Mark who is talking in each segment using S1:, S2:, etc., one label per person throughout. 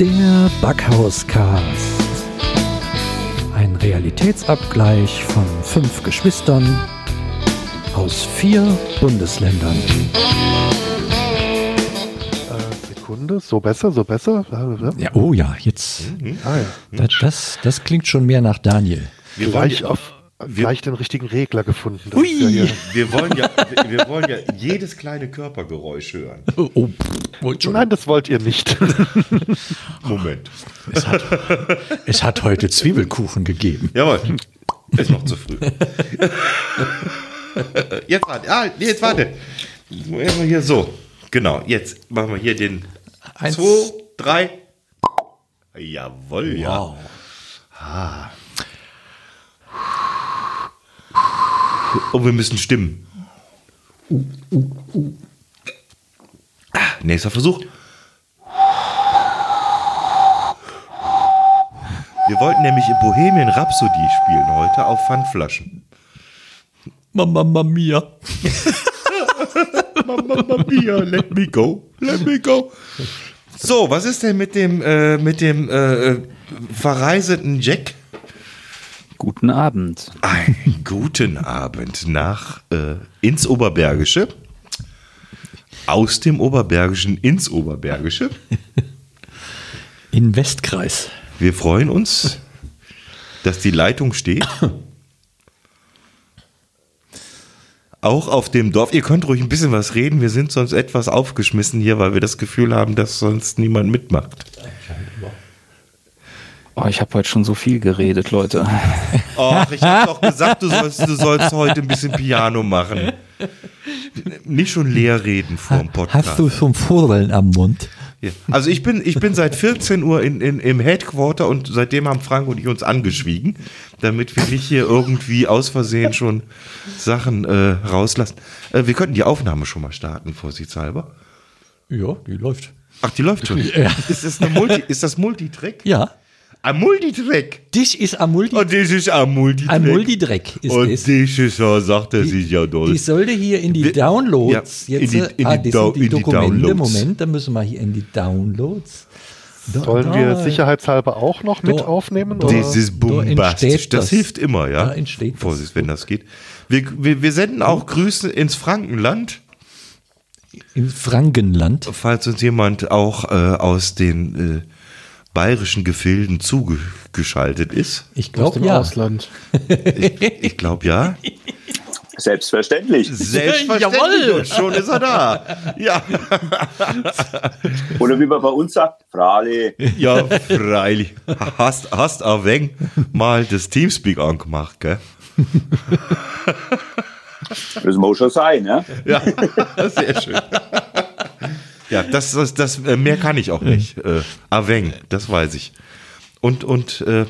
S1: Der Backhauscast. Ein Realitätsabgleich von fünf Geschwistern aus vier Bundesländern.
S2: Äh, Sekunde, so besser, so besser.
S1: Ja, oh ja, jetzt.
S2: Ah, ja.
S1: Das, das, das klingt schon mehr nach Daniel.
S3: Wir
S2: Gleich, auf,
S3: wir-
S2: gleich den richtigen Regler gefunden. Hier-
S3: wir, wollen ja, wir, wir wollen ja jedes kleine Körpergeräusch hören.
S1: Oh, oh.
S2: Nein, das wollt ihr nicht.
S3: Moment.
S1: Es hat, es hat heute Zwiebelkuchen gegeben.
S3: Jawohl. Ist noch zu früh. Jetzt warte. Ah, jetzt warte. Erstmal hier so. Genau, jetzt machen wir hier den
S1: Eins.
S3: zwei, drei. Jawohl, ja.
S1: Wow.
S3: Und wir müssen stimmen. Ah, nächster Versuch. Wir wollten nämlich Bohemian Rhapsody spielen heute auf Pfandflaschen.
S1: Mamma mia.
S3: Mamma mia, let me go, let me go. So, was ist denn mit dem, äh, mit dem äh, verreisenden Jack?
S4: Guten Abend.
S3: Einen guten Abend nach äh, ins Oberbergische. Aus dem Oberbergischen ins Oberbergische.
S1: In Westkreis.
S3: Wir freuen uns, dass die Leitung steht. Auch auf dem Dorf. Ihr könnt ruhig ein bisschen was reden. Wir sind sonst etwas aufgeschmissen hier, weil wir das Gefühl haben, dass sonst niemand mitmacht.
S4: Oh, ich habe heute schon so viel geredet, Leute.
S3: Och, ich hab doch gesagt, du sollst, du sollst heute ein bisschen Piano machen. Nicht schon leer reden vor dem Podcast.
S1: Hast du schon Furzeln am Mund?
S3: Ja. Also ich bin, ich bin seit 14 Uhr in, in, im Headquarter und seitdem haben Frank und ich uns angeschwiegen, damit wir nicht hier irgendwie aus Versehen schon Sachen äh, rauslassen. Äh, wir könnten die Aufnahme schon mal starten, vorsichtshalber.
S1: Ja, die läuft.
S3: Ach, die läuft schon. Ist das, eine Multi, ist das Multitrack?
S1: Ja,
S3: Ein Multitrack.
S1: dich ist am Multi.
S3: Und das ist ein Multitrack.
S1: Ein Multidreck ist
S3: Und
S1: es.
S3: das ist ja, sagt er sich ja doll.
S1: Die sollte hier in die Downloads
S3: ja, in
S1: jetzt.
S3: die-
S1: äh,
S3: in
S1: ah,
S3: die
S1: das
S3: Dau-
S1: sind die
S3: in die
S1: Dokumente.
S3: Downloads.
S1: Moment, dann müssen wir hier in die Downloads. Da-
S2: Sollen
S1: da-
S2: wir sicherheitshalber auch noch mit
S1: Da-
S2: aufnehmen?
S1: da-
S2: oder?
S3: Das ist
S1: da
S3: bombastisch. Das,
S1: das.
S3: hilft immer, ja.
S1: Da entsteht das.
S3: Vorsicht, wenn das geht. Wir, wir, wir senden auch Grüße ins Frankenland,
S1: In Frankenland.
S3: falls uns jemand auch äh, aus den äh, bayerischen Gefilden zugeschaltet ist.
S1: Ich glaube
S2: dem
S1: ja.
S2: Ausland.
S3: Ich, ich glaube ja.
S5: Selbstverständlich.
S3: Selbstverständlich.
S1: Jawohl.
S3: Und schon ist er da. Ja,
S5: Oder wie man bei uns sagt, Frale.
S3: ja freilich. Hast, hast ein wenig mal das Teamspeak angemacht, gell?
S5: Das muss schon sein, ne?
S3: Ja, sehr schön. Ja, das, das, das äh, mehr kann ich auch nicht. Äh, Aveng, das weiß ich. Und, und äh,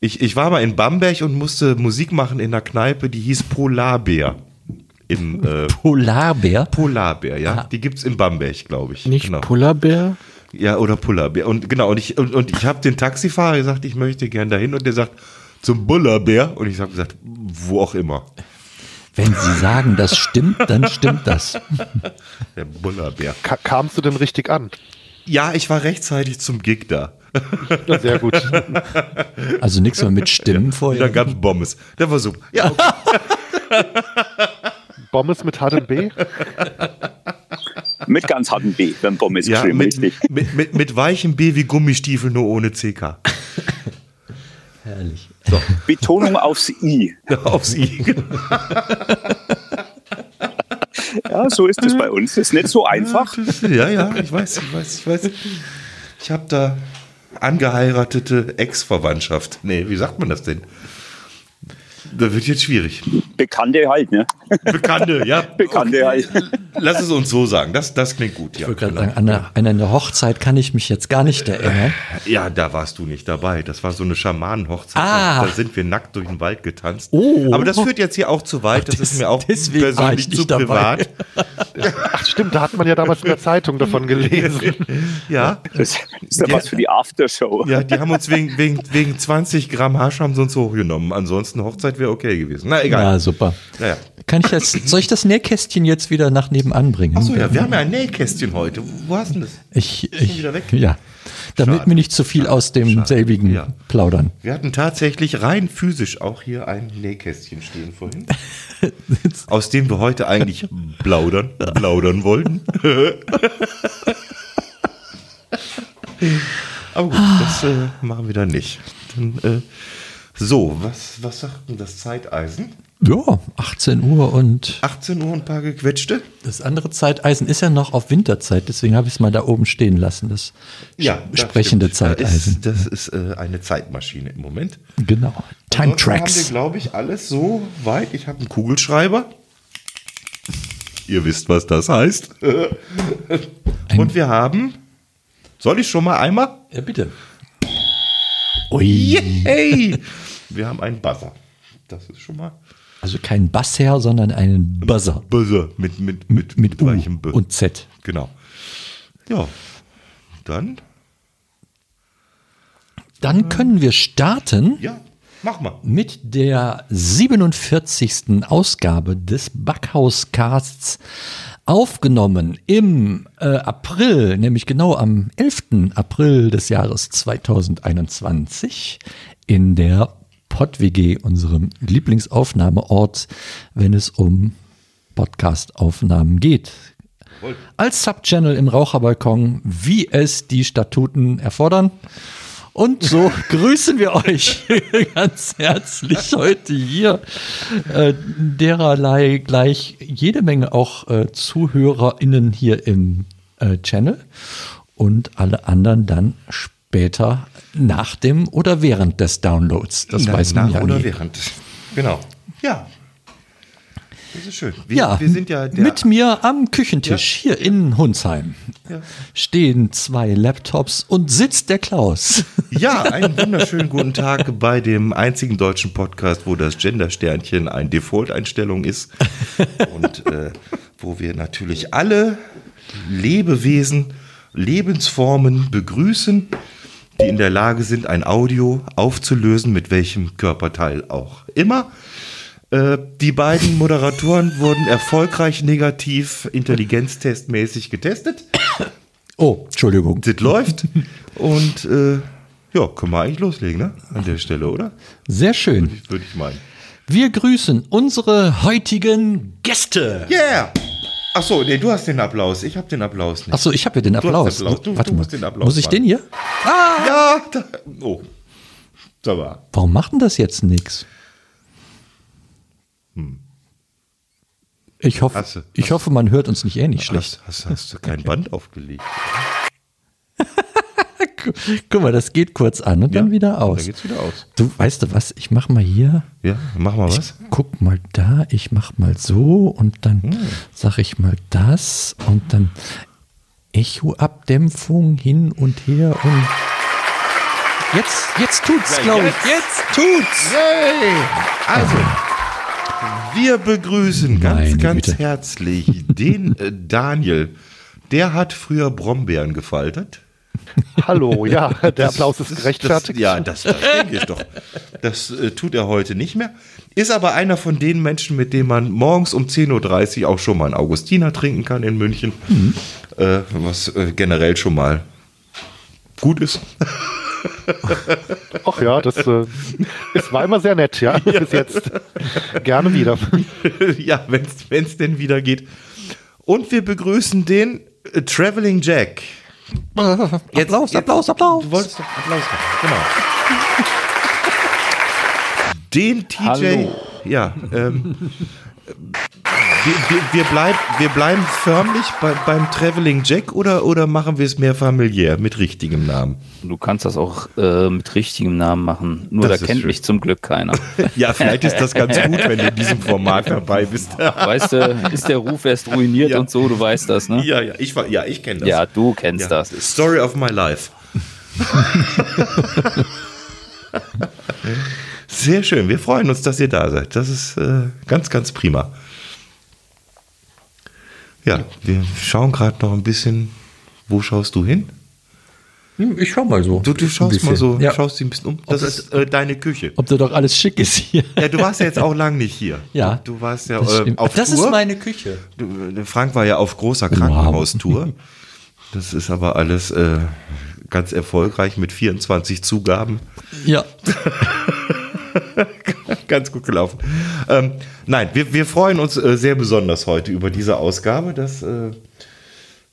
S3: ich, ich war mal in Bamberg und musste Musik machen in einer Kneipe, die hieß Polarbär. In äh,
S1: Polarbär.
S3: Polarbär, ja. Die gibt's in Bamberg, glaube ich.
S2: Nicht
S3: genau.
S2: Polarbär?
S3: Ja, oder Pullerbär. Und genau, und ich, und, und ich habe den Taxifahrer gesagt, ich möchte gern dahin und der sagt, zum Bullerbär. Und ich habe gesagt, wo auch immer.
S1: Wenn Sie sagen, das stimmt, dann stimmt das.
S3: Der Bullerbär.
S2: Ka kamst du denn richtig an?
S3: Ja, ich war rechtzeitig zum Gig da.
S2: Ja, sehr gut.
S1: Also nichts mehr mit Stimmen
S3: Und
S1: vorher.
S3: dann gab's Bommes. Der war super. Ja, okay.
S2: Bommes mit hartem B?
S5: Mit ganz hartem B, beim Pommes
S3: ja
S5: geschrieben,
S3: mit,
S5: richtig.
S3: mit, mit, mit weichem B wie Gummistiefel, nur ohne CK.
S1: Herrlich.
S5: Betonung aufs I.
S3: Aufs I.
S5: Ja, so ist es bei uns. Das ist nicht so einfach.
S3: Ja, ja, ich weiß, ich weiß, ich weiß. Ich habe da angeheiratete Ex-Verwandtschaft. Nee, wie sagt man das denn? Da wird jetzt schwierig.
S5: Bekannte halt, ne?
S3: Bekannte, ja.
S5: Bekannte halt.
S3: Lass es uns so sagen. Das, das klingt gut, ja.
S1: Ich wollte gerade sagen, an einer, an einer Hochzeit kann ich mich jetzt gar nicht erinnern.
S3: Ja, da warst du nicht dabei. Das war so eine Schamanenhochzeit.
S1: Ah.
S3: Da sind wir nackt durch den Wald getanzt.
S1: Oh.
S3: Aber das führt jetzt hier auch zu weit. Das, ist mir auch persönlich
S1: ich nicht
S3: zu
S1: dabei.
S3: privat.
S2: Ach stimmt, da hat man ja damals in der Zeitung davon gelesen.
S3: Ja.
S5: Das ist ja was für die Aftershow.
S3: Ja, die haben uns wegen, wegen, wegen 20 Gramm Hasch haben sie uns hochgenommen. Ansonsten Hochzeit wäre okay gewesen. Na
S1: Ja,
S3: egal.
S1: super.
S3: Ja, ja.
S1: Kann ich das, soll ich das Nähkästchen jetzt wieder nach nebenan bringen?
S3: Achso, ja, wir haben ja ein Nähkästchen heute. Wo hast du denn das?
S1: Ich,
S3: schon
S1: ich,
S3: wieder weg?
S1: Ja. damit
S3: Schade.
S1: wir nicht zu viel aus dem
S3: Schade.
S1: selbigen
S3: Ja.
S1: plaudern.
S3: Wir hatten tatsächlich rein physisch auch hier ein Nähkästchen stehen vorhin, aus dem wir heute eigentlich plaudern, plaudern wollten. Aber gut, das äh, machen wir dann nicht. Dann, äh, so, was, was sagt denn das Zeiteisen?
S1: Ja, 18 Uhr und
S3: 18 Uhr und ein paar gequetschte?
S1: das andere Zeiteisen ist ja noch auf Winterzeit, deswegen habe ich es mal da oben stehen lassen, das
S3: Ja, das
S1: sprechende
S3: stimmt.
S1: Zeiteisen.
S3: Das ist, das ist äh, eine Zeitmaschine im Moment.
S1: Genau. Time
S3: Ansonsten haben wir,
S1: Tracks.
S3: glaube ich, alles so weit. Ich habe einen Kugelschreiber. Ihr wisst, was das heißt. Und wir haben. Soll ich schon mal einmal?
S1: Ja, bitte. Ui.
S3: Yay! Wir haben einen Buzzer. Das ist schon mal.
S1: Also kein Basser, sondern einen Buzzer.
S3: Buzzer mit, mit, mit,
S1: Mit U und Z.
S3: Genau. Ja. Dann.
S1: Dann können wir starten
S3: Ja, mach mal.
S1: mit der 47. Ausgabe des Backhauscasts aufgenommen im äh, April, nämlich genau am 11. April des Jahres 2021 in der PodWG, unserem Lieblingsaufnahmeort, wenn es um Podcast-Aufnahmen geht. Als Subchannel im Raucherbalkon, wie es die Statuten erfordern. Und so grüßen wir euch ganz herzlich heute hier. Äh, dererlei gleich jede Menge auch äh, ZuhörerInnen hier im äh, Channel und alle anderen dann später nach dem oder während des Downloads. Das
S3: Na,
S1: weiß man
S3: nach
S1: ja
S3: oder
S1: nie.
S3: während. Genau. Ja. Das ist schön. Wir,
S1: ja,
S3: wir sind ja der,
S1: mit mir am Küchentisch hier in Hunsheim
S3: Ja.
S1: stehen zwei Laptops und sitzt der Klaus.
S3: Ja, einen wunderschönen guten Tag bei dem einzigen deutschen Podcast, wo das Gender-Sternchen ein Default-Einstellung ist und äh, wo wir natürlich alle Lebewesen, Lebensformen begrüßen, die in der Lage sind, ein Audio aufzulösen, mit welchem Körperteil auch immer. Äh, Die beiden Moderatoren wurden erfolgreich negativ intelligenztestmäßig getestet.
S1: Oh, Entschuldigung.
S3: Das läuft. Und äh, ja, können wir eigentlich loslegen, ne? An der Stelle, oder?
S1: Sehr schön.
S3: Würde ich meinen.
S1: Wir grüßen unsere heutigen Gäste.
S3: Yeah! Ach so, nee, du hast den Applaus. Ich habe den Applaus nicht.
S1: Achso, ich habe ja den Applaus.
S3: den Applaus. Du-
S1: Warte
S3: du
S1: mal.
S3: den Applaus
S1: Muss ich
S3: machen.
S1: den hier?
S3: Ja, da, oh. Da war.
S1: Warum macht denn das jetzt nichts? Ich hoffe,
S3: Hm. Hast du-
S1: ich
S3: hast-
S1: hoffe, man hört uns nicht ähnlich schlecht.
S3: Hast, hast, hast du kein Band aufgelegt?
S1: Guck mal, das geht kurz an und dann wieder
S3: Da
S1: aus.
S3: geht's wieder aus.
S1: Du, weißt du was? Ich mach mal hier.
S3: Ja, mach mal was.
S1: Guck mal da, ich mach mal so und dann
S3: Hm.
S1: sag ich mal das und dann Echoabdämpfung hin und her und jetzt, jetzt tut's, glaube ich. Jetzt tut's.
S3: Also, wir begrüßen ganz,
S1: Meine
S3: ganz
S1: Güte.
S3: herzlich den äh, Daniel. Der hat früher Brombeeren gefaltet.
S2: Hallo, ja, der Applaus ist gerechtfertigt.
S3: Das, ja, das, denke ich doch. Das äh, tut er heute nicht mehr. Ist aber einer von den Menschen, mit denen man morgens um 10.30 Uhr auch schon mal einen Augustiner trinken kann in München. Äh, was äh, generell schon mal gut ist.
S2: Ach ja, das äh, es war immer sehr nett, ja, bis jetzt. Gerne wieder.
S3: ja, wenn es denn wieder geht. Und wir begrüßen den äh, Traveling Jack.
S1: Applaus, Applaus, Applaus.
S3: Du wolltest doch Applaus machen, genau. Den TJ.
S4: Hallo.
S3: Ja, ähm, wir, wir, wir, bleib, wir bleiben förmlich bei, beim Traveling Jack oder, oder machen wir es mehr familiär mit richtigem Namen?
S4: Du kannst das auch äh, mit richtigem Namen machen. Nur
S3: Das
S4: da kennt
S3: schön.
S4: mich zum Glück keiner.
S3: Ja, vielleicht ist das ganz gut, wenn du in diesem Format dabei bist.
S4: weißt du, ist der Ruf erst ruiniert
S3: Ja.
S4: und so, du weißt das, ne?
S3: Ja, ja, ich, war- ja, ich kenne das.
S4: Ja, du kennst
S3: Ja,
S4: das.
S3: Story of my life. Sehr schön. Wir freuen uns, dass ihr da seid. Das ist äh, ganz, ganz prima. Ja, wir schauen gerade noch ein bisschen. Wo schaust du hin?
S1: Hm, Ich schau mal so.
S3: Du, du schaust mal so,
S1: Ja.
S3: schaust dich ein bisschen um. Das
S1: das-
S3: ist äh, deine Küche.
S1: Ob da doch alles schick ist hier.
S3: Ja, du warst ja jetzt auch lang nicht hier.
S1: Ja.
S3: Du, du warst ja
S1: Das,
S3: äh, auf
S1: das
S3: Tour.
S1: ist meine Küche.
S3: Du, äh, Frank war ja auf großer Krankenhaustour. Das ist aber alles äh, ganz erfolgreich mit 24 Zugaben.
S1: Ja.
S3: ganz gut gelaufen. Ähm, nein, wir, wir freuen uns äh, sehr besonders heute über diese Ausgabe. Das, äh,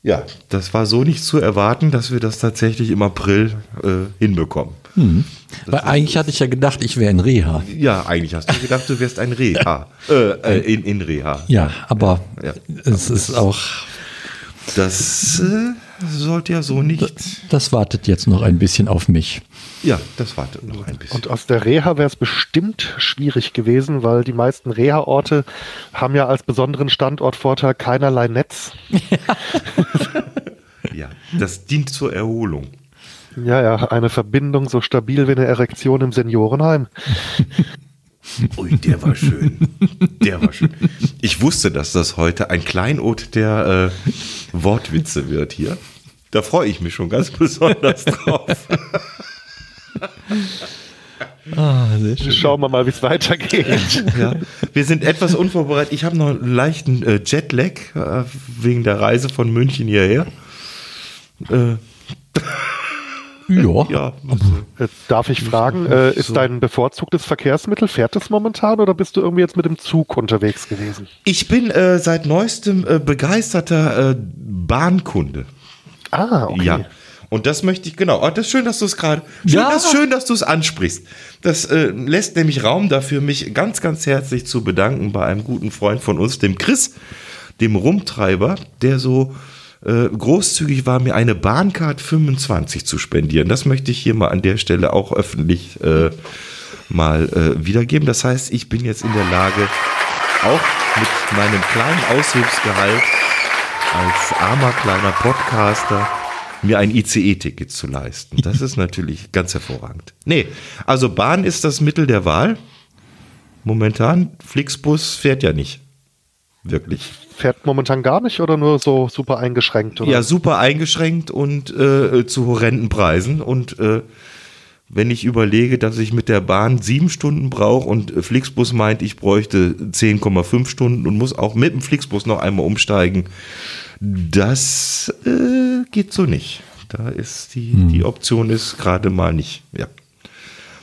S3: ja, das war so nicht zu erwarten, dass wir das tatsächlich im April äh, hinbekommen.
S1: Weil eigentlich hatte ich ja gedacht, ich wäre in Reha.
S3: Ja, eigentlich hast du gedacht, du wärst ein Reha. äh, äh, in, in Reha.
S1: Ja, aber
S3: Ja.
S1: es ist auch,
S3: Das äh, sollte ja so nicht.
S1: das wartet jetzt noch ein bisschen auf mich.
S3: Ja, das wartet noch ein bisschen.
S2: Und aus der Reha wäre es bestimmt schwierig gewesen, weil die meisten Reha-Orte haben ja als besonderen Standortvorteil keinerlei Netz.
S3: Ja, das dient zur Erholung.
S2: Ja, ja, eine Verbindung so stabil wie eine Erektion im Seniorenheim.
S3: Ui, der war schön. Der war schön. Ich wusste, dass das heute ein Kleinod der äh, Wortwitze wird hier. Da freue ich mich schon ganz besonders drauf.
S2: Schauen wir mal, wie es weitergeht.
S3: Ja. Wir sind etwas unvorbereitet. Ich habe noch einen leichten äh, Jetlag äh, wegen der Reise von München hierher. Äh,
S1: Ja,
S3: ja,
S2: Äh, Darf ich fragen, äh, ist dein bevorzugtes Verkehrsmittel, fährt es momentan oder bist du irgendwie jetzt mit dem Zug unterwegs gewesen?
S3: ich bin äh, seit neuestem äh, begeisterter äh, Bahnkunde.
S2: Ah, okay.
S3: Ja. Und das möchte ich, genau. Oh, das ist schön, dass du es gerade, schön,
S1: Ja.
S3: das, schön, dass du es ansprichst. Das äh, lässt nämlich Raum dafür, mich ganz, ganz herzlich zu bedanken bei einem guten Freund von uns, dem Chris, dem Rumtreiber, der so äh, großzügig war, mir eine Bahncard 25 zu spendieren. Das möchte ich hier mal an der Stelle auch öffentlich äh, mal äh, wiedergeben. Das heißt, ich bin jetzt in der Lage, auch mit meinem kleinen Aushilfsgehalt als armer kleiner Podcaster mir ein ICE-Ticket zu leisten. Das ist natürlich ganz hervorragend. Nee, also Bahn ist das Mittel der Wahl. Momentan, Flixbus fährt ja nicht. Wirklich.
S2: Fährt momentan gar nicht oder nur so super eingeschränkt? Oder?
S3: Ja, super eingeschränkt und äh, zu horrenden Preisen. Und äh, wenn ich überlege, dass ich mit der Bahn sieben Stunden brauche und äh, Flixbus meint, ich bräuchte 10,5 Stunden und muss auch mit dem Flixbus noch einmal umsteigen, das äh, geht so nicht. Da ist die, die Option ist gerade mal nicht. Ja.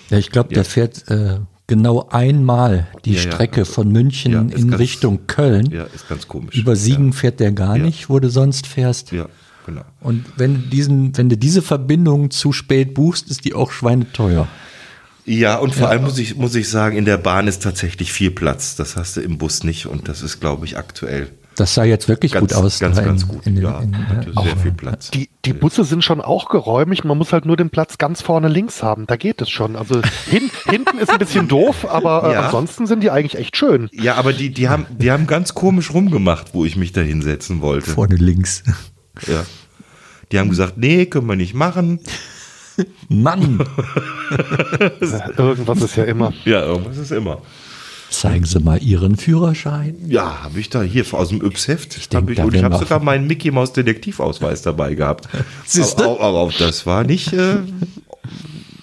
S1: ja ich glaube, der fährt äh, genau einmal die
S3: Ja, ja.
S1: Strecke von München
S3: Ja,
S1: in
S3: ganz-
S1: Richtung Köln.
S3: ja, ist ganz komisch.
S1: Über Siegen fährt der gar
S3: Ja.
S1: nicht, wo du sonst fährst.
S3: Ja, ja genau.
S1: Und wenn du, diesen, wenn du diese Verbindung zu spät buchst, ist die auch schweineteuer.
S3: Ja, und vor allem muss ich, muss ich sagen, in der Bahn ist tatsächlich viel Platz. Das hast du im Bus nicht und das ist, glaube ich, aktuell
S1: Das sah jetzt wirklich
S3: ganz,
S1: gut aus.
S3: ganz,
S1: da
S3: ganz
S1: in-
S3: gut.
S1: in den-
S3: ja,
S1: in-
S3: hat
S1: äh,
S3: sehr
S1: auch-
S3: viel Platz.
S2: Die, die Busse sind schon auch geräumig, man muss halt nur den Platz ganz vorne links haben. Da geht es schon. Also hin, hinten ist ein bisschen doof, aber äh,
S3: Ja.
S2: ansonsten sind die eigentlich echt schön.
S3: Ja, aber die, die, haben, die haben ganz komisch rumgemacht, wo ich mich da hinsetzen wollte.
S1: Vorne links.
S3: Ja. Die haben gesagt, nee, können wir nicht machen.
S1: Mann,
S2: Irgendwas ist ja immer.
S3: Ja, irgendwas ist immer.
S1: zeigen Sie mal Ihren Führerschein.
S3: Ja, habe ich da hier aus dem Yps-Heft.
S1: denk,
S3: Hab ich, und ich
S1: wär
S3: habe sogar meinen Mickey Maus Detektivausweis dabei gehabt. Aber, aber das war nicht äh,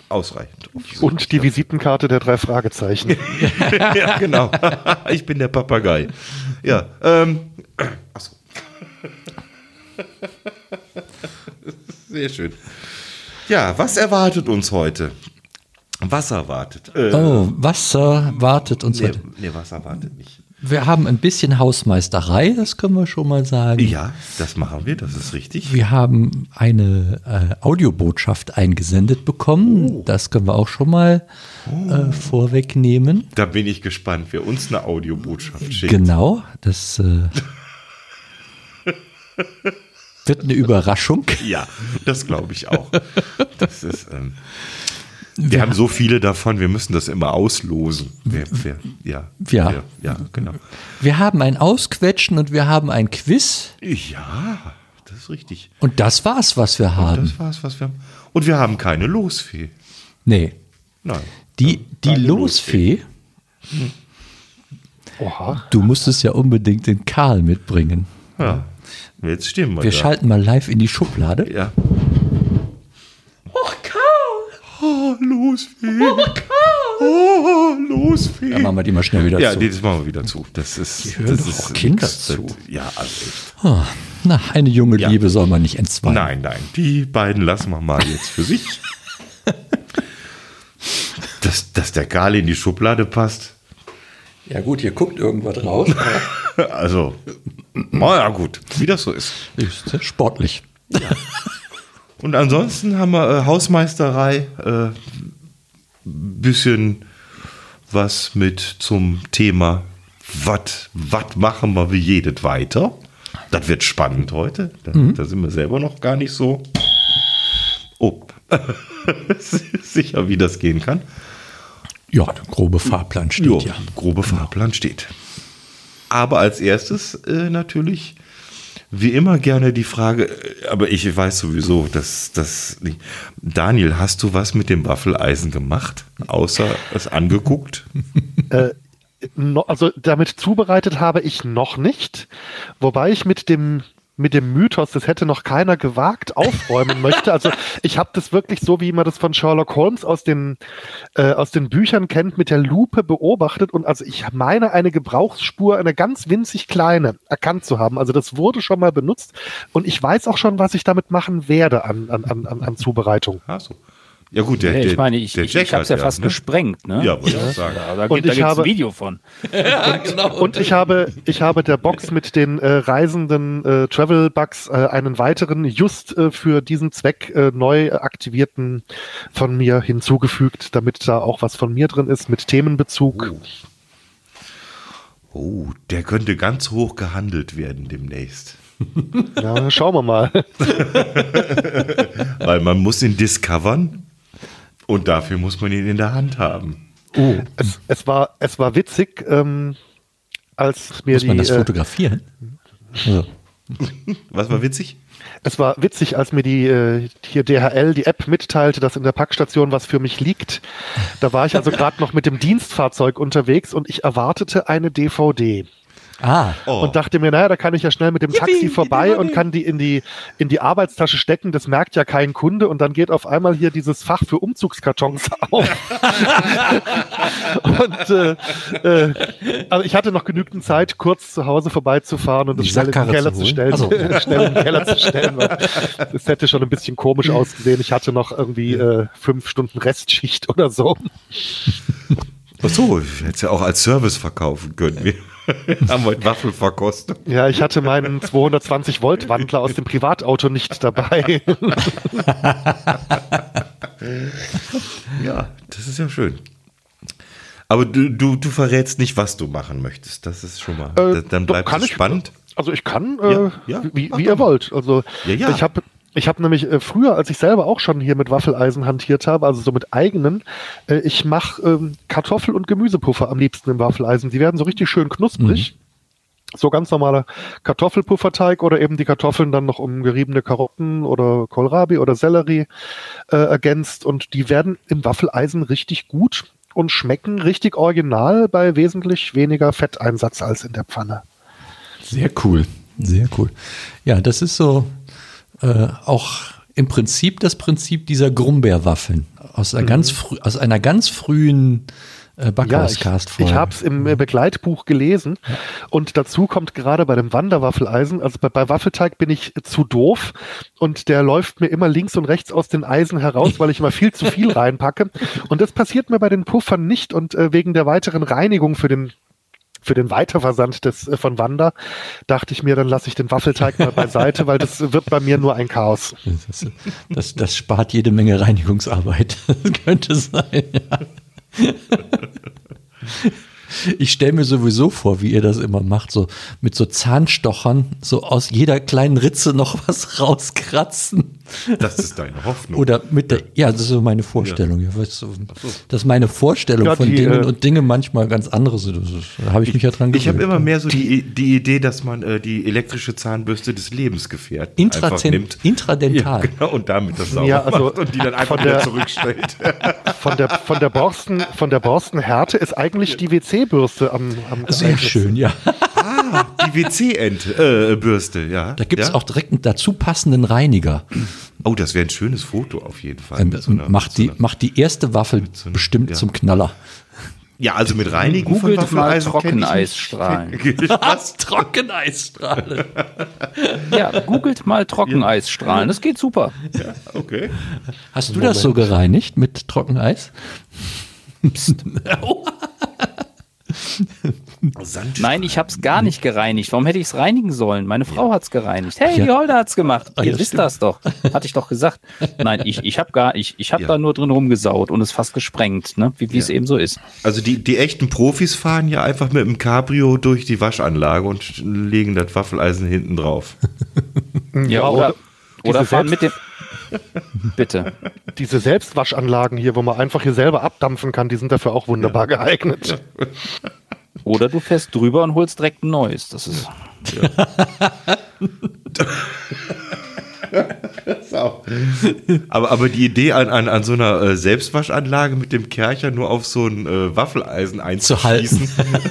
S3: ausreichend.
S2: Und die Visitenkarte der drei Fragezeichen.
S3: ja, genau. ich bin der Papagei. Ja, ähm, achso. Sehr schön. Ja, was erwartet uns heute? Was erwartet? Äh,
S1: Oh, Wasser wartet uns
S3: nee,
S1: heute.
S3: nee, was erwartet nicht?
S1: Wir haben ein bisschen Hausmeisterei, das können wir schon mal sagen.
S3: Ja, das machen wir, das ist richtig.
S1: Wir haben eine äh, Audiobotschaft eingesendet bekommen. Das können wir auch schon mal äh, vorwegnehmen.
S3: Da bin ich gespannt, wer uns eine Audiobotschaft schickt.
S1: Genau, das äh, wird eine Überraschung.
S3: Ja, das glaube ich auch. Das ist, ähm, wir haben so viele davon, wir müssen das immer auslosen. Wer, wer, ja,
S1: Ja.
S3: Ja, genau.
S1: Wir haben ein Ausquetschen und wir haben ein Quiz.
S3: Ja, das ist richtig.
S1: Und das war's, was wir haben.
S3: Das war's, was wir haben. Und wir haben keine Losfee.
S1: Nee,
S3: Nein.
S1: die, die
S3: Keine
S1: Losfee,
S2: Oha.
S1: du musstest ja unbedingt den Karl mitbringen.
S3: Ja. Jetzt stehen wir
S1: Wir
S3: da.
S1: schalten mal live in die Schublade.
S3: Ja. Oh, Karl! Oh, Losfee! Oh, Karl! Oh, los, Fee.
S1: Dann machen wir die mal schnell wieder
S3: Ja,
S1: zu.
S3: nee, das machen wir wieder zu. Das ist.
S1: Die hören
S3: das
S1: doch
S3: ist
S1: auch Kinder zu.
S3: Ja, also echt.
S1: Na, eine junge
S3: Ja.
S1: Liebe soll man nicht entzweien.
S3: Nein, nein, die beiden lassen wir mal jetzt für sich. dass, dass der Gali in die Schublade passt.
S1: Ja gut, hier guckt irgendwas raus.
S3: Also, na ja, gut, wie das so ist.
S1: Ist sportlich.
S3: Und ansonsten haben wir äh, Hausmeisterei, äh, bisschen was mit zum Thema, was machen wir wie jedes weiter. Das wird spannend heute. Da, da sind wir selber noch gar nicht so. Oh, sicher, wie das gehen kann.
S1: Ja, der grobe Fahrplan steht
S3: Jo,
S1: ja.
S3: grobe Fahrplan steht. Aber als erstes äh, natürlich, wie immer gerne die Frage, äh, aber ich weiß sowieso, dass das nicht. Daniel, hast du was mit dem Waffeleisen gemacht? Außer es angeguckt?
S2: No, also damit zubereitet habe ich noch nicht, wobei ich mit dem mit dem Mythos, das hätte noch keiner gewagt, aufräumen möchte. Also ich habe das wirklich so, wie man das von Sherlock Holmes aus den, äh, aus den Büchern kennt, mit der Lupe beobachtet und also ich meine eine Gebrauchsspur, eine ganz winzig kleine, erkannt zu haben. Also das wurde schon mal benutzt und ich weiß auch schon, was ich damit machen werde an, an, an, an- Zubereitung.
S3: Ach so. Ja gut, der,
S4: Ja,
S3: der
S4: ich meine, ich,
S3: der
S4: ich, ich habe es ja
S3: hat
S4: fast
S3: ne?
S4: gesprengt. Ne?
S3: Ja, wollte ich sagen.
S4: Ja, da
S2: Und
S4: gibt es
S2: ich
S4: ein
S2: habe-
S4: Video von.
S2: Und ich habe, ich habe der Box mit den äh, reisenden äh, Travel Bugs äh, einen weiteren just äh, für diesen Zweck äh, neu aktivierten von mir hinzugefügt, damit da auch was von mir drin ist mit Themenbezug.
S3: Oh, der könnte ganz hoch gehandelt werden demnächst.
S2: Ja, schauen wir mal.
S3: Weil man muss ihn discovern und dafür muss man ihn in der Hand haben.
S2: es, es war, es war witzig, ähm, als mir
S1: Muss man
S2: die,
S1: das
S2: äh,
S1: fotografieren? Also,
S3: Was war witzig?
S2: Es war witzig, als mir die äh, hier DHL die App mitteilte, dass in der Packstation was für mich liegt. Da war ich also gerade noch mit dem Dienstfahrzeug unterwegs und ich erwartete eine DVD.
S1: Ah,
S3: Oh.
S2: und dachte mir, naja, da kann ich ja schnell mit dem Taxi
S3: die
S2: vorbei
S3: DVD.
S2: und kann die in die in die Arbeitstasche stecken. Das merkt ja kein Kunde und dann geht auf einmal hier dieses Fach für Umzugskartons auf. und äh, äh, also ich hatte noch genügend Zeit, kurz zu Hause vorbeizufahren und das schnell in den Keller
S1: zu
S2: stellen.
S1: Ach so.
S2: schnell in den Keller zu stellen. Das hätte schon ein bisschen komisch ausgesehen. Ich hatte noch irgendwie äh, fünf Stunden Restschicht oder so.
S3: Ach so, ich hätte es ja auch als Service verkaufen können. Wir haben heute Waffelverkostung.
S2: Ja, ich hatte meinen 220 Volt Wandler aus dem Privatauto nicht dabei.
S3: Ja, das ist ja schön. Aber du, du, du verrätst nicht, was du machen möchtest. Das ist schon mal.
S2: Äh,
S3: dann bleibt es
S2: ich-
S3: spannend.
S2: Also ich kann, äh,
S3: Ja, ja.
S2: wie, wie ihr wollt. Also
S3: Ja, ja.
S2: ich habe ich hab nämlich äh, früher, als ich selber auch schon hier mit Waffeleisen hantiert habe, also so mit eigenen, äh, ich mache ähm, Kartoffel- und Gemüsepuffer am liebsten im Waffeleisen. Die werden so richtig schön knusprig. So ganz normaler Kartoffelpufferteig oder eben die Kartoffeln dann noch um geriebene Karotten oder Kohlrabi oder Sellerie äh, ergänzt und die werden im Waffeleisen richtig gut und schmecken richtig original bei wesentlich weniger Fetteinsatz als in der Pfanne.
S1: sehr cool. Sehr cool. Ja, das ist so äh, auch im Prinzip das Prinzip dieser Grumbeerwaffeln aus einer, ganz, frü aus einer ganz frühen äh,
S2: Ja, ich, ich habe es im äh, Begleitbuch gelesen. Und dazu kommt gerade bei dem Wanderwaffeleisen, also bei, bei Waffelteig bin ich zu doof und der läuft mir immer links und rechts aus den Eisen heraus, weil ich immer viel zu viel reinpacke. Und das passiert mir bei den Puffern nicht und äh, wegen der weiteren Reinigung für den für den Weiterversand des, äh, von Wander dachte ich mir, dann lasse ich den Waffelteig mal beiseite, weil das wird bei mir nur ein Chaos.
S1: Das, das, das spart jede Menge Reinigungsarbeit. Das könnte sein, ja. Ich stelle mir sowieso vor, wie ihr das immer macht, so mit so Zahnstochern, so aus jeder kleinen Ritze noch was rauskratzen.
S3: Das ist deine Hoffnung.
S1: Oder mit der, ja, das ist so meine Vorstellung. Ja. weißt du, das ist meine Vorstellung
S2: Ja,
S1: von
S2: die,
S1: Dingen
S2: äh,
S1: und Dinge manchmal ganz andere sind. Da habe ich mich ja dran
S3: ich habe
S1: gewöhnt.
S3: immer mehr so die, die Idee, dass man äh, die elektrische Zahnbürste des Lebensgefährten einfach
S1: Intrazen-
S3: nimmt.
S1: Intradental.
S3: Ja, genau, und damit das sauber
S2: Ja, also
S3: macht und die dann einfach
S2: von
S3: wieder
S2: der-
S3: zurückstellt.
S2: Von der, von der Borsten, von der Borstenhärte ist eigentlich die WC-Bürste am, am
S1: Sehr schön, ja.
S3: ah, Die WC-Bürste, ja.
S1: Da gibt es
S3: ja?
S1: auch direkt einen dazu passenden Reiniger.
S3: Oh, das wäre ein schönes Foto auf jeden Fall.
S1: Ähm,
S3: so einer-
S1: macht,
S3: so
S1: die, macht die erste Waffel
S3: so einer-
S1: bestimmt
S3: ja.
S1: zum Knaller.
S3: ja, also mit Reinigen
S4: Googelt
S3: von
S4: mal
S3: Waffeleisen
S4: Trockeneisstrahlen.
S1: Was? Trockeneisstrahle.
S4: Ja, googelt mal Trockeneisstrahlen. Das geht super.
S3: Okay.
S1: Hast du das so gereinigt mit Trockeneis? Psst.
S4: Nein, ich habe es gar nicht gereinigt. Warum hätte ich es reinigen sollen? Meine Frau hat's gereinigt. Hey,
S1: Ja.
S4: die Holder hat's gemacht.
S1: Ah,
S4: Ihr
S1: ja,
S4: wisst
S1: stimmt.
S4: das doch. Hatte ich doch gesagt. Nein, ich, ich habe gar, ich, ich habe
S3: Ja.
S4: da nur drin rumgesaut und es fast gesprengt, ne? wie es eben so ist.
S3: Also die, die echten Profis fahren ja einfach mit dem Cabrio durch die Waschanlage und legen das Waffeleisen hinten drauf.
S4: Ja,
S2: oder
S4: oder, fahren mit dem. Bitte.
S2: Diese Selbstwaschanlagen hier, wo man einfach hier selber abdampfen kann, die sind dafür auch wunderbar geeignet.
S4: Oder du fährst drüber und holst direkt ein neues. Das ist.
S3: Aber, aber die Idee an, an, an so einer äh, Selbstwaschanlage mit dem Kercher nur auf so ein äh, Waffeleisen einzuschießen,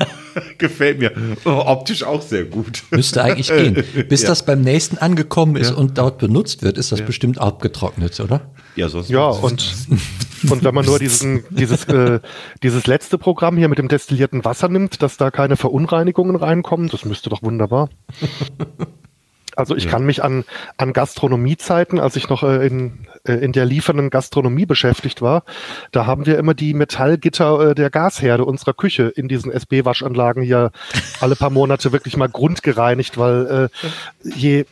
S3: gefällt mir oh, optisch auch sehr gut.
S1: Müsste eigentlich gehen. Bis
S3: Ja.
S1: das beim nächsten angekommen ist und dort benutzt wird, ist das bestimmt abgetrocknet, oder?
S3: Ja, sonst
S2: Ja, und, und wenn man nur diesen, dieses, äh, dieses letzte Programm hier mit dem destillierten Wasser nimmt, dass da keine Verunreinigungen reinkommen, das müsste doch wunderbar. Also ich kann mich an, an Gastronomiezeiten, als ich noch äh, in, äh, in der liefernden Gastronomie beschäftigt war, da haben wir immer die Metallgitter äh, der Gasherde unserer Küche in diesen SB-Waschanlagen hier alle paar Monate wirklich mal grundgereinigt, weil äh, je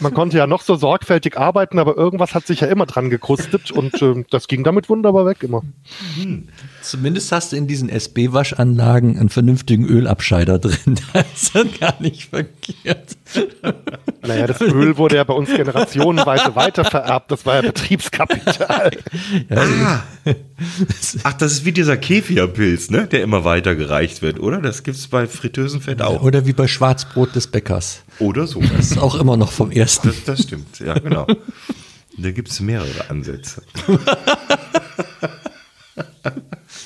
S2: man konnte ja noch so sorgfältig arbeiten, aber irgendwas hat sich ja immer dran gekrustet und ähm, das ging damit wunderbar weg immer.
S1: Zumindest hast du in diesen SB-Waschanlagen einen vernünftigen Ölabscheider drin. Das ist ja gar nicht verkehrt.
S2: Naja, das Öl wurde ja bei uns generationenweise weitervererbt, das war ja Betriebskapital.
S3: Ah. Ach, das ist wie dieser Kefirpilz, ne? Der immer weitergereicht wird, oder? Das gibt's bei Fritteusenfett auch.
S1: Oder wie bei Schwarzbrot des Bäckers.
S3: Oder so.
S1: Das ist auch immer noch vom ersten.
S3: Das, das stimmt, ja, genau. Da gibt es mehrere Ansätze.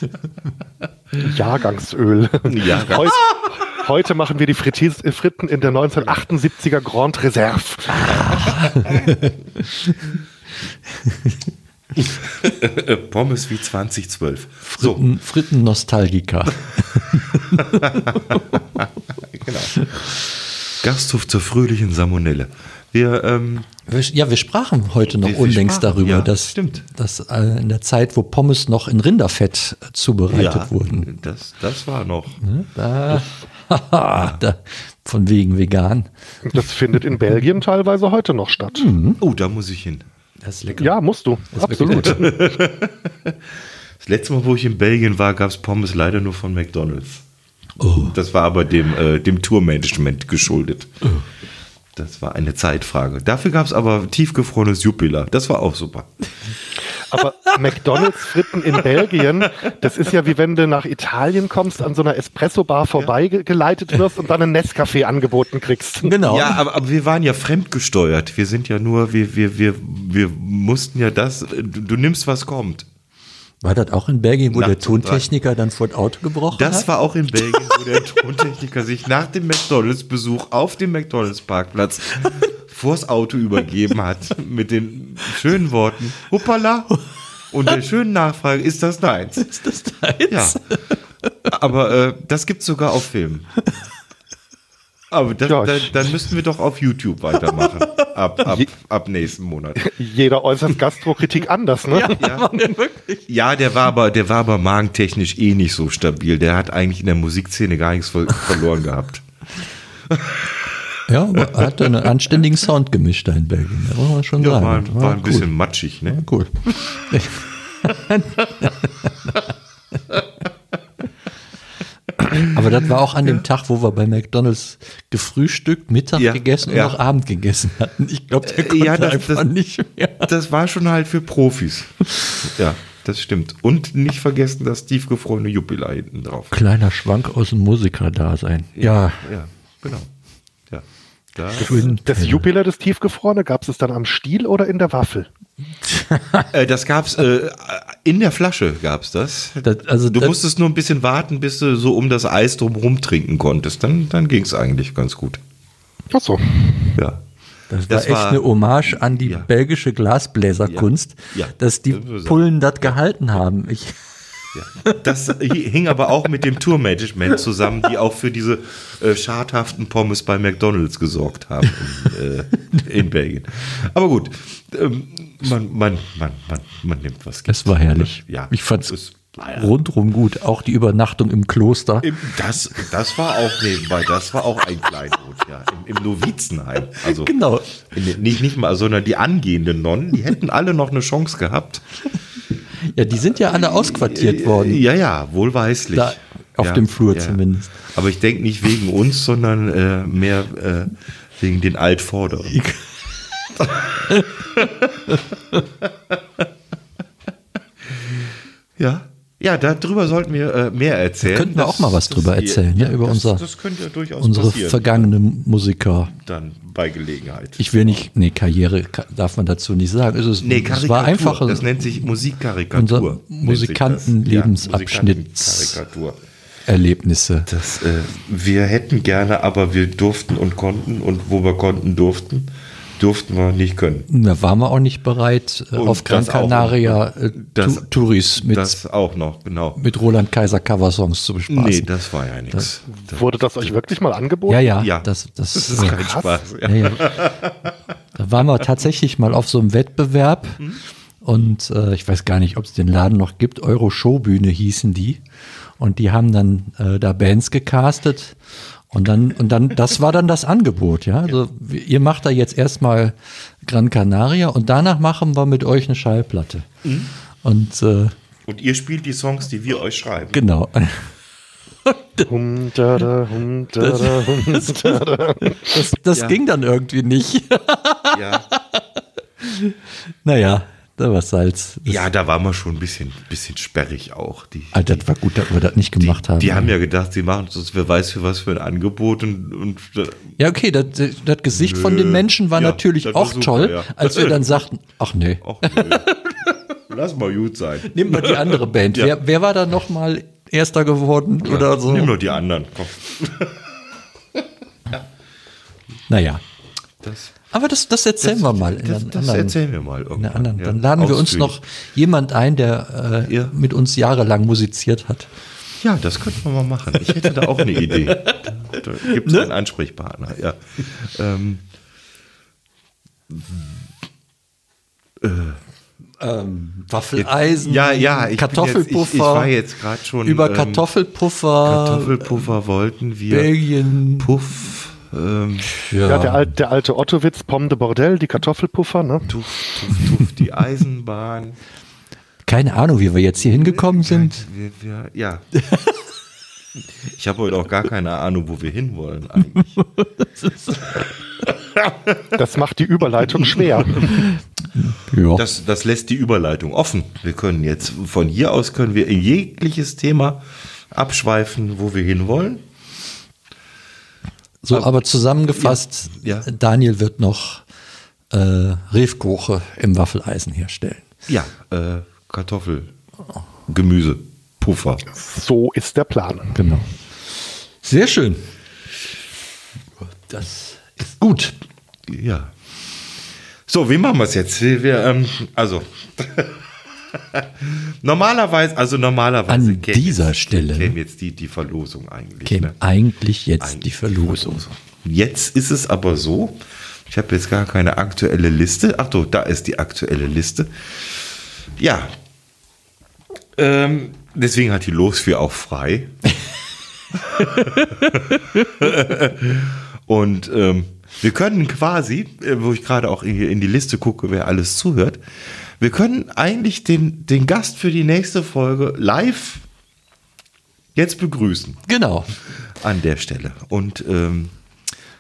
S2: Jahrgangsöl.
S3: Jahrgangs-
S2: Heute, heute machen wir die Frittis, äh, Fritten in der 1978er Grand Reserve.
S3: Pommes wie 2012. So,
S1: Fritten, Fritten-Nostalgiker.
S3: genau. Gasthof zur fröhlichen Salmonelle. Wir, ähm,
S1: Wir- Ja, wir sprachen heute noch
S3: Wir- wir
S1: unlängst
S3: sprachen,
S1: darüber,
S3: ja,
S1: dass,
S3: stimmt.
S1: dass äh, in der Zeit, wo Pommes noch in Rinderfett zubereitet
S3: ja,
S1: wurden.
S3: das, das war noch.
S1: Da, haha, da, von wegen vegan.
S2: Das findet in Belgien teilweise heute noch statt.
S3: Oh, da muss ich hin.
S1: Das ist lecker.
S2: Ja, musst du. Absolut.
S3: Das letzte Mal, wo ich in Belgien war, gab es Pommes leider nur von McDonalds.
S1: Oh.
S3: Das war aber dem, äh, dem Tourmanagement geschuldet. Das war eine Zeitfrage. Dafür gab es aber tiefgefrorenes Jupiler. Das war auch super.
S2: Aber McDonalds Fritten in Belgien, das ist ja wie wenn du nach Italien kommst, an so einer Espresso-Bar vorbeigeleitet wirst und dann einen Nescafé angeboten kriegst.
S1: Genau.
S3: Ja, aber, aber wir waren ja fremdgesteuert. Wir sind ja nur, wir, wir, wir, wir mussten ja das, du, du nimmst, was kommt.
S1: War das auch in Belgien, wo der
S3: um drei.
S1: Tontechniker dann vor das Auto gebrochen
S3: Das
S1: hat?
S3: war auch in Belgien, wo der Tontechniker sich nach dem McDonalds-Besuch auf dem McDonalds-Parkplatz vors Auto übergeben hat mit den schönen Worten Hoppala und der schönen Nachfrage, ist das deins?
S1: Ist das deins?
S3: Ja. Aber äh, das gibt's sogar auf Film. Aber das, dann, dann müssten wir doch auf YouTube weitermachen. Ab, ab, ab nächsten Monat.
S2: Jeder äußert Gastrokritik anders, ne?
S3: Ja. ja, der war aber, der war aber magentechnisch eh nicht so stabil. Der hat eigentlich in der Musikszene gar nichts ver verloren gehabt.
S1: Ja, aber er hat einen anständigen Sound gemischt da in Belgien. Da muss man schon
S3: Ja,
S1: sagen.
S3: war,
S1: Das
S3: war ein
S1: cool.
S3: bisschen matschig, ne?
S1: Cool. Aber das war auch an dem Tag, wo wir bei McDonalds gefrühstückt, Mittag
S3: Ja,
S1: gegessen und
S3: ja.
S1: noch Abend gegessen hatten. Ich glaube, der konnte
S3: Ja, das-
S1: einfach
S3: das-
S1: nicht mehr.
S3: Das war schon halt für Profis. Ja, das stimmt. Und nicht vergessen das tiefgefrorene Jupiler hinten drauf.
S1: Kleiner Schwank aus dem Musikerdasein. Ja,
S3: Ja, genau. Ja. Da,
S2: Das
S1: Tail.
S2: Jupiler, das Tiefgefrorene, gab es es dann am Stiel oder in der Waffel?
S3: Äh, das gab's äh, in der Flasche gab's das.
S1: Das- also
S3: du
S1: das-
S3: musstest nur ein bisschen warten, bis du so um das Eis drumherum trinken konntest. Dann, dann ging's eigentlich ganz gut.
S2: Ach so.
S3: Ja.
S1: Das war
S3: Das
S1: echt
S3: war-
S1: eine Hommage an die
S3: Ja.
S1: belgische Glasbläserkunst,
S3: Ja. Ja.
S1: dass die
S3: Das
S1: Pullen das gehalten haben. Ich,
S3: Ja. Das hing aber auch mit dem Tourmanagement zusammen, die auch für diese äh, schadhaften Pommes bei McDonalds gesorgt haben in, äh, in Belgien. Aber gut, ähm, man, man, man, man, man nimmt was.
S1: es war herrlich.
S3: Ja,
S1: ich fand
S3: es
S1: rundrum gut. Auch die Übernachtung im Kloster.
S3: Im- Das, das war auch nebenbei, das war auch ein Kleinod, ja, im, im Novizenheim. Also
S1: Genau.
S3: in, nicht, nicht mal, sondern die angehenden Nonnen, die hätten alle noch eine Chance gehabt.
S1: Ja, die sind ja alle ausquartiert worden.
S3: Ja, ja, wohlweislich.
S1: Da, auf
S3: ja,
S1: dem Flur
S3: ja.
S1: zumindest.
S3: Aber ich denke nicht wegen uns, sondern äh, mehr äh, wegen den Altvorderen. ja. Ja, darüber sollten wir äh, mehr erzählen.
S1: Da könnten wir auch mal was drüber erzählen, ja, über
S3: das,
S1: unser-
S3: das ja
S1: Unsere vergangene Musiker.
S3: Dann bei Gelegenheit.
S1: Ich will nicht, nee, Karriere ka- darf man dazu nicht sagen. Es, ist,
S3: nee,
S1: es
S3: Karikatur.
S1: war einfach
S3: das nennt sich Musikkarikatur.
S1: unser
S3: Ja, Musikantenkarikatur.
S1: Erlebnisse.
S3: Das, äh, wir hätten gerne, aber wir durften und konnten und wo wir konnten, durften, durften wir nicht können.
S1: Da waren wir auch nicht bereit, äh,
S3: Und
S1: auf Gran
S3: das auch noch.
S1: Canaria äh,
S3: Das-
S1: Tu- Touris mit,
S3: das auch noch, genau.
S1: mit Roland Kaiser Coversongs zu bespaßen.
S3: Nee, das war ja nichts.
S2: Wurde das euch wirklich mal angeboten?
S1: ja, ja,
S3: Ja,
S1: das, das,
S3: Das ist
S1: äh,
S3: kein Spaß. Ja.
S1: Ja, ja. Da waren wir tatsächlich mal auf so einem Wettbewerb
S3: Mhm.
S1: und äh, ich weiß gar nicht, ob es den Laden noch gibt. Euro Showbühne hießen die und die haben dann äh, da Bands gecastet und dann und dann das war dann das Angebot, ja. Also ihr macht da jetzt erstmal Gran Canaria und danach machen wir mit euch eine Schallplatte.
S3: Mhm.
S1: Und äh,
S3: Und ihr spielt die Songs, die wir euch schreiben.
S1: genau.
S2: Hum, da, da, hum, da, da, hum, da, da.
S1: Das, das
S3: Ja.
S1: ging dann irgendwie nicht.
S3: Ja.
S1: naja, da war Salz. Das,
S3: ja, da waren wir schon ein bisschen, bisschen sperrig auch. Die,
S1: Alter, das war gut, dass wir das nicht gemacht haben.
S3: die haben ja gedacht, sie machen uns, wer weiß für was für ein Angebot und, und äh,
S1: Ja, okay, das, das Gesicht von den Menschen war
S3: Ja,
S1: natürlich
S3: das war
S1: auch
S3: super,
S1: toll,
S3: ja.
S1: als wir dann sagten, ach nee,
S3: ach, nö. lass mal gut sein.
S1: nimm mal die andere Band.
S3: Ja.
S1: Wer, wer war da noch mal Erster geworden oder so?
S3: Nimm nur die anderen. Komm.
S1: Naja,
S3: Das,
S1: aber das, das erzählen wir mal in
S3: das, das
S1: anderen,
S3: erzählen wir mal
S1: in
S3: irgendwann.
S1: einer anderen.
S3: ja,
S1: Dann laden wir uns noch jemand ein, der äh,
S3: Ja.
S1: mit uns jahrelang musiziert hat.
S3: Ja, das könnten wir mal machen. Ich hätte da auch eine Idee. Da, gibt es
S1: Ne?
S3: einen Ansprechpartner, ja. Ähm,
S1: Waffeleisen,
S3: ja, ja, ich,
S1: Kartoffelpuffer.
S3: Jetzt, ich, ich war jetzt gerade schon.
S1: über
S3: ähm,
S1: Kartoffelpuffer,
S3: Kartoffelpuffer wollten wir.
S1: Belgien.
S3: Puff. Ähm,
S2: Ja, der, al der alte Ottowitz, Pomme de Bordel, die Kartoffelpuffer, ne?
S3: tuff, tuff, tuff, die Eisenbahn.
S1: Keine Ahnung, wie wir jetzt hier hingekommen sind.
S3: Wir, wir, ja. Ich habe heute auch gar keine Ahnung, wo wir hinwollen eigentlich.
S2: Das macht die Überleitung schwer.
S1: Ja.
S3: Das, das lässt die Überleitung offen. Wir können jetzt, von hier aus können wir in jegliches Thema abschweifen, wo wir hinwollen.
S1: So, aber zusammengefasst,
S3: Ja, ja.
S1: Daniel wird noch äh, Refkoche im Waffeleisen herstellen.
S3: Ja, äh, Kartoffel, Gemüse, Puffer.
S2: So ist der Plan.
S1: Genau. Sehr schön. Das ist gut.
S3: Ja. So, wie machen wir es jetzt? Wir, wir, ähm, also, normalerweise, also normalerweise
S1: An dieser
S3: jetzt,
S1: Stelle
S3: käme jetzt die, die Verlosung eigentlich.
S1: Käme
S3: ne?
S1: eigentlich jetzt
S3: Eigentlich
S1: die Verlosung.
S3: Jetzt ist es aber so, ich habe jetzt gar keine aktuelle Liste. Ach so, da ist die aktuelle Liste. Ja. Ähm, deswegen hat die Losfee auch frei. Und ähm, wir können quasi, äh, wo ich gerade auch in die Liste gucke, wer alles zuhört, wir können eigentlich den, den Gast für die nächste Folge live jetzt begrüßen
S1: Genau.
S3: an der Stelle. Und ähm,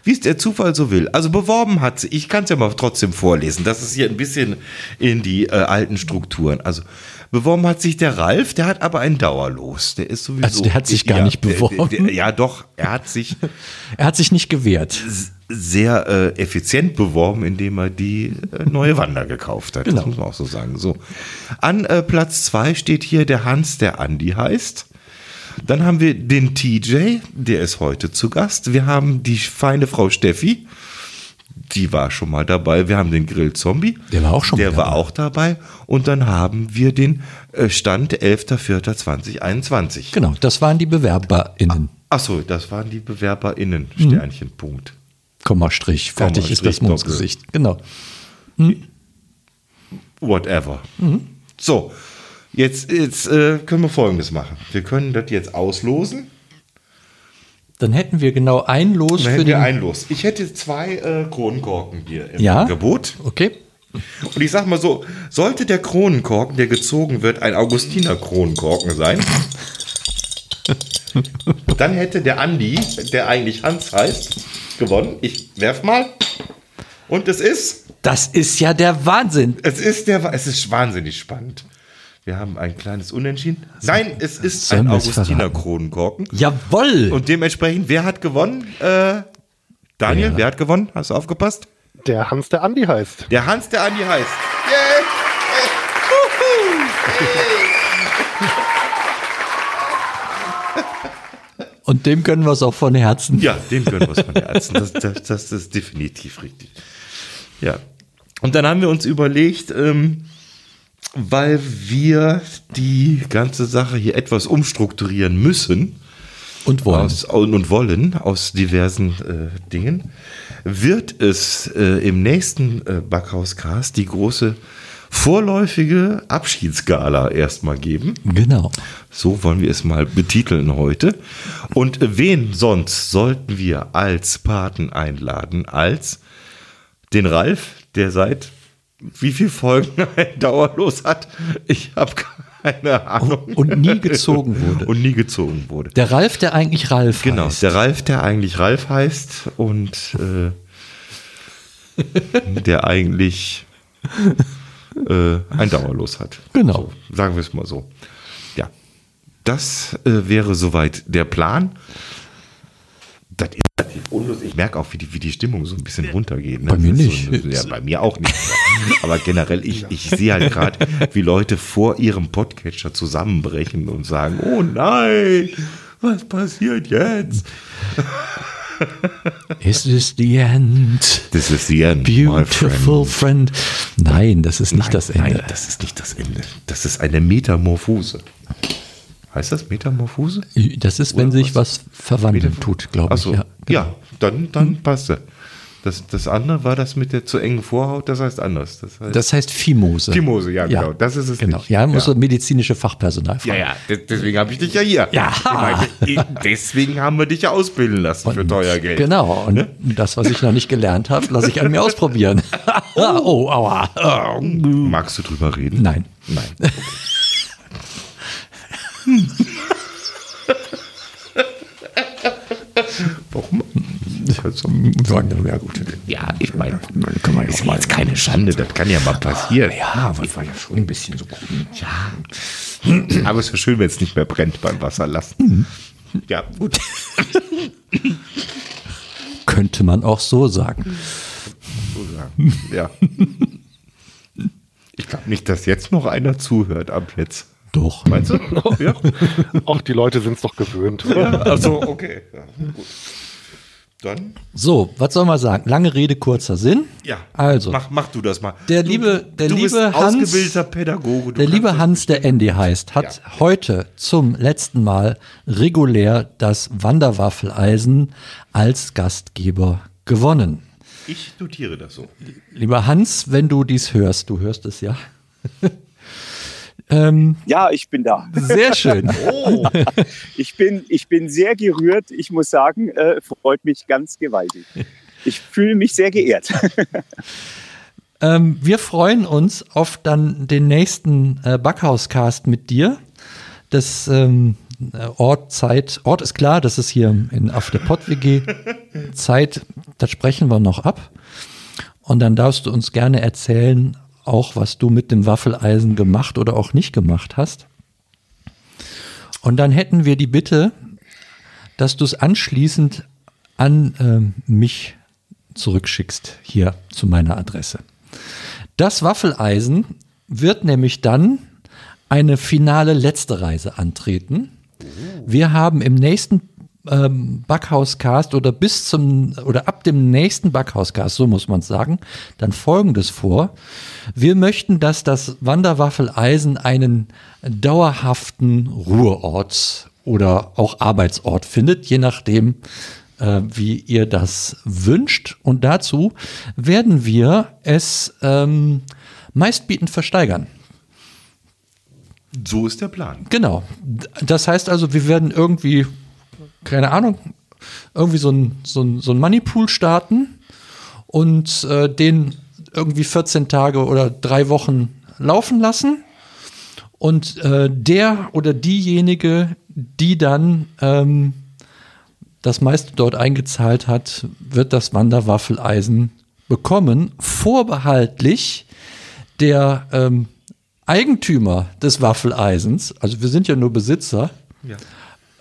S3: wie es der Zufall so will. Also beworben hat sie, ich kann es ja mal trotzdem vorlesen, das ist hier ein bisschen in die äh, alten Strukturen. Also beworben hat sich der Ralf, der hat aber ein Dauerlos. Der ist sowieso.
S1: Also der hat sich gar nicht
S3: der-
S1: beworben?
S3: Der, der, ja, doch, er hat sich,
S1: Er hat sich nicht gewehrt.
S3: Sehr äh, effizient beworben, indem er die äh, neue Wanda gekauft hat.
S1: Genau.
S3: Das muss man auch so sagen. So. An äh, Platz zwei steht hier der Hans, der Andi heißt. Dann haben wir den TJ, der ist heute zu Gast. Wir haben die feine Frau Steffi, die war schon mal dabei. Wir haben den Grill-Zombie.
S1: Der war auch schon
S3: Der
S1: mal
S3: war
S1: dabei.
S3: auch dabei. Und dann haben wir den äh, Stand 11.04.2021.
S1: Genau, das waren die BewerberInnen.
S3: Achso, das waren die BewerberInnen.
S1: Mhm.
S3: Sternchen, Punkt.
S1: Kommastrich, fertig
S3: Komma,
S1: ist das
S3: Strich,
S1: Mondsgesicht. Genau.
S3: Whatever.
S1: Mhm.
S3: So, jetzt, jetzt äh, können wir Folgendes machen. Wir können das jetzt auslosen.
S1: Dann hätten wir genau ein Los
S3: Dann
S1: für
S3: hätten
S1: den.
S3: wir ein Los. Ich hätte zwei äh, Kronenkorken hier im
S1: Ja?
S3: Angebot.
S1: Okay.
S3: Und ich sag mal so, sollte der Kronenkorken, der gezogen wird, ein Augustiner Kronenkorken sein, dann hätte der Andi, der eigentlich Hans heißt, gewonnen. Ich werf mal. Und es ist,
S1: Das ist ja der Wahnsinn.
S3: es ist der, es ist wahnsinnig spannend. Wir haben ein kleines Unentschieden. Nein, es ist
S1: Sollen
S3: ein Augustiner? Kronenkorken.
S1: Jawoll!
S3: Und dementsprechend, wer hat gewonnen? Äh, Daniel,
S1: Ja.
S3: wer hat gewonnen? Hast du aufgepasst?
S2: Der Hans, der Andi heißt.
S3: Der Hans, der Andi heißt.
S1: Und dem können wir es auch von Herzen.
S3: Ja, dem können wir es von Herzen. Das, das, das ist definitiv richtig. Ja. Und dann haben wir uns überlegt, ähm, weil wir die ganze Sache hier etwas umstrukturieren müssen
S1: Und wollen.
S3: aus, und wollen aus diversen äh, Dingen, wird es äh, im nächsten äh, Backhauscast die große vorläufige Abschiedsgala erstmal geben.
S1: Genau.
S3: So wollen wir es mal betiteln heute. Und wen sonst sollten wir als Paten einladen, als den Ralf, der seit wie viel Folgen ein Dauerlos hat? Ich habe keine Ahnung.
S1: Und nie gezogen wurde.
S3: Und nie gezogen wurde.
S1: Der Ralf, der eigentlich Ralf
S3: Genau,
S1: heißt.
S3: der Ralf, der eigentlich Ralf heißt und äh, der eigentlich äh, ein Dauerlos hat.
S1: Genau.
S3: So, sagen wir es mal so. Ja, das äh, wäre soweit der Plan. Das ist relativ unlustig. Ich merke auch, wie die, wie die Stimmung so ein bisschen runtergeht. Ne?
S1: Bei mir nicht.
S3: So, ja, bei mir auch nicht. Aber generell, ich, ich sehe halt gerade, wie Leute vor ihrem Podcatcher zusammenbrechen und sagen, oh nein, was passiert jetzt?
S1: Is this the end?
S3: This is the end,
S1: Beautiful friend. Nein, das ist nicht
S3: Nein,
S1: das Ende.
S3: Nein, das ist nicht das Ende. Das ist eine Metamorphose. Heißt das Metamorphose?
S1: das ist, wenn
S3: Oder
S1: sich was verwandeln
S3: Metamorphose?
S1: tut, glaube ich.
S3: Achso,
S1: Ja.
S3: ja, dann, dann passt es. Das, das andere war das mit der zu engen Vorhaut, das heißt anders. Das heißt,
S1: Das heißt Fimose.
S3: Fimose, ja, genau. Das ist es
S1: Genau.
S3: nicht.
S1: Ja, muss
S3: Ja.
S1: medizinische Fachpersonal
S3: ja,
S1: fragen.
S3: ja, de- deswegen habe ich dich ja hier.
S1: Ja.
S3: Ich meine, deswegen haben wir dich ja ausbilden lassen für teuer Geld.
S1: Genau. Und das, was ich noch nicht gelernt habe, lasse ich an mir ausprobieren. oh, aua.
S3: Magst du drüber reden?
S1: Nein.
S3: Nein. Warum? Ja, gut. Ja, ich meine, ist ja jetzt keine Schande, das kann ja mal passieren. Ja, aber es war ja schon ein bisschen so cool. Ja. Aber es wäre schön, wenn es nicht mehr brennt beim Wasserlassen. Ja, gut.
S1: Könnte man auch so sagen.
S3: So sagen. Ja. Ich glaube nicht, dass jetzt noch einer zuhört ab jetzt.
S1: Doch.
S3: Meinst du? Ja.
S2: Auch die Leute sind es doch gewöhnt. Oder?
S3: Also, okay. Ja, gut. Dann,
S1: So, was soll man sagen? Lange Rede, kurzer Sinn.
S3: ja.
S1: Also,
S3: Mach, mach du das mal.
S1: Der
S3: du,
S1: liebe- der
S3: du bist
S1: liebe Hans-
S3: ausgebildeter Pädagoge.
S1: Der liebe Hans, der Andy heißt, hat
S3: Ja.
S1: heute zum letzten Mal regulär das Wanderwaffeleisen als Gastgeber gewonnen.
S3: Ich notiere das so.
S1: Lieber Hans, wenn du dies hörst, du hörst es ja.
S5: Ja, ich bin da.
S1: Sehr schön.
S3: Oh,
S5: Ich bin, ich bin sehr gerührt. Ich muss sagen, äh, freut mich ganz gewaltig. Ich fühle mich sehr geehrt.
S1: Ähm, wir freuen uns auf dann den nächsten äh, Backhauscast mit dir. Das ähm, äh, Ort, Zeit, Ort ist klar, das ist hier in, auf der Pott-WG. Zeit, das sprechen wir noch ab. Und dann darfst du uns gerne erzählen, auch was du mit dem Waffeleisen gemacht oder auch nicht gemacht hast. Und dann hätten wir die Bitte, dass du es anschließend an ähm, mich zurückschickst hier zu meiner Adresse. Das Waffeleisen wird nämlich dann eine finale letzte Reise antreten. Wir haben im nächsten ähm, Backhauscast oder bis zum oder ab dem nächsten Backhauscast, so muss man es sagen, dann folgendes vor. Wir möchten, dass das Wanderwaffeleisen einen dauerhaften Ruheort oder auch Arbeitsort findet, je nachdem, äh, wie ihr das wünscht. Und dazu werden wir es ähm, meistbietend versteigern.
S3: So ist der Plan.
S1: Genau. Das heißt also, wir werden irgendwie, keine Ahnung, irgendwie so ein, so ein, so ein Moneypool starten und äh, den irgendwie 14 Tage oder drei Wochen laufen lassen. Und äh, der oder diejenige, die dann ähm, das meiste dort eingezahlt hat, wird das Wanderwaffeleisen bekommen, vorbehaltlich der ähm, Eigentümer des Waffeleisens, also wir sind ja nur Besitzer,
S3: Ja.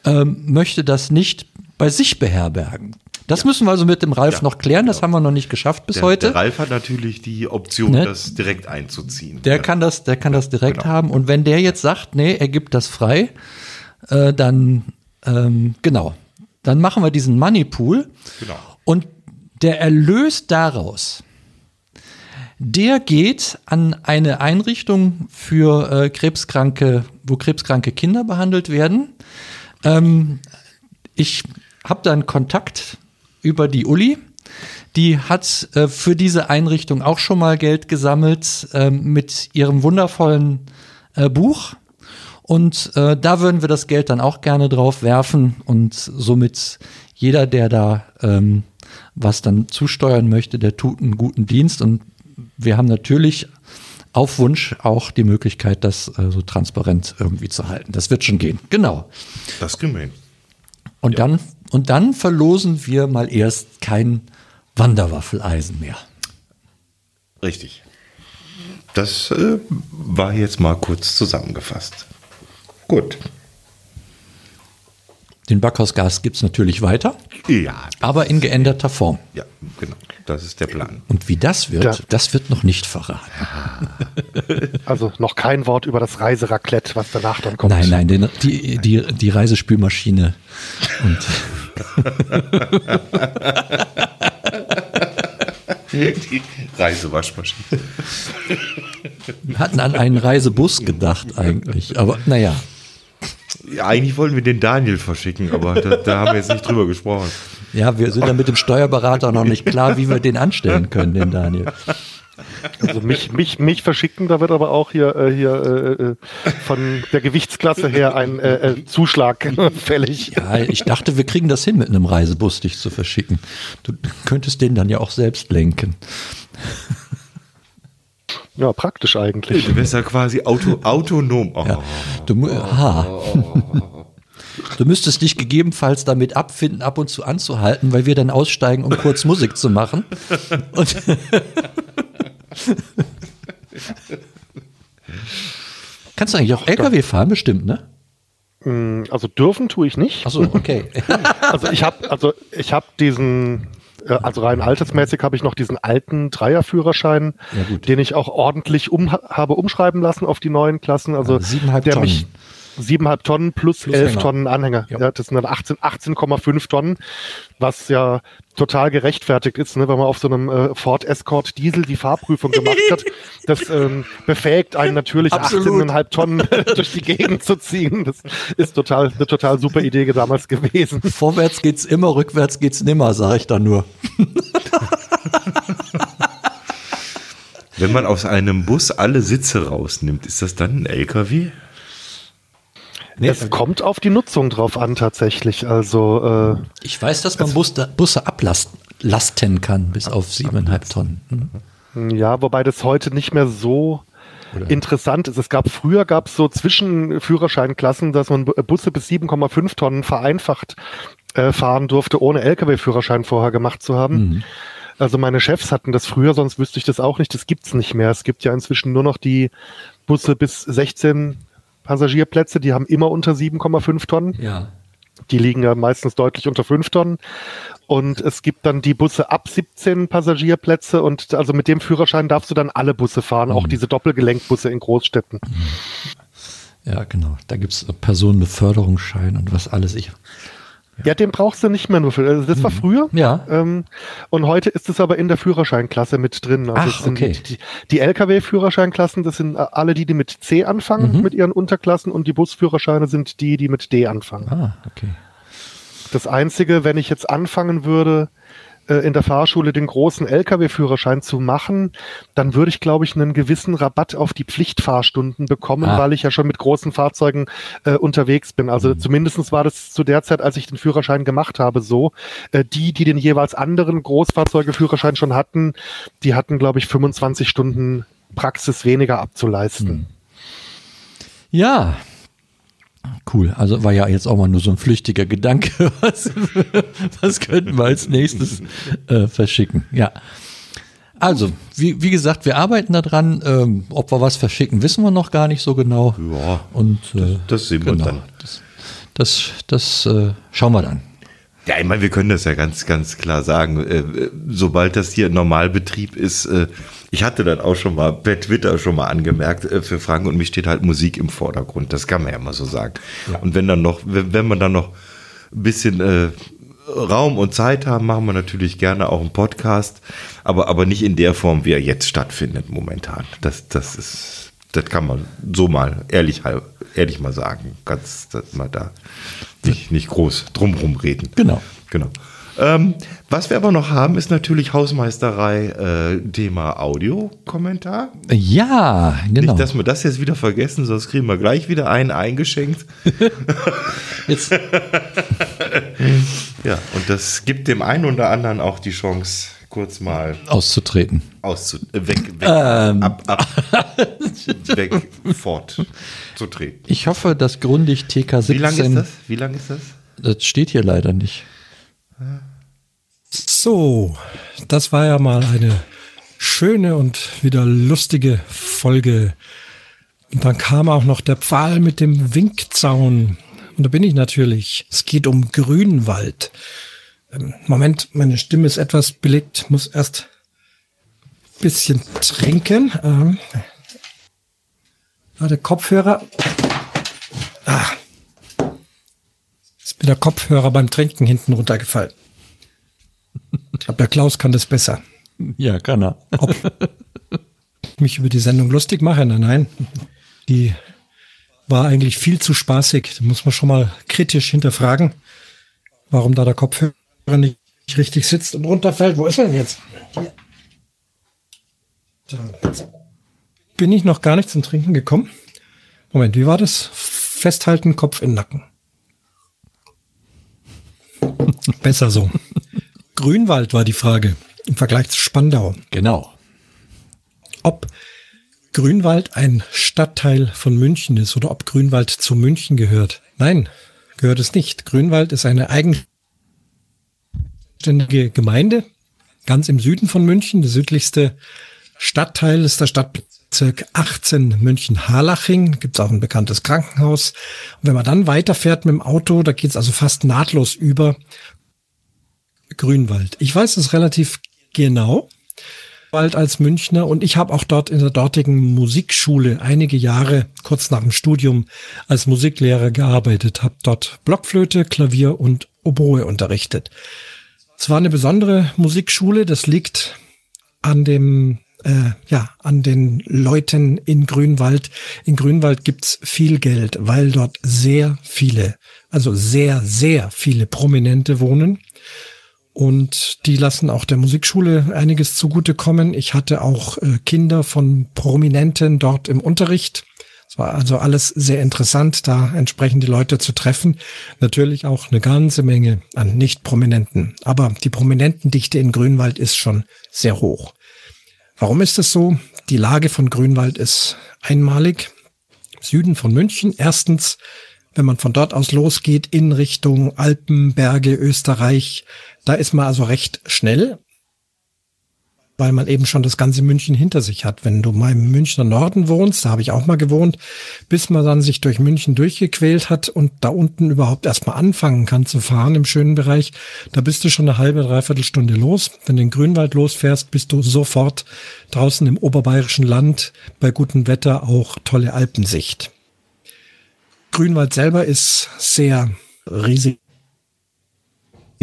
S1: Ähm, möchte das nicht bei sich beherbergen. Das müssen wir also mit dem Ralf
S3: Ja,
S1: noch klären, das
S3: genau.
S1: haben wir noch nicht geschafft bis
S3: Der,
S1: heute.
S3: der Ralf hat natürlich die Option,
S1: Ne?
S3: das direkt einzuziehen.
S1: Der
S3: Ja.
S1: kann das, der kann das direkt
S3: genau.
S1: haben. Und wenn der jetzt sagt, nee, er gibt das frei, äh, dann ähm, genau, dann machen wir diesen Money Pool.
S3: Genau.
S1: Und der Erlös daraus, der geht an eine Einrichtung für äh, krebskranke, wo krebskranke Kinder behandelt werden. Ähm, ich habe da einen Kontakt über die Uli. Die hat äh, für diese Einrichtung auch schon mal Geld gesammelt ähm, mit ihrem wundervollen äh, Buch. Und äh, da würden wir das Geld dann auch gerne drauf werfen und somit jeder, der da ähm, was dann zusteuern möchte, der tut einen guten Dienst. Und wir haben natürlich auf Wunsch auch die Möglichkeit, das äh, so transparent irgendwie zu halten. Das wird schon gehen. Genau.
S3: Das kriegen wir hin.
S1: Und dann und dann verlosen wir mal erst kein Wanderwaffeleisen mehr.
S3: Richtig. Das äh, war jetzt mal kurz zusammengefasst. Gut.
S1: Den Backhausgas gibt es natürlich weiter,
S3: Ja,
S1: aber in geänderter Form.
S3: ja, genau. Das ist der Plan.
S1: Und wie das wird,
S2: Ja.
S1: das wird noch nicht verraten.
S2: Also noch kein Wort über das Reiseraclette, was danach dann kommt.
S1: Nein, nein, den, die, die, die Reisespülmaschine und
S3: Die Reisewaschmaschine.
S1: wir hatten an einen Reisebus gedacht eigentlich. Aber naja,
S3: Ja, eigentlich wollten wir den Daniel verschicken, aber da, da haben wir jetzt nicht drüber gesprochen.
S1: ja, wir sind da mit dem Steuerberater noch nicht klar, wie wir den anstellen können, den Daniel.
S2: Also mich, mich, mich verschicken, da wird aber auch hier, äh, hier äh, äh, von der Gewichtsklasse her ein äh, äh, Zuschlag fällig.
S1: Ja, ich dachte, wir kriegen das hin, mit einem Reisebus dich zu verschicken. Du könntest den dann ja auch selbst lenken.
S2: Ja, praktisch eigentlich.
S3: Du bist ja quasi auto, autonom. Oh.
S1: Ja. Du, ha. du müsstest dich gegebenenfalls damit abfinden, ab und zu anzuhalten, weil wir dann aussteigen, um kurz Musik zu machen. Und Kannst du eigentlich auch LKW fahren, bestimmt, ne?
S2: Mm, Also dürfen tue ich nicht.
S1: Achso, okay.
S2: Also ich habe also ich habe diesen also rein altersmäßig habe ich noch diesen alten Dreierführerschein,
S1: Ja,
S2: den ich auch ordentlich um, habe umschreiben lassen auf die neuen Klassen. Also
S1: Ja, siebeneinhalb
S2: der
S1: Tonnen.
S2: mich siebeneinhalb Tonnen plus,
S1: Plus
S2: elf
S1: Hänger.
S2: Tonnen Anhänger.
S1: Ja.
S2: Ja. das sind dann 18 18,5 Tonnen, was ja total gerechtfertigt ist, ne, wenn man auf so einem äh, Ford Escort Diesel die Fahrprüfung gemacht hat. Das ähm, befähigt einen natürlich
S1: Absolut.
S2: 18,5 Tonnen durch die Gegend zu ziehen. Das ist total eine total super Idee damals gewesen.
S1: Vorwärts geht's immer, rückwärts geht's nimmer, sage ich dann nur.
S3: Wenn man aus einem Bus alle Sitze rausnimmt, ist das dann ein LKW?
S2: Es kommt auf die Nutzung drauf an, tatsächlich. Also, äh,
S1: Ich weiß, dass man Busse, Busse ablasten lasten kann, bis auf siebeneinhalb Tonnen. Hm.
S2: ja, wobei das heute nicht mehr so interessant ist. Es gab früher gab es so Zwischenführerscheinklassen, dass man Bu- Busse bis 7,5 Tonnen vereinfacht äh, fahren durfte, ohne Lkw-Führerschein vorher gemacht zu haben. Also meine Chefs hatten das früher, sonst wüsste ich das auch nicht. Das gibt's nicht mehr. Es gibt ja inzwischen nur noch die Busse bis 16 Passagierplätze, die haben immer unter 7,5 Tonnen.
S1: Ja.
S2: Die liegen ja meistens deutlich unter 5 Tonnen. Und es gibt dann die Busse ab 17 Passagierplätze und also mit dem Führerschein darfst du dann alle Busse fahren, auch diese Doppelgelenkbusse in Großstädten.
S1: Ja, genau. Da gibt's Personenbeförderungsschein und was alles. Ich,
S2: Ja, den brauchst du nicht mehr nur für. Also das war früher.
S1: Ja.
S2: Ähm, und heute ist es aber in der Führerscheinklasse mit drin. Also
S1: Ach, okay.
S2: die, die Lkw-Führerscheinklassen, das sind äh, alle die, die mit C anfangen,
S1: Mhm.
S2: mit ihren Unterklassen und die Busführerscheine sind die, die mit D anfangen.
S1: ah, okay.
S2: Das Einzige, wenn ich jetzt anfangen würde, in der Fahrschule den großen Lkw-Führerschein zu machen, dann würde ich, glaube ich, einen gewissen Rabatt auf die Pflichtfahrstunden bekommen,
S1: Ah.
S2: weil ich ja schon mit großen Fahrzeugen äh, unterwegs bin. Also zumindestens war das zu der Zeit, als ich den Führerschein gemacht habe, so. Äh, die, die den jeweils anderen Großfahrzeugeführerschein schon hatten, die hatten, glaube ich, 25 Stunden Praxis weniger abzuleisten.
S1: Ja. Cool. Also war ja jetzt auch mal nur so ein flüchtiger Gedanke. Was, was könnten wir als nächstes äh, verschicken? Ja. Also, wie, wie gesagt, wir arbeiten daran. Ähm, ob wir was verschicken, wissen wir noch gar nicht so genau.
S3: Ja,
S1: Und äh,
S3: das sehen wir
S1: genau,
S3: dann.
S1: Das, das, das äh, schauen wir dann.
S3: Ja, ich meine, wir können das ja ganz, ganz klar sagen. Äh, sobald das hier Normalbetrieb ist, äh, ich hatte dann auch schon mal per Twitter schon mal angemerkt, äh, für Frank und mich steht halt Musik im Vordergrund. Das kann man ja mal so sagen. Und wenn dann noch, wenn, wenn man dann noch ein bisschen Raum und Zeit haben, machen wir natürlich gerne auch einen Podcast, aber, aber nicht in der Form, wie er jetzt stattfindet momentan. Das, das ist, das kann man so mal ehrlich, ehrlich mal sagen. Ganz mal da nicht, nicht groß drumrum reden.
S1: Genau.
S3: Genau. Ähm, was wir aber noch haben, ist natürlich Hausmeisterei, äh, Thema Audiokommentar.
S1: Ja, genau.
S3: Nicht, dass wir das jetzt wieder vergessen, sonst kriegen wir gleich wieder einen eingeschenkt.
S1: Jetzt,
S3: Ja, und das gibt dem einen oder anderen auch die Chance, kurz mal
S1: auszutreten.
S3: auszu äh, weg, weg,
S1: Ähm.
S3: ab, ab, weg, fortzutreten.
S1: Ich hoffe, dass Grundig TK17.
S3: Wie lang ist das? Wie lang ist das?
S1: Das steht hier leider nicht.
S6: So, das war ja mal eine schöne und wieder lustige Folge. Und dann kam auch noch der Pfahl mit dem Winkzaun. Und da bin ich natürlich. Es geht um Grünwald. Ähm, Moment, meine Stimme ist etwas belegt. Muss erst ein bisschen trinken. Ähm, ah, der Kopfhörer. Ah. Ist mir der Kopfhörer beim Trinken hinten runtergefallen. Ich glaube, der Klaus kann das besser.
S1: Ja, kann er.
S6: Mich über die Sendung lustig machen. Nein, nein. Die war eigentlich viel zu spaßig. Da muss man schon mal kritisch hinterfragen, warum da der Kopfhörer nicht richtig sitzt und runterfällt. Wo ist er denn jetzt? Hier. Jetzt Bin ich noch gar nicht zum Trinken gekommen? Moment, wie war das? Festhalten, Kopf in den Nacken. Besser so. Grünwald war die Frage im Vergleich zu Spandau.
S1: Genau.
S6: Ob Grünwald ein Stadtteil von München ist oder ob Grünwald zu München gehört. Nein, gehört es nicht. Grünwald ist eine eigenständige Gemeinde, ganz im Süden von München. Der südlichste Stadtteil ist der Stadtbezirk 18 München-Harlaching. Gibt es auch ein bekanntes Krankenhaus. Und wenn man dann weiterfährt mit dem Auto, da geht es also fast nahtlos über Grünwald. Ich weiß es relativ genau bald als Münchner und ich habe auch dort in der dortigen Musikschule einige Jahre kurz nach dem Studium als Musiklehrer gearbeitet, habe dort Blockflöte, Klavier und Oboe unterrichtet. Es war eine besondere Musikschule, das liegt an dem äh, ja, an den Leuten in Grünwald. In Grünwald gibt's viel Geld, weil dort sehr viele, also sehr, sehr viele Prominente wohnen. Und die lassen auch der Musikschule einiges zugutekommen. Ich hatte auch äh, Kinder von Prominenten dort im Unterricht. Es war also alles sehr interessant, da entsprechend die Leute zu treffen. Natürlich auch eine ganze Menge an Nicht-Prominenten. Aber die Prominentendichte in Grünwald ist schon sehr hoch. Warum ist es so? Die Lage von Grünwald ist einmalig. Süden von München. Erstens, wenn man von dort aus losgeht in Richtung Alpen, Berge, Österreich, da ist man also recht schnell, weil man eben schon das ganze München hinter sich hat. Wenn du mal im Münchner Norden wohnst, da habe ich auch mal gewohnt, bis man dann sich durch München durchgequält hat und da unten überhaupt erstmal anfangen kann zu fahren im schönen Bereich, da bist du schon eine halbe, dreiviertel Stunde los. Wenn du in Grünwald losfährst, bist du sofort draußen im oberbayerischen Land bei gutem Wetter auch tolle Alpensicht. Grünwald selber ist sehr riesig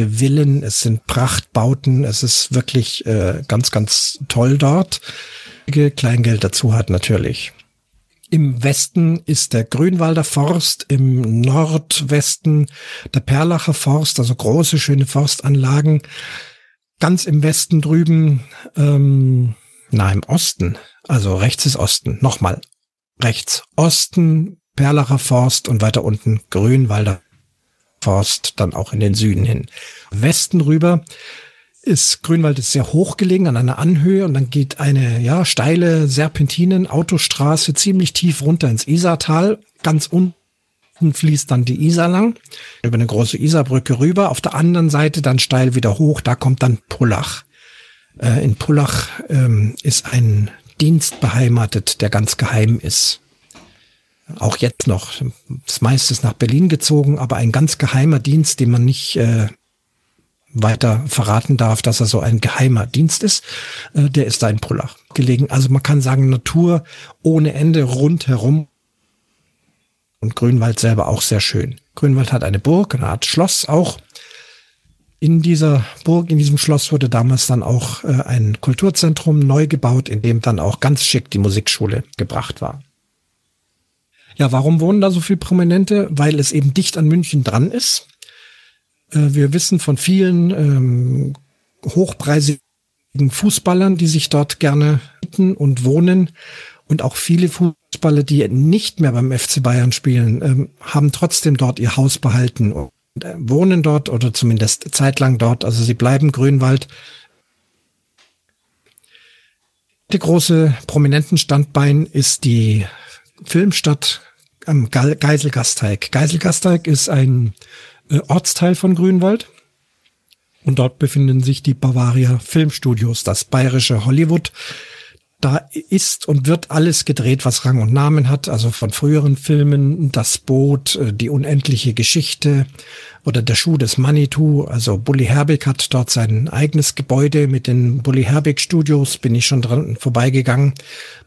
S6: Villen, es sind Prachtbauten, es ist wirklich äh, ganz, ganz toll dort. Kleingeld dazu hat natürlich. Im Westen ist der Grünwalder Forst, im Nordwesten der Perlacher Forst, also große, schöne Forstanlagen. Ganz im Westen drüben, ähm, na, im Osten, also rechts ist Osten, nochmal, rechts Osten, Perlacher Forst und weiter unten Grünwalder Forst dann auch in den Süden hin. Westen rüber ist Grünwald ist sehr hoch gelegen an einer Anhöhe und dann geht eine ja steile Serpentinen Autostraße ziemlich tief runter ins Isartal. Ganz unten fließt dann die Isar lang über eine große Isarbrücke rüber. Auf der anderen Seite dann steil wieder hoch. Da kommt dann Pullach. Äh, in Pullach ähm, ist ein Dienst beheimatet, der ganz geheim ist auch jetzt noch. Das meiste ist nach Berlin gezogen, aber ein ganz geheimer Dienst, den man nicht äh, weiter verraten darf, dass er so ein geheimer Dienst ist, äh, der ist da in Pullach gelegen. Also man kann sagen, Natur ohne Ende rundherum. Und Grünwald selber auch sehr schön. Grünwald hat eine Burg, eine Art Schloss auch. In dieser Burg, in diesem Schloss wurde damals dann auch äh, ein Kulturzentrum neu gebaut, in dem dann auch ganz schick die Musikschule gebracht war. Ja, warum wohnen da so viele Prominente? Weil es eben dicht an München dran ist. Äh, wir wissen von vielen ähm, hochpreisigen Fußballern, die sich dort gerne mieten und wohnen. Und auch viele Fußballer, die nicht mehr beim FC Bayern spielen, ähm, haben trotzdem dort ihr Haus behalten und äh, wohnen dort oder zumindest zeitlang dort. Also sie bleiben Grünwald. Die große prominenten Standbein ist die Filmstadt am Geiselgasteig. Geiselgasteig ist ein äh, Ortsteil von Grünwald. Und dort befinden sich die Bavaria Filmstudios, das bayerische Hollywood, da ist und wird alles gedreht, was Rang und Namen hat, also von früheren Filmen, Das Boot, äh, Die unendliche Geschichte oder Der Schuh des Manitou. Also Bully Herbig hat dort sein eigenes Gebäude mit den Bully Herbig Studios, bin ich schon dran vorbeigegangen.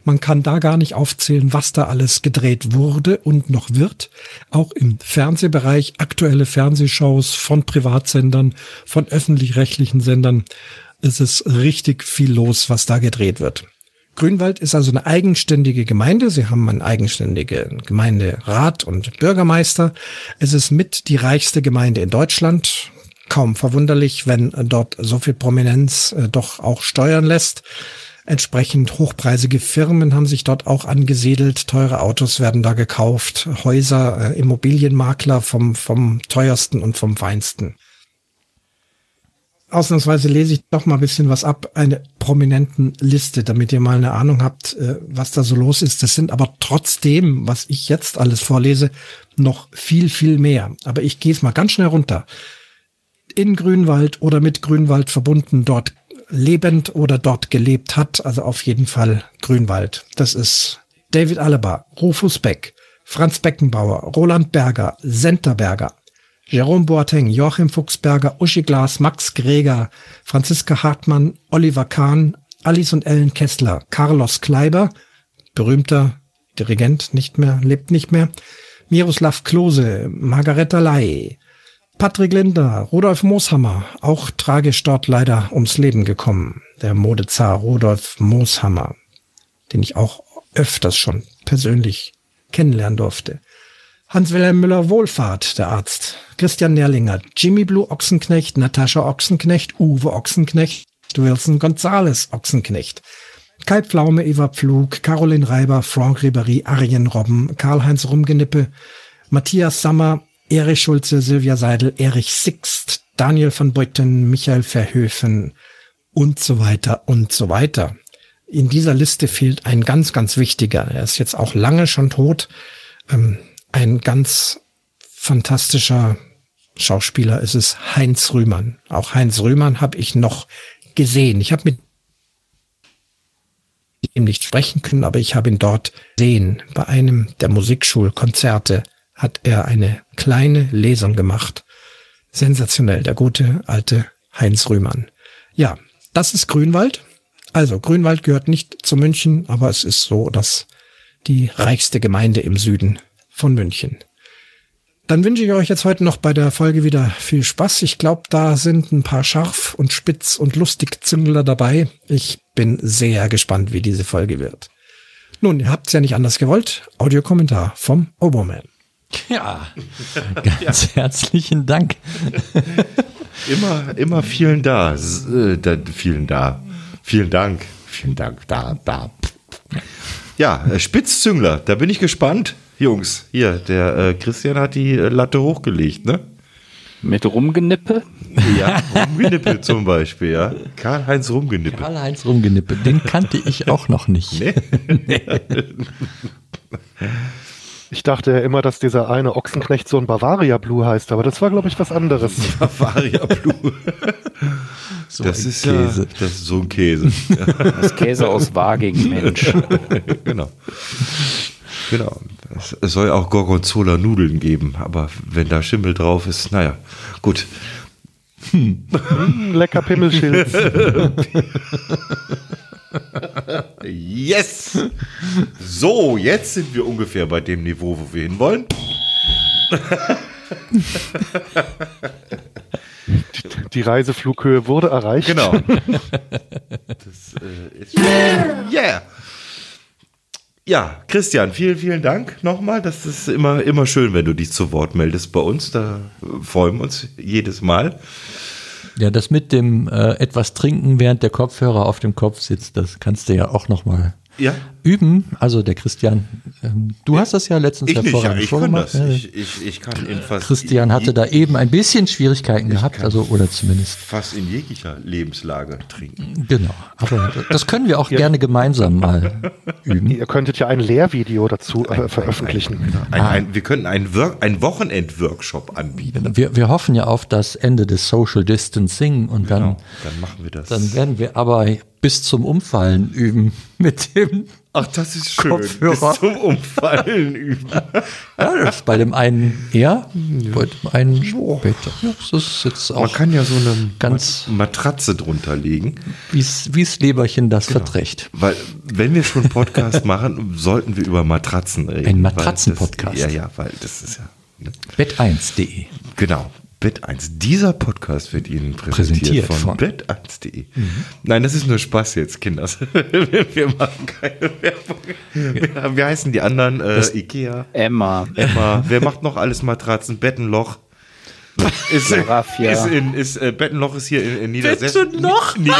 S6: Man kann da gar nicht aufzählen, was da alles gedreht wurde und noch wird. Auch im Fernsehbereich aktuelle Fernsehshows von Privatsendern, von öffentlich-rechtlichen Sendern. Es ist richtig viel los, was da gedreht wird. Grünwald ist also eine eigenständige Gemeinde. Sie haben einen eigenständigen Gemeinderat und Bürgermeister. Es ist mit die reichste Gemeinde in Deutschland. Kaum verwunderlich, wenn dort so viel Prominenz äh, doch auch steuern lässt. Entsprechend hochpreisige Firmen haben sich dort auch angesiedelt. Teure Autos werden da gekauft. Häuser, äh, Immobilienmakler vom, vom teuersten und vom feinsten ausnahmsweise lese ich doch mal ein bisschen was ab, eine prominenten Liste, damit ihr mal eine Ahnung habt, äh, was da so los ist. Das sind aber trotzdem, was ich jetzt alles vorlese, noch viel, viel mehr. Aber ich gehe es mal ganz schnell runter. In Grünwald oder mit Grünwald verbunden, dort lebend oder dort gelebt hat, also auf jeden Fall Grünwald. Das ist David Alaba, Rufus Beck, Franz Beckenbauer, Roland Berger, Senterberger, Jerome Boateng, Joachim Fuchsberger, Uschi Glas, Max Greger, Franziska Hartmann, Oliver Kahn, Alice und Ellen Kessler, Carlos Kleiber, berühmter Dirigent, nicht mehr, lebt nicht mehr, Miroslav Klose, Margareta Ley, Patrick Linder, Rudolf Mooshammer, auch tragisch dort leider ums Leben gekommen, der Modezar Rudolf Mooshammer, den ich auch öfters schon persönlich kennenlernen durfte. Hans-Wilhelm Müller-Wohlfahrt, der Arzt. Christian Nerlinger, Jimmy Blue Ochsenknecht, Natascha Ochsenknecht, Uwe Ochsenknecht, Wilson Gonzales Ochsenknecht. Kai Pflaume, Eva Pflug, Caroline Reiber, Franck Ribéry, Arjen Robben, Karl-Heinz Rumgenippe, Matthias Sammer, Erich Schulze, Silvia Seidel, Erich Sixt, Daniel van Beuten, Michael Verhöfen und so weiter und so weiter. In dieser Liste fehlt ein ganz, ganz wichtiger. Er ist jetzt auch lange schon tot. Ähm, ein ganz fantastischer Schauspieler ist es Heinz Rühmann. Auch Heinz Rühmann habe ich noch gesehen. Ich habe mit ihm nicht sprechen können, aber ich habe ihn dort sehen. Bei einem der Musikschulkonzerte hat er eine kleine Lesung gemacht. Sensationell, der gute alte Heinz Rühmann. Ja, das ist Grünwald. Also Grünwald gehört nicht zu München, aber es ist so, dass die reichste Gemeinde im Süden von München. Dann wünsche ich euch jetzt heute noch bei der Folge wieder viel Spaß. Ich glaube, da sind ein paar scharf und spitz und lustig Züngler dabei. Ich bin sehr gespannt, wie diese Folge wird. Nun, ihr habt es ja nicht anders gewollt. Audiokommentar vom Oberman.
S1: Ja, ganz herzlichen Dank.
S3: Immer, immer vielen da, äh, da. Vielen da. Vielen Dank. Vielen Dank. Da, da. Ja, äh, Spitzzüngler, da bin ich gespannt. Jungs, hier, der äh, Christian hat die äh, Latte hochgelegt, ne?
S4: Mit Rumgenippe?
S3: Ja, Rumgenippe zum Beispiel, ja. Karl-Heinz Rumgenippe.
S1: Karl-Heinz Rumgenippe, den kannte ich auch noch nicht.
S2: Ich dachte ja immer, dass dieser eine Ochsenknecht so ein Bavaria Blue heißt, aber das war, glaube ich, was anderes.
S3: Bavaria Blue. das
S1: ein
S3: ist
S1: Käse.
S3: ja das ist so ein Käse.
S4: Das Käse aus Waging, Mensch.
S3: genau. Genau. Es, soll auch Gorgonzola-Nudeln geben, aber wenn da Schimmel drauf ist, naja, gut.
S2: Lecker Pimmelschilz.
S3: Yes! So, jetzt sind wir ungefähr bei dem Niveau, wo wir hinwollen.
S2: Die Reiseflughöhe wurde erreicht.
S3: Genau. Das äh, ist. Yeah! Ja, Christian, vielen, vielen Dank nochmal. Das ist immer, immer schön, wenn du dich zu Wort meldest bei uns. Da freuen wir uns jedes Mal.
S1: Ja, das mit dem äh, etwas trinken, während der Kopfhörer auf dem Kopf sitzt, das kannst du ja auch noch mal
S3: Ja,
S1: üben. Also der Christian, ähm, du hast das ja letztens
S3: ich nicht, ja,
S1: hervorragend
S3: ich kann
S1: vorgemacht.
S3: das.
S1: Ja,
S3: Ich, ich, ich kann in fast.
S1: Christian hatte da eben ein bisschen Schwierigkeiten gehabt, also oder zumindest.
S3: Fast in jeglicher Lebenslage trinken.
S1: Genau. Aber das können wir auch gerne gemeinsam mal üben.
S2: Ihr könntet ja ein Lehrvideo dazu äh, veröffentlichen.
S3: Ein, ein, wir könnten einen, Work, einen Wochenend-Workshop anbieten.
S1: Wir, wir hoffen ja auf das Ende des Social Distancing und dann,
S3: Genau, dann machen wir das.
S1: dann werden wir aber bis zum Umfallen üben mit dem.
S3: Ach, das ist schön.
S1: Kopfhörer.
S3: Bis zum Umfallen üben.
S1: Ja, das bei dem einen eher, bei dem einen später. Ja, das ist jetzt
S3: Man
S1: auch,
S3: kann ja so eine
S1: ganz-
S3: Matratze drunter legen.
S1: wie's wie's Leberchen das verträgt.
S3: Weil, wenn wir schon Podcast machen, sollten wir über Matratzen reden.
S1: Ein Matratzenpodcast.
S3: Ja, ja, weil das ist ja. Ne?
S1: Bett1.de.
S3: Genau. Bett 1. Dieser Podcast wird Ihnen präsentiert,
S1: Präsentiert
S3: von,
S1: von-
S3: bett1.de. Nein, das ist nur Spaß jetzt, Kinders. wir machen keine Werbung. Wir, wie heißen die anderen? Äh, Ikea,
S4: Emma.
S3: Emma. Wer macht noch alles Matratzen? Bettenloch. Ist,
S4: Raffia.
S3: ist, in, ist äh, Bettenloch ist hier in, in Niedersachsen.
S1: Bettenloch?
S3: Ni-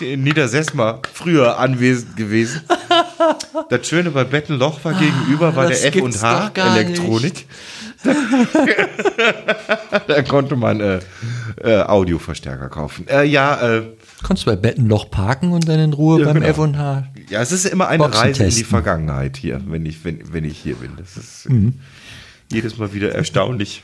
S3: in, Niedersessma früher anwesend gewesen. Das Schöne bei Bettenloch war gegenüber war
S1: das
S3: der F
S1: gibt's
S3: und Da konnte man äh, äh, Audioverstärker kaufen. Äh, ja, äh,
S1: Konntest du bei Bettenloch parken und dann in Ruhe
S3: Ja,
S1: beim
S3: genau.
S1: F&H.
S3: ja, es ist immer eine
S1: Boxen
S3: Reise in die
S1: testen.
S3: Vergangenheit hier, wenn ich, wenn, wenn ich hier bin. Das ist
S1: Mhm.
S3: jedes Mal wieder erstaunlich.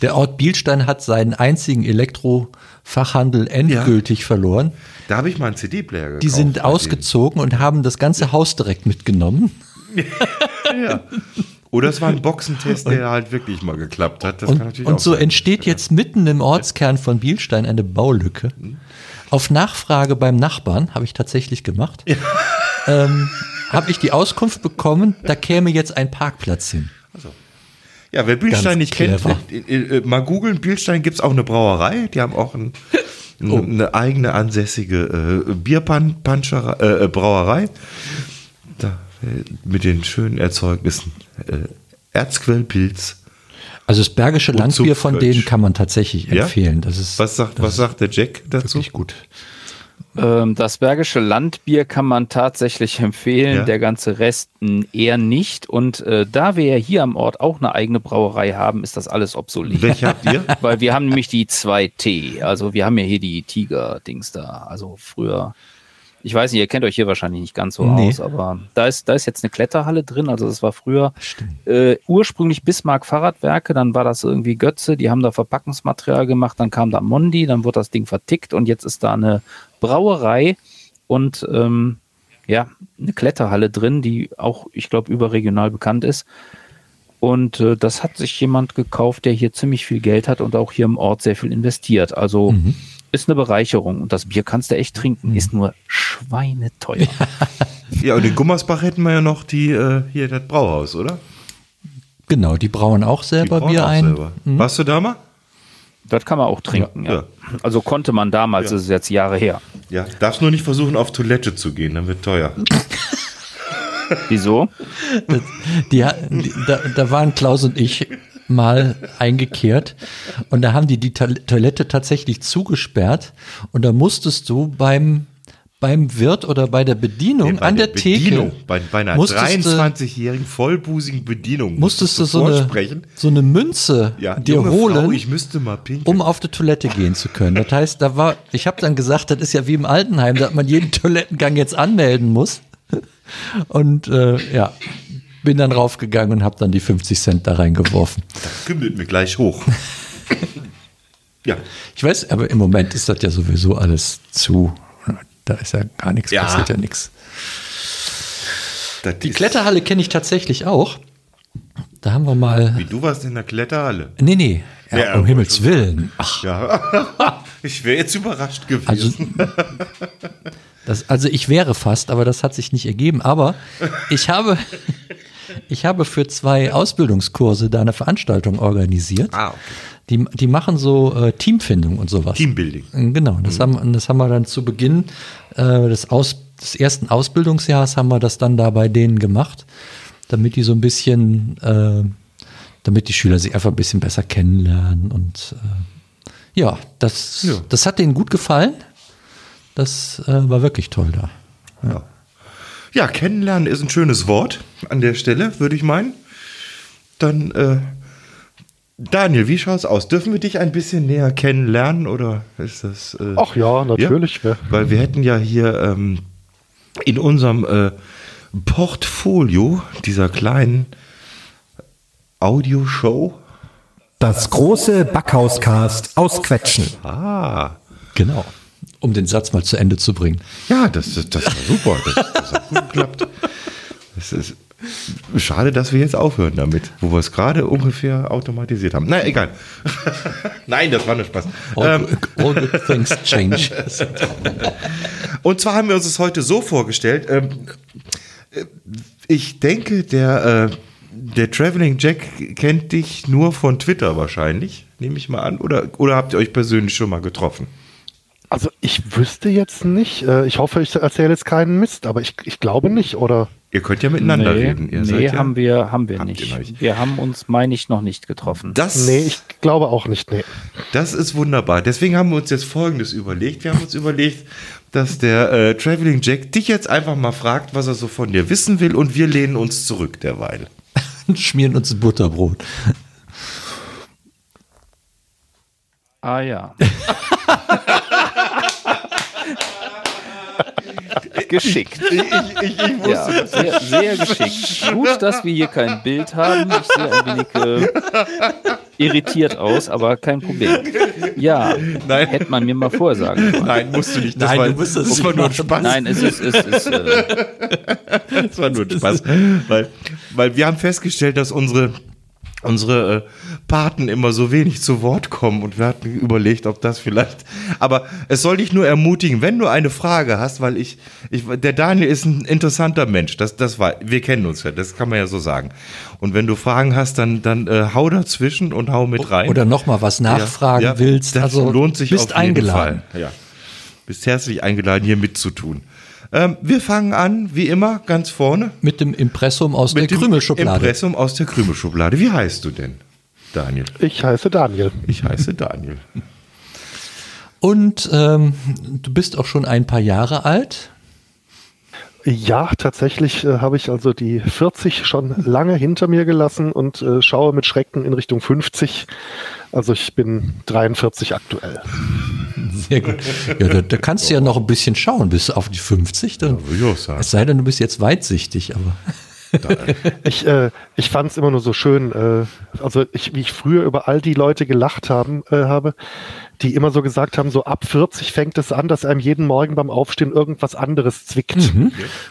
S1: Der Ort Bielstein hat seinen einzigen Elektrofachhandel endgültig verloren.
S3: Da habe ich mal einen CD-Player gekauft.
S1: Die sind
S3: denen.
S1: ausgezogen und haben das ganze Haus direkt mitgenommen.
S3: Ja. Oder es war ein Boxentest, der halt wirklich mal geklappt hat. Das kann
S1: Und,
S3: natürlich
S1: und
S3: auch
S1: so
S3: sein.
S1: entsteht jetzt mitten im Ortskern von Bielstein eine Baulücke. Auf Nachfrage beim Nachbarn, habe ich tatsächlich gemacht, ähm, habe ich die Auskunft bekommen, da käme jetzt ein Parkplatz hin.
S3: Ja, wer Bielstein
S1: Ganz
S3: nicht
S1: clever.
S3: kennt, äh, äh, mal googeln. Bielstein gibt es auch eine Brauerei. Die haben auch ein,
S1: Oh.
S3: eine eigene ansässige äh, Bierbrauerei. Äh, Brauerei. Da, äh, mit den schönen Erzeugnissen. Äh, Erzquellpilz.
S1: Also das Bergische Landbier von denen kann man tatsächlich
S3: Ja?
S1: empfehlen. Das ist
S3: Was sagt, was sagt der Jack dazu?
S1: wirklich gut.
S4: Ähm, das Bergische Landbier kann man tatsächlich empfehlen,
S3: Ja.
S4: der ganze Rest mh, eher nicht. Und äh, da wir ja hier am Ort auch eine eigene Brauerei haben, ist das alles obsolet.
S3: Welche habt ihr?
S4: Weil wir haben nämlich die 2T. Also wir haben ja hier die Tiger-Dings da. Also früher, ich weiß nicht, ihr kennt euch hier wahrscheinlich nicht ganz so
S1: Nee.
S4: aus, aber da ist, da ist jetzt eine Kletterhalle drin. Also das war früher äh, ursprünglich Bismarck Fahrradwerke, dann war das irgendwie Götze, die haben da Verpackungsmaterial gemacht, dann kam da Mondi, dann wurde das Ding vertickt und jetzt ist da eine Brauerei und ähm, ja, eine Kletterhalle drin, die auch, ich glaube, überregional bekannt ist. Und äh, das hat sich jemand gekauft, der hier ziemlich viel Geld hat und auch hier im Ort sehr viel investiert. Also
S1: Mhm.
S4: Ist eine Bereicherung. Und das Bier kannst du echt trinken, ist nur schweineteuer.
S3: Ja, und in Gummersbach hätten wir ja noch die, äh, hier das Brauhaus, oder?
S1: Genau, die brauen auch selber
S3: brauen
S1: Bier
S3: auch
S1: ein.
S3: selber. Warst du da mal?
S4: Das kann man auch trinken,
S3: Ja,
S4: ja.
S3: ja.
S4: Also konnte man damals,
S3: Ja.
S4: das ist jetzt Jahre her.
S3: Ja. Darfst nur nicht versuchen, auf Toilette zu gehen, dann wird teuer.
S4: Wieso?
S1: Die, die, da, da waren Klaus und ich mal eingekehrt. Und da haben die die Toilette tatsächlich zugesperrt. Und da musstest du beim beim Wirt oder bei der Bedienung
S3: Bei
S1: an der,
S3: Bedienung,
S1: Theke
S3: bei, bei einer
S1: musstest du-
S3: 23-jährigen vollbusigen Bedienung
S1: musstest du so eine, so eine Münze
S3: Ja,
S1: dir holen,
S3: Frau,
S1: um auf die Toilette gehen zu können. Das heißt, da war, ich habe dann gesagt, das ist ja wie im Altenheim, dass man jeden Toilettengang jetzt anmelden muss. Und äh, ja, bin dann raufgegangen und habe dann die 50 Cent da reingeworfen.
S3: kümmelt mir gleich hoch. ja,
S1: Ich weiß, aber im Moment ist das ja sowieso alles zu. Da ist ja gar nichts,
S3: Ja.
S1: passiert ja nichts.
S3: das
S1: Die Kletterhalle kenne ich tatsächlich auch. Da haben wir mal.
S3: Wie du warst in der Kletterhalle.
S1: Nee, nee, ja,
S3: Ja,
S1: um Himmels Willen. Ach,
S3: Ja. ich wäre jetzt überrascht gewesen.
S1: also, das, also ich wäre fast, aber das hat sich nicht ergeben. Aber ich habe, ich habe für zwei Ausbildungskurse da eine Veranstaltung organisiert.
S3: ah, okay.
S1: Die, die machen so äh, Teamfindung und sowas.
S3: Teambuilding.
S1: Genau, das, haben, das haben wir dann zu Beginn äh, des, Aus, des ersten Ausbildungsjahres haben wir das dann da bei denen gemacht, damit die so ein bisschen, äh, damit die Schüler sich einfach ein bisschen besser kennenlernen und äh, ja, das,
S3: Ja.
S1: das hat denen gut gefallen. Das äh, war wirklich toll da.
S3: Ja. Ja, kennenlernen ist ein schönes Wort an der Stelle, würde ich meinen. Dann, äh, Daniel, wie schaut's aus? Dürfen wir dich ein bisschen näher kennenlernen oder ist das? Äh,
S2: Ach ja, natürlich. Ja.
S3: Weil wir hätten ja hier ähm, in unserem äh, Portfolio dieser kleinen Audioshow.
S7: Das große Backhauscast ausquetschen.
S3: Ah,
S1: Genau. Um den Satz mal zu Ende zu bringen.
S3: ja, das, das, das war super. Das, das hat gut geklappt. Es ist schade, dass wir jetzt aufhören damit, wo wir es gerade ungefähr automatisiert haben. Na, egal. Nein, das war nur Spaß.
S1: All,
S3: Ähm,
S1: all good things change.
S3: Und zwar haben wir uns es heute so vorgestellt. Ähm, äh, ich denke, der, äh, der Traveling Jack kennt dich nur von Twitter wahrscheinlich, nehme ich mal an. Oder, oder habt ihr euch persönlich schon mal getroffen?
S2: Also ich wüsste jetzt nicht. äh, Ich hoffe, ich erzähle jetzt keinen Mist, aber ich, ich glaube nicht, oder?
S3: Ihr könnt ja miteinander
S4: nee,
S3: reden. Ihr
S4: nee
S3: seid ja,
S4: haben wir, haben wir nicht. Wir haben uns, meine ich, noch nicht getroffen.
S3: Das,
S2: Nee, ich glaube auch nicht. Nee.
S3: das ist wunderbar. Deswegen haben wir uns jetzt Folgendes überlegt. Wir haben uns überlegt, dass der äh, Traveling Jack dich jetzt einfach mal fragt, was er so von dir wissen will und wir lehnen uns zurück derweil.
S1: Schmieren uns ein Butterbrot.
S4: Ah ja. geschickt.
S3: Ich, ich, ich
S4: Ja, sehr, sehr geschickt. Gut, dass wir hier kein Bild haben. Ich sehe ein wenig äh, irritiert aus, aber kein Problem. Ja,
S3: Nein.
S4: hätte man mir mal vorher sagen sollen.
S3: Nein, musst du nicht. Das
S1: Nein,
S3: war,
S1: du musst das
S3: das war nur ein. Spaß.
S4: Nein, es ist, es ist äh,
S3: Das war nur ein Spaß. weil, weil wir haben festgestellt, dass unsere, unsere äh, Paten immer so wenig zu Wort kommen und wir hatten überlegt, ob das vielleicht. Aber es soll dich nur ermutigen, wenn du eine Frage hast, weil ich, ich der Daniel ist ein interessanter Mensch. Das, das war, wir kennen uns ja, das kann man ja so sagen. Und wenn du Fragen hast, dann, dann äh, hau dazwischen und hau mit rein.
S1: Oder noch mal was nachfragen
S3: Ja, ja,
S1: willst.
S3: Das
S1: also
S3: lohnt sich
S1: bist
S3: auf jeden
S1: eingeladen.
S3: Fall. Ja. Bist herzlich eingeladen, hier mitzutun. Ähm, wir fangen an, wie immer, ganz vorne
S1: Mit dem Impressum aus
S3: mit
S1: der Krümelschublade.
S3: Impressum aus der Krümelschublade. Wie heißt du denn, Daniel?
S2: Ich heiße Daniel.
S3: Ich heiße Daniel.
S1: Und ähm, du bist auch schon ein paar Jahre alt.
S2: Ja, tatsächlich äh, habe ich also die 40 schon lange hinter mir gelassen und äh, schaue mit Schrecken in Richtung 50. Also ich bin 43 aktuell.
S1: Sehr gut. Ja, da, da kannst du ja noch ein bisschen schauen bis auf die 50. Dann,
S3: würde ich auch sagen.
S1: es sei denn, du bist jetzt weitsichtig, aber
S2: Ich, äh, ich fand es immer nur so schön, äh, also ich, wie ich früher über all die Leute gelacht haben, äh, habe, die immer so gesagt haben, so ab 40 fängt es an, dass einem jeden Morgen beim Aufstehen irgendwas anderes zwickt.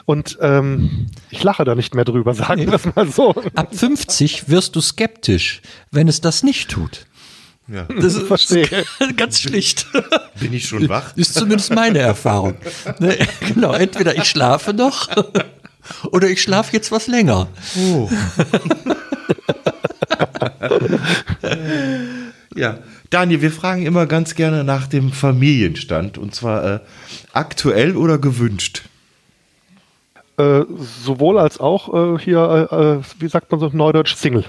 S2: Und ähm, ich lache da nicht mehr drüber, sagen wir es mal so.
S1: Ab 50 wirst du skeptisch, wenn es das nicht tut.
S3: Ja.
S1: Das ist
S2: Verstehe.
S1: ganz schlicht.
S3: Bin ich schon wach?
S1: Ist zumindest meine Erfahrung. Ne, Genau, entweder ich schlafe noch oder ich schlafe jetzt was länger.
S3: Ja. Daniel, wir fragen immer ganz gerne nach dem Familienstand und zwar äh, aktuell oder gewünscht.
S2: Äh, sowohl als auch äh, hier, äh, äh, wie sagt man so, neudeutsch Single.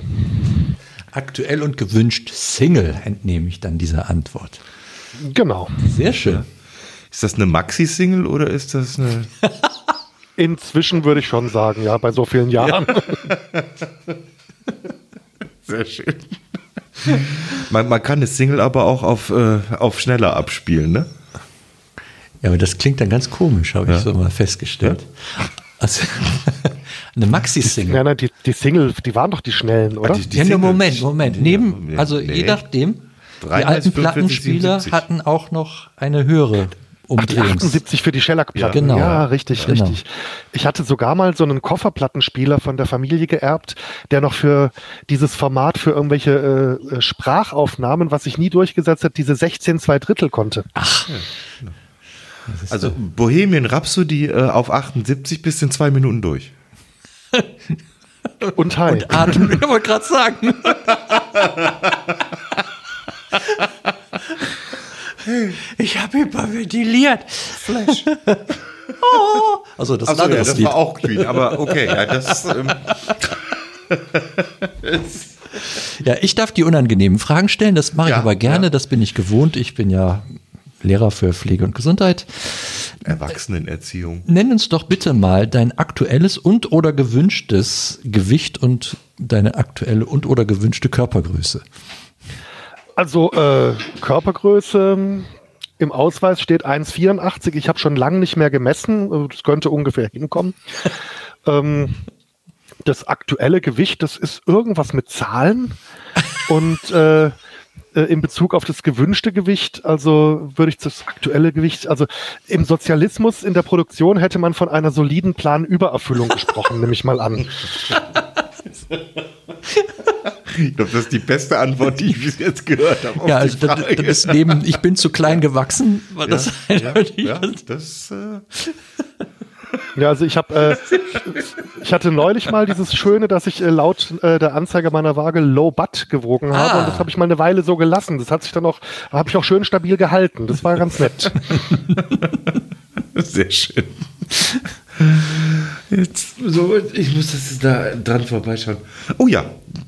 S1: Aktuell und gewünscht Single entnehme ich dann dieser Antwort.
S2: Genau.
S1: Sehr schön.
S3: Ist das eine Maxi-Single oder ist das eine.
S2: Inzwischen würde ich schon sagen, ja, bei so vielen Jahren.
S3: Sehr schön. Man, man kann eine Single aber auch auf, äh, auf schneller abspielen, ne?
S1: Ja, aber das klingt dann ganz komisch, habe ich so mal festgestellt. Also, eine Maxi-Single.
S2: Ja, nein, die, die Single, die waren doch die schnellen, oder?
S3: Ah, die- die
S1: Ja, Moment, Moment. Neben,
S3: Ja,
S1: also
S3: nee.
S1: je nachdem, die
S3: 33,
S1: alten
S3: 45,
S1: Plattenspieler
S3: 77.
S1: hatten auch noch eine höhere
S2: Ach, die
S1: Umdrehungs.
S2: 78 für die Shellac-Platten.
S1: Ja, genau.
S2: Ja, richtig,
S1: Genau.
S2: richtig. Ich hatte sogar mal so einen Kofferplattenspieler von der Familie geerbt, der noch für dieses Format für irgendwelche äh, äh, Sprachaufnahmen, was sich nie durchgesetzt hat, diese 16 zwei Drittel konnte.
S3: Also Bohemian Rhapsody äh, auf 78 bis in zwei Minuten durch.
S2: Und hi.
S1: Atem, ich wollte gerade sagen. Ich habe hyperventiliert. Flash. Oh. Also das ein
S3: ja, das
S1: Lied.
S3: war auch Queen, aber okay, ja, das. Ähm,
S1: Ja, ich darf die unangenehmen Fragen stellen. Das mache ich
S3: Ja,
S1: aber gerne.
S3: ja.
S1: Das bin ich gewohnt. Ich bin ja Lehrer für Pflege und Gesundheit.
S3: Erwachsenenerziehung.
S1: Nenn uns doch bitte mal dein aktuelles und oder gewünschtes Gewicht und deine aktuelle und oder gewünschte Körpergröße.
S2: Also äh, Körpergröße im Ausweis steht 1,84. Ich habe schon lange nicht mehr gemessen. Äh, Das könnte ungefähr hinkommen. ähm, das aktuelle Gewicht, das ist irgendwas mit Zahlen. Und äh, äh, in Bezug auf das gewünschte Gewicht, also würde ich das aktuelle Gewicht, also im Sozialismus in der Produktion hätte man von einer soliden Planübererfüllung gesprochen, nehme ich mal an.
S3: Ich glaube, das ist die beste Antwort, die ich bis jetzt gehört habe. auf
S1: Ja,
S3: die
S1: also das, das ist neben, ich bin zu klein gewachsen. War das
S3: ja,
S1: eindeutig.
S3: ja, das. Äh,
S2: Ja, also ich habe, äh, ich hatte neulich mal dieses Schöne, dass ich äh, laut äh, der Anzeige meiner Waage Low Butt gewogen habe
S1: Ah.
S2: und das habe ich mal eine Weile so gelassen. Das hat sich dann auch, habe ich auch schön stabil gehalten. Das war ganz nett.
S3: Sehr schön. Jetzt, so, ich muss das da dran vorbeischauen. Oh ja,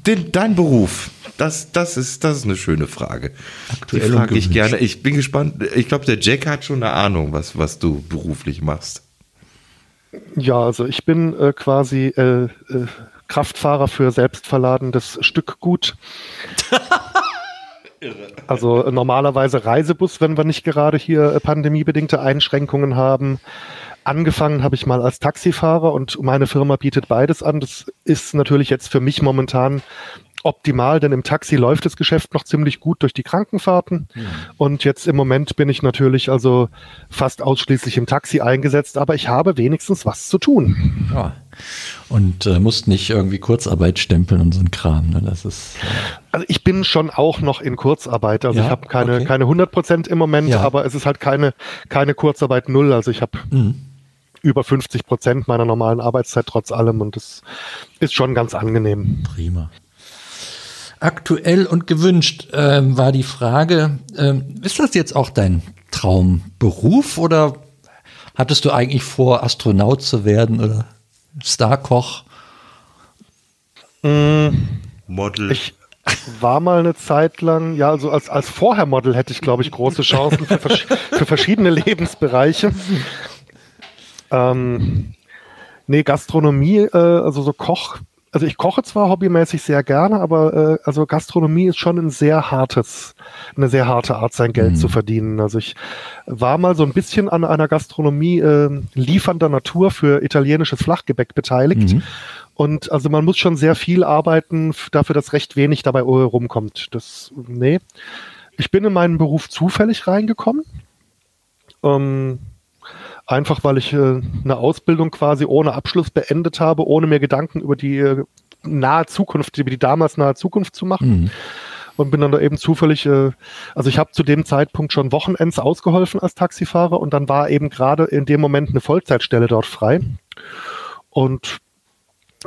S3: den, dein Beruf. Das, das, ist, das ist eine schöne Frage.
S1: Aktuell
S3: Die frage ich gerne. Ich bin gespannt. Ich glaube, der Jack hat schon eine Ahnung, was, was du beruflich machst.
S2: Ja, also ich bin äh, quasi äh, äh, Kraftfahrer für selbstverladendes Stückgut. Also äh, normalerweise Reisebus, wenn wir nicht gerade hier äh, pandemiebedingte Einschränkungen haben. Angefangen habe ich mal als Taxifahrer und meine Firma bietet beides an. Das ist natürlich jetzt für mich momentan optimal, denn im Taxi läuft das Geschäft noch ziemlich gut durch die Krankenfahrten. Und jetzt im Moment bin ich natürlich also fast ausschließlich im Taxi eingesetzt, aber ich habe wenigstens was zu tun.
S1: Ja. Und äh, musst nicht irgendwie Kurzarbeit stempeln und so ein Kram. Ne? Das ist äh,
S2: Also ich bin schon auch noch in Kurzarbeit. Also
S1: Ja,
S2: ich habe keine,
S1: okay.
S2: keine 100 Prozent im Moment,
S1: Ja.
S2: aber es ist halt keine, keine Kurzarbeit null. Also ich habe
S1: Mhm.
S2: Über 50 Prozent meiner normalen Arbeitszeit trotz allem und das ist schon ganz angenehm.
S1: prima. Aktuell und gewünscht ähm, war die Frage, ähm, ist das jetzt auch dein Traumberuf oder hattest du eigentlich vor, Astronaut zu werden oder Starkoch?
S3: Model.
S2: Ich war mal eine Zeit lang, ja, also als, als Vorhermodel hätte ich, glaube ich, große Chancen für, vers für verschiedene Lebensbereiche. Ähm, nee, Gastronomie, äh, also so Koch, also ich koche zwar hobbymäßig sehr gerne, aber äh, also Gastronomie ist schon ein sehr hartes, eine sehr harte Art, sein Geld zu verdienen. Also ich war mal so ein bisschen an einer Gastronomie äh, liefernder Natur für italienisches Flachgebäck beteiligt. Und also man muss schon sehr viel arbeiten dafür, dass recht wenig dabei rumkommt. Das, nee. Ich bin in meinen Beruf zufällig reingekommen. Ähm, einfach weil ich äh, eine Ausbildung quasi ohne Abschluss beendet habe, ohne mir Gedanken über die äh, nahe Zukunft, über die damals nahe Zukunft zu machen
S1: Mhm.
S2: und bin dann da eben zufällig, äh, also ich habe zu dem Zeitpunkt schon Wochenends ausgeholfen als Taxifahrer und dann war eben gerade in dem Moment eine Vollzeitstelle dort frei. Und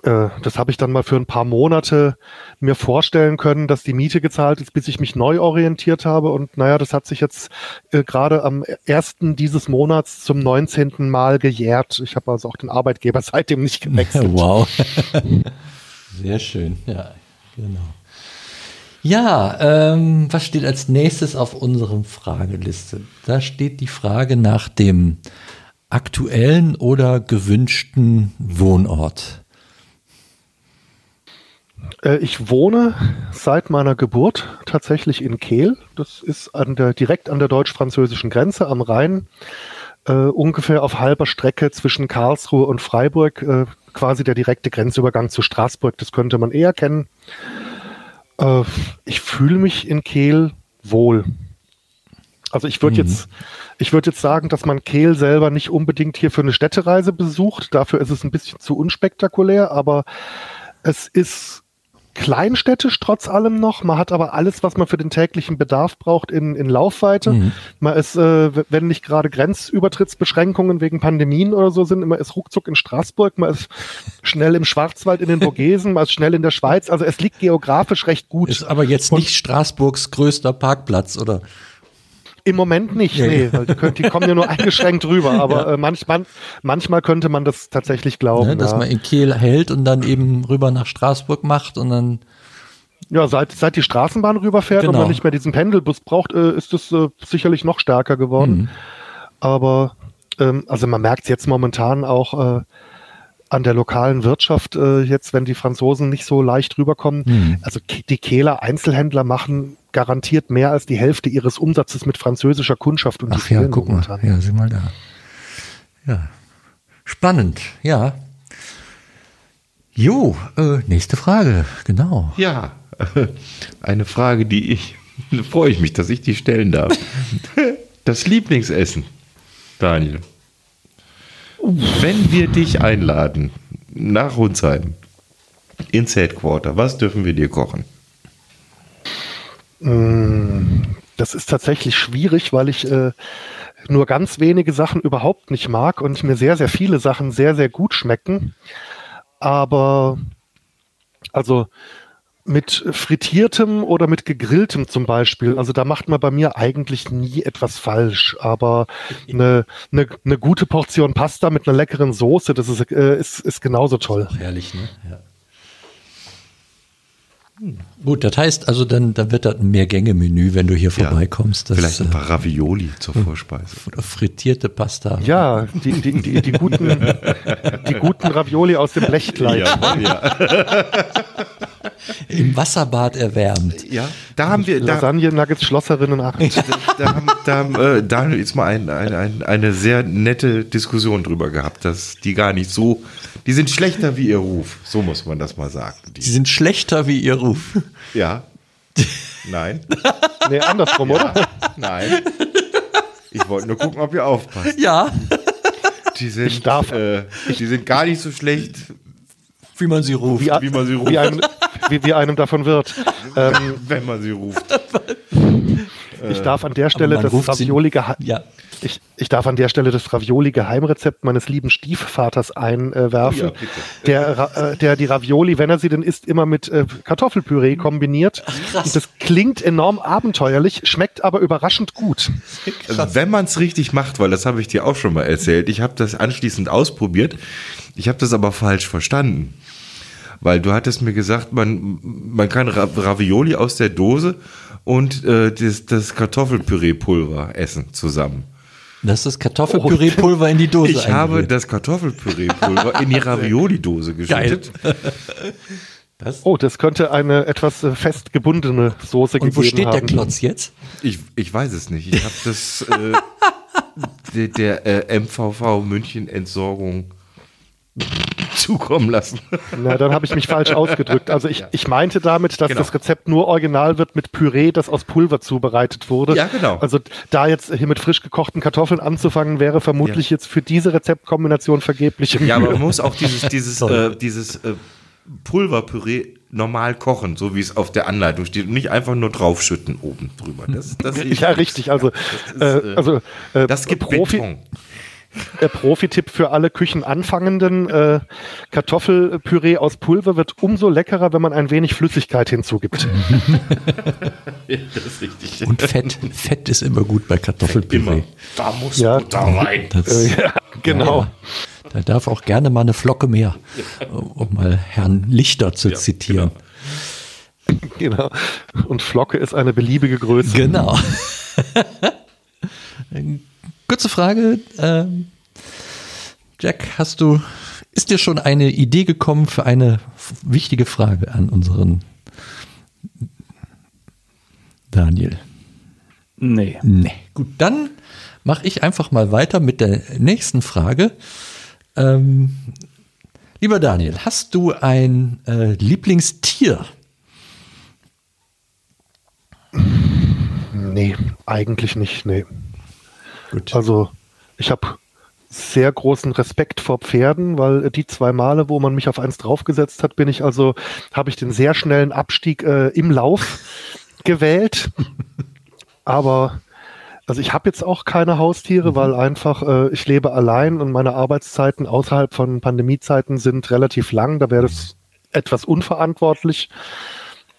S2: das habe ich dann mal für ein paar Monate mir vorstellen können, dass die Miete gezahlt ist, bis ich mich neu orientiert habe. Und naja, das hat sich jetzt äh, gerade am ersten dieses Monats zum 19. Mal gejährt. Ich habe also auch den Arbeitgeber seitdem nicht gewechselt.
S1: Wow. Sehr schön, ja, genau. Ja, ähm, was steht als nächstes auf unserem Frageliste? Da steht die Frage nach dem aktuellen oder gewünschten Wohnort.
S2: Äh, Ich wohne seit meiner Geburt tatsächlich in Kehl. Das ist an der, direkt an der deutsch-französischen Grenze am Rhein, äh, ungefähr auf halber Strecke zwischen Karlsruhe und Freiburg, äh, quasi der direkte Grenzübergang zu Straßburg. Das könnte man eher kennen. Äh, ich fühle mich in Kehl wohl. Also ich würde jetzt, ich würde jetzt sagen, dass man Kehl selber nicht unbedingt hier für eine Städtereise besucht. Dafür ist es ein bisschen zu unspektakulär, aber es ist kleinstädtisch trotz allem noch. Man hat aber alles, was man für den täglichen Bedarf braucht, in, in Laufweite.
S1: Mhm.
S2: Man ist, äh, wenn nicht gerade Grenzübertrittsbeschränkungen wegen Pandemien oder so sind, man ist ruckzuck in Straßburg, man ist schnell im Schwarzwald in den Vogesen, man ist schnell in der Schweiz. Also es liegt geografisch recht gut.
S1: Ist aber jetzt
S2: Und-
S1: nicht Straßburgs größter Parkplatz, oder?
S2: Im Moment nicht,
S1: Ja,
S2: nee,
S1: ja.
S2: weil die, können, die kommen ja nur eingeschränkt rüber. Aber äh, manchmal, manchmal könnte man das tatsächlich glauben.
S1: Ne, dass
S2: ja.
S1: man in Kehl hält und dann eben rüber nach Straßburg macht und dann.
S2: Ja, seit, seit die Straßenbahn rüberfährt und
S1: Genau.
S2: man nicht mehr diesen Pendelbus braucht, äh, ist es äh, sicherlich noch stärker geworden.
S1: Mhm.
S2: Aber ähm, also man merkt jetzt momentan auch äh, an der lokalen Wirtschaft, äh, jetzt wenn die Franzosen nicht so leicht rüberkommen.
S1: Mhm.
S2: Also die Kehler Einzelhändler machen garantiert mehr als die Hälfte ihres Umsatzes mit französischer Kundschaft und die
S1: Ach ja, guck mal. Ja, sieh mal da. Ja. Spannend, ja. Jo, äh, nächste Frage, genau.
S3: Ja, eine Frage, die ich, da freue ich mich, dass ich die stellen darf. Das Lieblingsessen, Daniel. Wenn wir dich einladen nach Hunsheim ins Headquarter, was dürfen wir dir kochen?
S2: Das ist tatsächlich schwierig, weil ich äh, nur ganz wenige Sachen überhaupt nicht mag und mir sehr, sehr viele Sachen sehr, sehr gut schmecken. Aber also mit frittiertem oder mit gegrilltem zum Beispiel, also da macht man bei mir eigentlich nie etwas falsch. Aber eine, eine, eine gute Portion Pasta mit einer leckeren Soße, das ist, äh, ist, ist genauso toll.
S1: Herrlich, ne? Ja. Hm. Gut, das heißt also, dann, dann wird das ein Mehrgänge-Menü, wenn du hier
S3: Ja,
S1: vorbeikommst. Das,
S3: Vielleicht ein
S1: äh,
S3: paar Ravioli zur Vorspeise.
S1: oder frittierte Pasta.
S2: Ja, die, die, die, die, guten, die guten Ravioli aus dem Blechkleid.
S3: Ja, ja.
S1: Im Wasserbad erwärmt.
S3: ja, da haben wir, da,
S2: Lasagne Nuggets Schlosserinnen 8.
S3: da haben, da haben äh, Daniel jetzt mal ein, ein, ein, eine sehr nette Diskussion drüber gehabt, dass die gar nicht so, die sind schlechter wie ihr Ruf, so muss man das mal sagen.
S1: Sie
S3: Die,
S1: sind schlechter wie ihr Ruf.
S3: ja, nein,
S2: Nee, andersrum, oder?
S3: nein. Ich wollte nur gucken, ob ihr aufpasst.
S1: Ja,
S3: Die sind,
S2: Ich darf-
S3: äh, die sind gar nicht so schlecht,
S1: wie man sie ruft.
S2: Wie,
S3: wie man sie ruft,
S2: wie, einem, wie, wie einem davon wird. Ähm,
S3: wenn man sie ruft.
S2: ich darf an der Stelle das Ravioli
S1: Ja.
S2: ich, ich darf an der Stelle das Ravioli Geheimrezept meines lieben Stiefvaters einwerfen,
S3: Oh ja,
S2: der, äh, der die Ravioli, wenn er sie denn isst, immer mit äh, Kartoffelpüree kombiniert. Und das klingt enorm abenteuerlich, schmeckt aber überraschend gut.
S3: Also wenn man es richtig macht, weil das habe ich dir auch schon mal erzählt, ich habe das anschließend ausprobiert, ich habe das aber falsch verstanden. Weil du hattest mir gesagt, man, man kann Ra Ravioli aus der Dose und äh, das, das Kartoffelpüree-Pulver essen zusammen.
S1: Das ist Kartoffelpüree-Pulver in die Dose
S3: Ich habe das Kartoffelpüree-Pulver in die Ravioli-Dose geschüttet.
S2: Oh, das könnte eine etwas äh, fest gebundene Soße
S1: Und wo
S2: gegeben
S1: steht der
S2: haben.
S1: Klotz jetzt?
S3: Ich, ich weiß es nicht. Ich habe das äh, der, der äh, MVV München Entsorgung zukommen lassen.
S2: Na, dann habe ich mich falsch ausgedrückt. Also ich, ich meinte damit, dass
S3: Genau.
S2: das Rezept nur original wird mit Püree, das aus Pulver zubereitet wurde.
S3: Ja, genau.
S2: Also da jetzt hier mit frisch gekochten Kartoffeln anzufangen, wäre vermutlich jetzt für diese Rezeptkombination vergebliche
S3: Ja, aber man muss auch dieses, dieses, äh, dieses äh, Pulverpüree normal kochen, so wie es auf der Anleitung steht und nicht einfach nur draufschütten oben drüber. Das, das
S2: Ja, richtig. Also,
S3: das ist,
S2: äh,
S3: äh,
S2: also äh,
S3: Das gibt
S2: Profi,
S3: Beton.
S2: Äh, Profi-Tipp für alle Küchenanfangenden. Äh, Kartoffelpüree aus Pulver wird umso leckerer, wenn man ein wenig Flüssigkeit hinzugibt.
S3: Das ist richtig.
S1: Und Fett. Fett ist immer gut bei Kartoffelpüree.
S3: Immer. Da muss
S2: Ja.
S3: Butter rein.
S1: Das,
S2: Äh, ja, genau.
S1: Ja, da darf auch gerne mal eine Flocke mehr, um mal Herrn Lichter zu zitieren.
S2: genau. Und Flocke ist eine beliebige Größe.
S1: Genau. Kurze Frage. Ähm, Jack, hast du, ist dir schon eine Idee gekommen für eine wichtige Frage an unseren Daniel?
S4: Nee.
S1: Nee. Gut, dann mache ich einfach mal weiter mit der nächsten Frage. Ähm, lieber Daniel, hast du ein äh, Lieblingstier?
S2: Nee, eigentlich nicht. Nee.
S1: Gut.
S2: Also ich habe sehr großen Respekt vor Pferden, weil die zwei Male, wo man mich auf eins draufgesetzt hat, bin ich also, habe ich den sehr schnellen Abstieg äh, im Lauf gewählt. Aber also ich habe jetzt auch keine Haustiere, weil einfach äh, ich lebe allein und meine Arbeitszeiten außerhalb von Pandemiezeiten sind relativ lang. Da wäre das etwas unverantwortlich.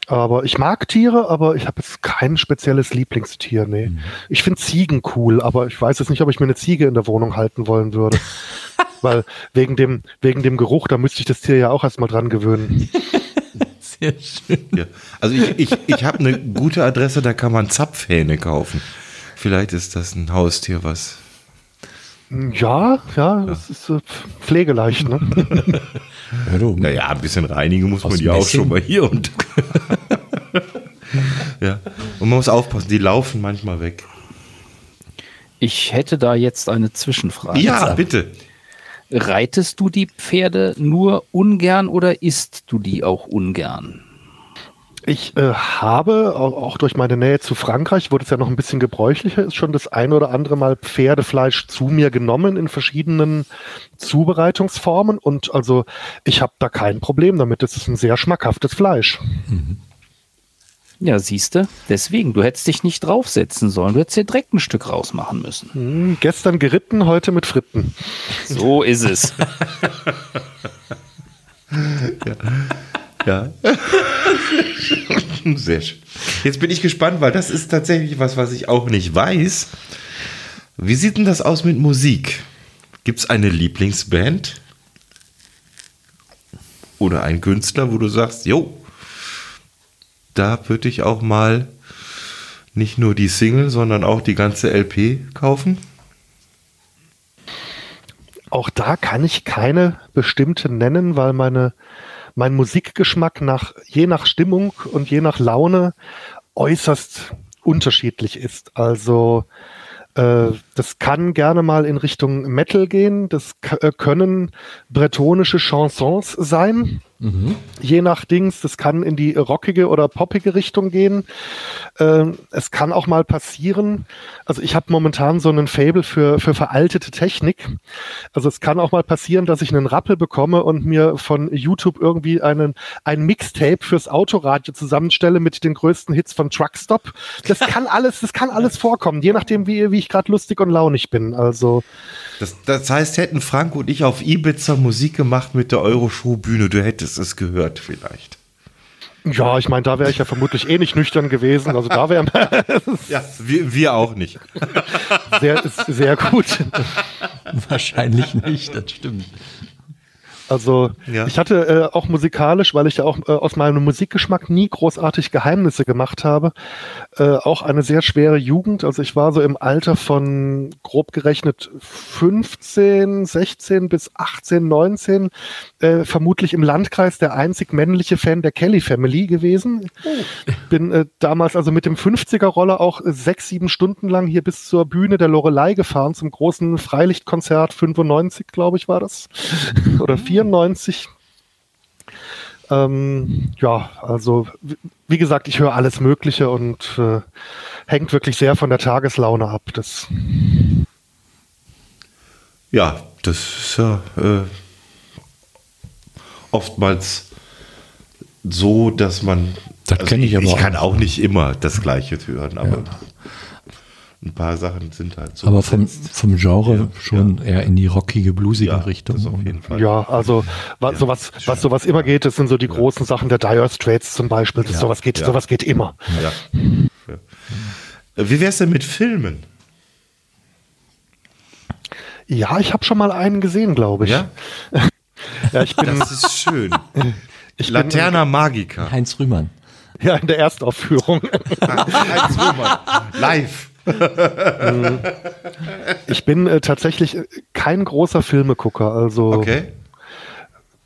S2: Aber ich mag Tiere, aber ich habe jetzt kein spezielles Lieblingstier. Nee. Ich finde Ziegen cool, aber ich weiß jetzt nicht, ob ich mir eine Ziege in der Wohnung halten wollen würde. Weil wegen dem, wegen dem Geruch, da müsste ich das Tier ja auch erstmal dran gewöhnen.
S1: Sehr schön.
S3: Ja. Also ich, ich, ich habe eine gute Adresse, da kann man Zapfhähne kaufen. Vielleicht ist das ein Haustier, was.
S2: Ja, ja, das ist äh, pflegeleicht, ne?
S1: Ja, du,
S3: Naja, ein bisschen reinigen muss
S1: Aus
S3: man die auch
S1: Messing?
S3: schon mal hier und. ja. Und man muss aufpassen, die laufen manchmal weg.
S4: Ich hätte da jetzt eine Zwischenfrage.
S3: Ja, bitte.
S4: Reitest du die Pferde nur ungern oder isst du die auch ungern?
S2: Ich äh, habe, au- auch durch meine Nähe zu Frankreich, wurde es ja noch ein bisschen gebräuchlicher, ist schon das ein oder andere Mal Pferdefleisch zu mir genommen in verschiedenen Zubereitungsformen. Und also ich habe da kein Problem damit. Das ist ein sehr schmackhaftes Fleisch.
S4: Ja, siehste, deswegen, du hättest dich nicht draufsetzen sollen. Du hättest dir direkt ein Stück rausmachen müssen.
S2: Hm, gestern geritten, heute mit Fritten.
S4: So ist es.
S3: Ja. Sehr schön. Jetzt bin ich gespannt, weil das ist tatsächlich was, was ich auch nicht weiß. Wie sieht denn das aus mit Musik? Gibt es eine Lieblingsband? Oder einen Künstler, wo du sagst, jo, da würde ich auch mal nicht nur die Single, sondern auch die ganze LP kaufen?
S2: Auch da kann ich keine bestimmte nennen, weil meine, mein Musikgeschmack nach, je nach Stimmung und je nach Laune äußerst unterschiedlich ist. Also äh, das kann gerne mal in Richtung Metal gehen, das äh, können bretonische Chansons sein, je nach Dings. Das kann in die rockige oder poppige Richtung gehen. Ähm, es kann auch mal passieren. Also ich habe momentan so einen Fable für, für veraltete Technik. Also es kann auch mal passieren, dass ich einen Rappel bekomme und mir von YouTube irgendwie einen, ein Mixtape fürs Autoradio zusammenstelle mit den größten Hits von Truckstop. Das kann alles, das kann alles vorkommen, je nachdem, wie, wie ich gerade lustig und launig bin. Also
S3: Das, das heißt, hätten Frank und ich auf Ibiza Musik gemacht mit der Euroshow-Bühne, du hättest es gehört vielleicht.
S2: ja, ich meine, da wäre ich ja vermutlich eh nicht nüchtern gewesen. Also da wäre
S3: Ja, wir, wir auch nicht.
S2: sehr, sehr gut.
S1: wahrscheinlich nicht, das stimmt.
S2: Also
S3: Ja.
S2: ich hatte äh, auch musikalisch, weil ich ja auch äh, aus meinem Musikgeschmack nie großartig Geheimnisse gemacht habe, äh, auch eine sehr schwere Jugend. Also ich war so im Alter von grob gerechnet 15, 16 bis 18, 19 äh, vermutlich im Landkreis der einzig männliche Fan der Kelly Family gewesen. Bin äh, damals also mit dem 50er-Roller auch sechs, sieben Stunden lang hier bis zur Bühne der Lorelei gefahren zum großen Freilichtkonzert 95, glaube ich, war das. Oder 94. 94. Ähm, ja, also wie- wie gesagt, ich höre alles Mögliche und äh, hängt wirklich sehr von der Tageslaune ab. Das,
S3: Ja, das ist ja äh, oftmals so, dass man.
S1: Das kenn ich aber
S3: Ich
S1: auch.
S3: kann auch nicht immer das Gleiche hören, aber ein paar Sachen sind halt so.
S1: Aber vom, vom Genre
S3: Ja,
S1: schon eher in die rockige, blusige
S3: ja,
S1: Richtung.
S3: Das auf jeden Fall.
S2: ja, also was, sowas, was sowas immer geht, das sind so die großen Sachen der Dire Straits zum Beispiel. Das, sowas geht,
S3: Ja.
S2: sowas geht immer.
S3: Ja. Ja. Wie wär's denn mit Filmen?
S2: Ja, ich habe schon mal einen gesehen, glaube ich.
S3: Ja?
S2: Ja, ich bin,
S3: Das ist schön.
S2: ich bin
S3: Laterna Magica.
S1: Heinz Rühmann.
S2: ja in der Erstaufführung.
S3: Heinz Römer. Live.
S2: Ich bin äh, tatsächlich äh, kein großer Filmegucker. Also
S3: Okay.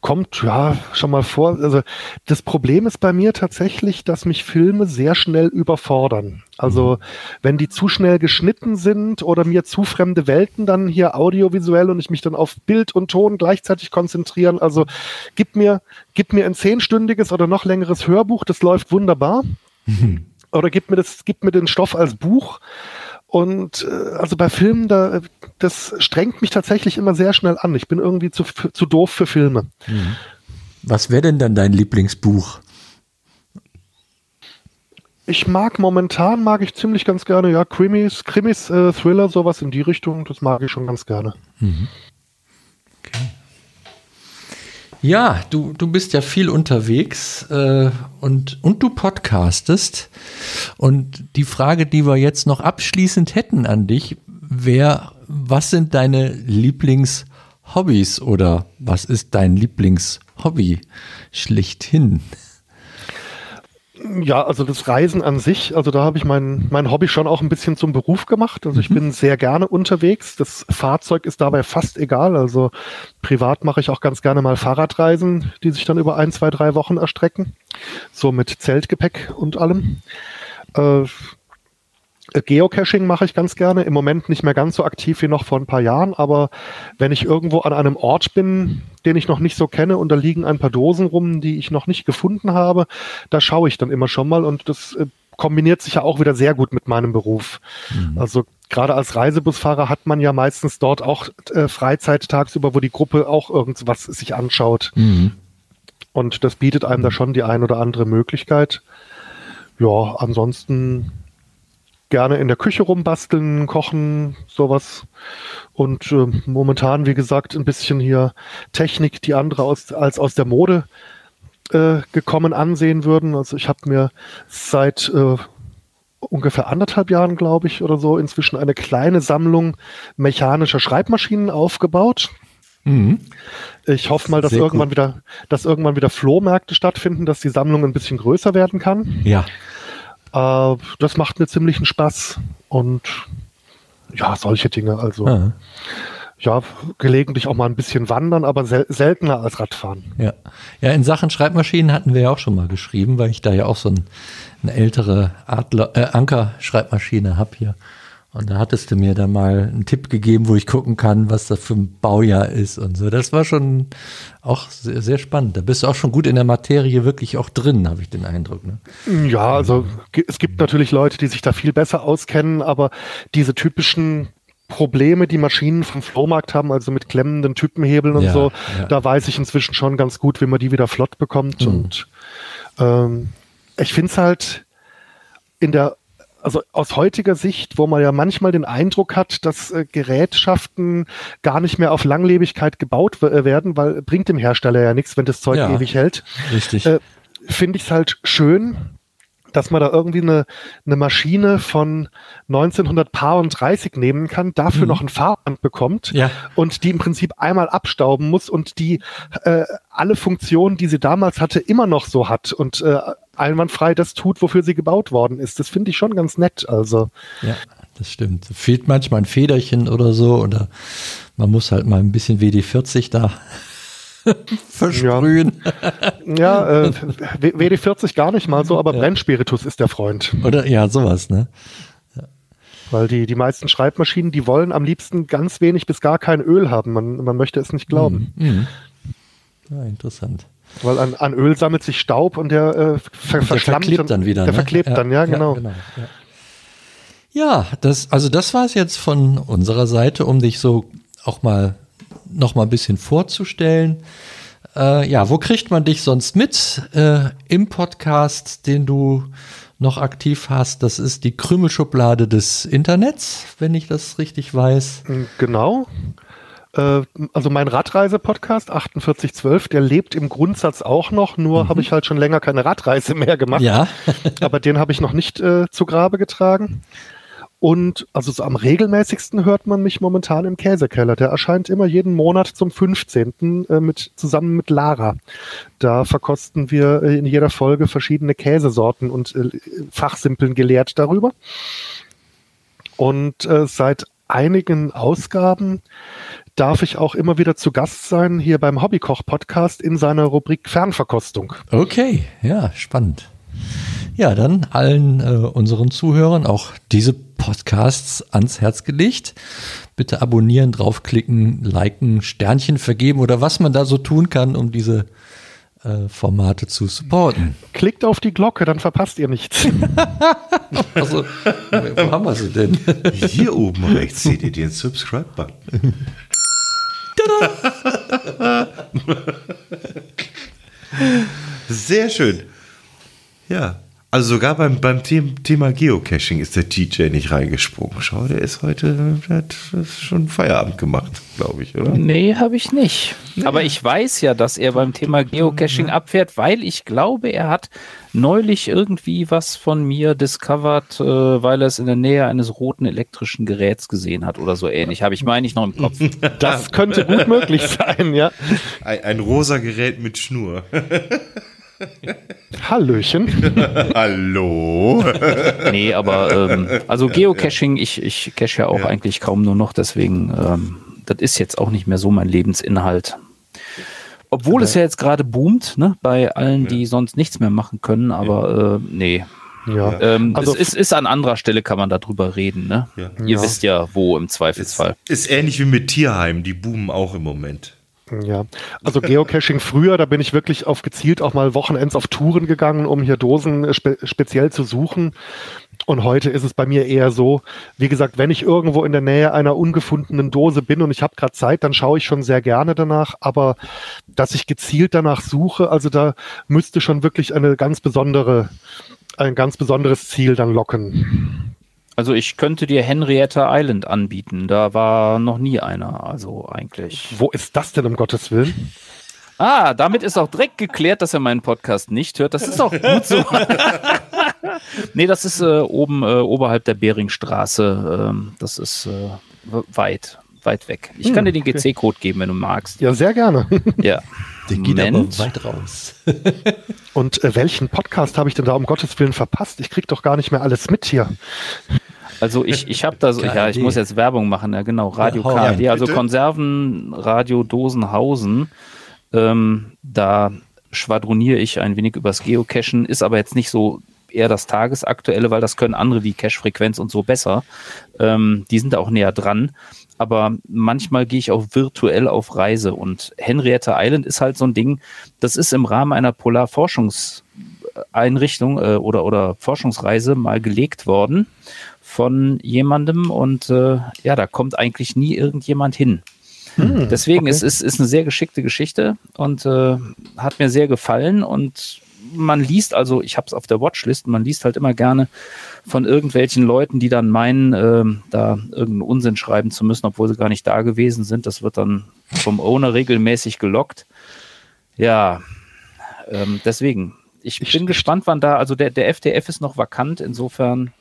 S2: kommt ja schon mal vor. Also das Problem ist bei mir tatsächlich, dass mich Filme sehr schnell überfordern. Also wenn die zu schnell geschnitten sind oder mir zu fremde Welten dann hier audiovisuell und ich mich dann auf Bild und Ton gleichzeitig konzentrieren. Also gib mir, gib mir ein zehnstündiges oder noch längeres Hörbuch, das läuft wunderbar. Oder gib mir das, gib mir den Stoff als Buch. Und äh, also bei Filmen, da, das strengt mich tatsächlich immer sehr schnell an. Ich bin irgendwie zu, zu doof für Filme.
S1: Was wäre denn dann dein Lieblingsbuch?
S2: Ich mag momentan, mag ich ziemlich ganz gerne, ja, Krimis, Krimis, äh, Thriller, sowas in die Richtung, das mag ich schon ganz gerne.
S1: Ja, du, du bist ja viel unterwegs äh, und, und du podcastest. Und die Frage, die wir jetzt noch abschließend hätten an dich, wäre, was sind deine Lieblingshobbys oder was ist dein Lieblingshobby schlichthin?
S2: Ja, also das Reisen an sich, also da habe ich mein, mein Hobby schon auch ein bisschen zum Beruf gemacht. Also ich bin sehr gerne unterwegs. Das Fahrzeug ist dabei fast egal. Also privat mache ich auch ganz gerne mal Fahrradreisen, die sich dann über ein, zwei, drei Wochen erstrecken. So mit Zeltgepäck und allem. Äh, Geocaching mache ich ganz gerne. Im Moment nicht mehr ganz so aktiv wie noch vor ein paar Jahren, aber wenn ich irgendwo an einem Ort bin, den ich noch nicht so kenne und da liegen ein paar Dosen rum, die ich noch nicht gefunden habe, da schaue ich dann immer schon mal und das äh, kombiniert sich ja auch wieder sehr gut mit meinem Beruf. Also gerade als Reisebusfahrer hat man ja meistens dort auch äh, Freizeit tagsüber, wo die Gruppe auch irgendwas sich anschaut. Und das bietet einem da schon die ein oder andere Möglichkeit. Ja, ansonsten gerne in der Küche rumbasteln, kochen, sowas. Und äh, momentan, wie gesagt, ein bisschen hier Technik, die andere aus, als aus der Mode äh, gekommen ansehen würden. Also ich habe mir seit äh, ungefähr anderthalb Jahren, glaube ich, oder so, inzwischen eine kleine Sammlung mechanischer Schreibmaschinen aufgebaut. Ich hoffe mal, dass
S1: Sehr
S2: irgendwann
S1: gut.
S2: wieder, dass irgendwann wieder Flohmärkte stattfinden, dass die Sammlung ein bisschen größer werden kann.
S1: Ja,
S2: Äh, das macht mir ziemlichen Spaß und ja, solche Dinge. Also
S1: ah,
S2: ja, gelegentlich auch mal ein bisschen wandern, aber sel seltener als Radfahren.
S1: ja. Ja, in Sachen Schreibmaschinen hatten wir ja auch schon mal geschrieben, weil ich da ja auch so ein, eine ältere Adler, äh, Anker-Schreibmaschine habe hier. Und da hattest du mir dann mal einen Tipp gegeben, wo ich gucken kann, was das für ein Baujahr ist und so. Das war schon auch sehr, sehr spannend. Da bist du auch schon gut in der Materie wirklich auch drin, habe ich den Eindruck. Ne?
S2: Ja, also es gibt natürlich Leute, die sich da viel besser auskennen, aber diese typischen Probleme, die Maschinen vom Flohmarkt haben, also mit klemmenden Typenhebeln und
S1: Ja,
S2: so,
S1: ja.
S2: da weiß ich inzwischen schon ganz gut, wie man die wieder flott bekommt. Und ähm, ich finde es halt in der, also aus heutiger Sicht, wo man ja manchmal den Eindruck hat, dass äh, Gerätschaften gar nicht mehr auf Langlebigkeit gebaut äh, werden, weil bringt dem Hersteller ja nichts, wenn das Zeug
S1: Ja.
S2: ewig hält
S1: Richtig.
S2: äh, finde ich es halt schön, dass man da irgendwie eine, eine Maschine von 1930 nehmen kann, dafür noch ein Fahrband bekommt
S1: Mhm. Ja.
S2: und die im Prinzip einmal abstauben muss und die äh, alle Funktionen, die sie damals hatte, immer noch so hat und äh, einwandfrei das tut, wofür sie gebaut worden ist. Das finde ich schon ganz nett. Also
S1: Ja, das stimmt. Fehlt manchmal ein Federchen oder so oder man muss halt mal ein bisschen WD-40 da versprühen.
S2: ja, äh, W- WD-40 gar nicht mal so, aber Brennspiritus ist der Freund.
S1: Oder ja, sowas, ne?
S2: Weil die, die meisten Schreibmaschinen, die wollen am liebsten ganz wenig bis gar kein Öl haben. Man, man möchte es nicht glauben.
S1: Mhm. Ja, interessant.
S2: Weil an, an Öl sammelt sich Staub und der äh, ver
S1: Der
S2: verschlammt
S1: verklebt
S2: und-
S1: dann wieder.
S2: Der
S1: ne?
S2: verklebt dann, ja, genau.
S1: Ja, ja. ja das, also das war es jetzt von unserer Seite, um dich so auch mal noch mal ein bisschen vorzustellen. Äh, ja, wo kriegt man dich sonst mit äh, im Podcast, den du noch aktiv hast? Das ist die Krümelschublade des Internets, wenn ich das richtig weiß.
S2: Genau. Äh, Also mein Radreise-Podcast 4812, der lebt im Grundsatz auch noch, nur habe ich halt schon länger keine Radreise mehr gemacht.
S1: Mhm. Ja,
S2: aber den habe ich noch nicht äh, zu Grabe getragen. Und also so am regelmäßigsten hört man mich momentan im Käsekeller. Der erscheint immer jeden Monat zum 15. Äh, mit, zusammen mit Lara. Da verkosten wir äh, in jeder Folge verschiedene Käsesorten und äh, fachsimpeln gelehrt darüber. Und seit einigen Ausgaben darf ich auch immer wieder zu Gast sein hier beim Hobbykoch-Podcast in seiner Rubrik Fernverkostung.
S1: Okay, ja, spannend. Ja, dann allen äh, unseren Zuhörern auch diese Podcasts ans Herz gelegt. Bitte abonnieren, draufklicken, liken, Sternchen vergeben oder was man da so tun kann, um diese äh, Formate zu supporten.
S2: Klickt auf die Glocke, dann verpasst ihr nichts.
S1: Also, wo haben wir sie denn?
S3: Hier oben rechts seht ihr den Subscribe-Button. Sehr schön. Ja. Also sogar beim, beim The- Thema Geocaching ist der TJ nicht reingesprungen. Schau, der ist heute, der hat schon Feierabend gemacht, glaube ich, oder?
S4: Nee, habe ich nicht. Aber ich weiß ja, dass er beim Thema Geocaching abfährt, weil ich glaube, er hat neulich irgendwie was von mir discovered, äh, weil er es in der Nähe eines roten elektrischen Geräts gesehen hat oder so ähnlich. Habe ich, meine ich, noch im Kopf.
S2: Das könnte gut möglich sein, ja.
S3: Ein, ein rosa Gerät mit Schnur.
S2: Hallöchen.
S3: Hallo?
S4: Nee, aber ähm, also Geocaching, ich, ich cache ja auch
S3: Ja.
S4: eigentlich kaum nur noch, deswegen, ähm, das ist jetzt auch nicht mehr so mein Lebensinhalt. Obwohl es ja jetzt gerade boomt, ne, bei allen, die sonst nichts mehr machen können, aber äh, nee.
S2: Ja.
S4: Ähm,
S2: Also-
S4: es ist, ist an anderer Stelle kann man darüber reden, ne?
S3: Ja.
S4: Ihr
S2: Ja.
S4: wisst ja, wo im Zweifelsfall.
S3: Ist ähnlich wie mit Tierheim, die boomen auch im Moment.
S2: Ja, also Geocaching früher, da bin ich wirklich auf gezielt auch mal Wochenends auf Touren gegangen, um hier Dosen äh, spe speziell zu suchen. Und heute ist es bei mir eher so, wie gesagt, wenn ich irgendwo in der Nähe einer ungefundenen Dose bin und ich habe gerade Zeit, dann schaue ich schon sehr gerne danach. Aber dass ich gezielt danach suche, also da müsste schon wirklich eine ganz besondere, ein ganz besonderes Ziel dann locken.
S4: Also ich könnte dir Henrietta Island anbieten, da war noch nie einer, also eigentlich.
S2: Wo ist das denn um Gottes Willen?
S4: Ah, damit ist auch direkt geklärt, dass er meinen Podcast nicht hört. Das ist auch gut so. nee, das ist äh, oben äh, oberhalb der Beringstraße. Ähm, das ist äh, weit, weit weg. Ich kann dir den GC-Code geben, wenn du magst.
S2: Ja, sehr gerne.
S4: Ja.
S1: Der geht
S4: Moment.
S1: aber weit raus.
S2: Und äh, welchen Podcast habe ich denn da um Gottes Willen verpasst? Ich krieg doch gar nicht mehr alles mit hier.
S4: Also ich, ich habe da so, ja, ich muss jetzt Werbung machen, ja genau, Radio
S1: Ja,
S4: KD, also
S3: bitte.
S4: Konservenradio Dosenhausen. Ähm, da schwadroniere ich ein wenig übers Geocachen, ist aber jetzt nicht so eher das Tagesaktuelle, weil das können andere wie Cache-Frequenz und so besser. Ähm, die sind da auch näher dran. Aber manchmal gehe ich auch virtuell auf Reise und Henrietta Island ist halt so ein Ding, das ist im Rahmen einer Polarforschungseinrichtung äh, oder, oder Forschungsreise mal gelegt worden von jemandem und äh, ja, da kommt eigentlich nie irgendjemand hin. Deswegen ist es ist eine sehr geschickte Geschichte und äh, hat mir sehr gefallen und man liest also, ich habe es auf der Watchlist, man liest halt immer gerne von irgendwelchen Leuten, die dann meinen, ähm, da irgendeinen Unsinn schreiben zu müssen, obwohl sie gar nicht da gewesen sind. Das wird dann vom Owner regelmäßig gelockt. Ja, ähm, deswegen. Ich,
S2: Ich-
S4: bin gespannt, wann da, also der, der FDF ist noch vakant, insofern.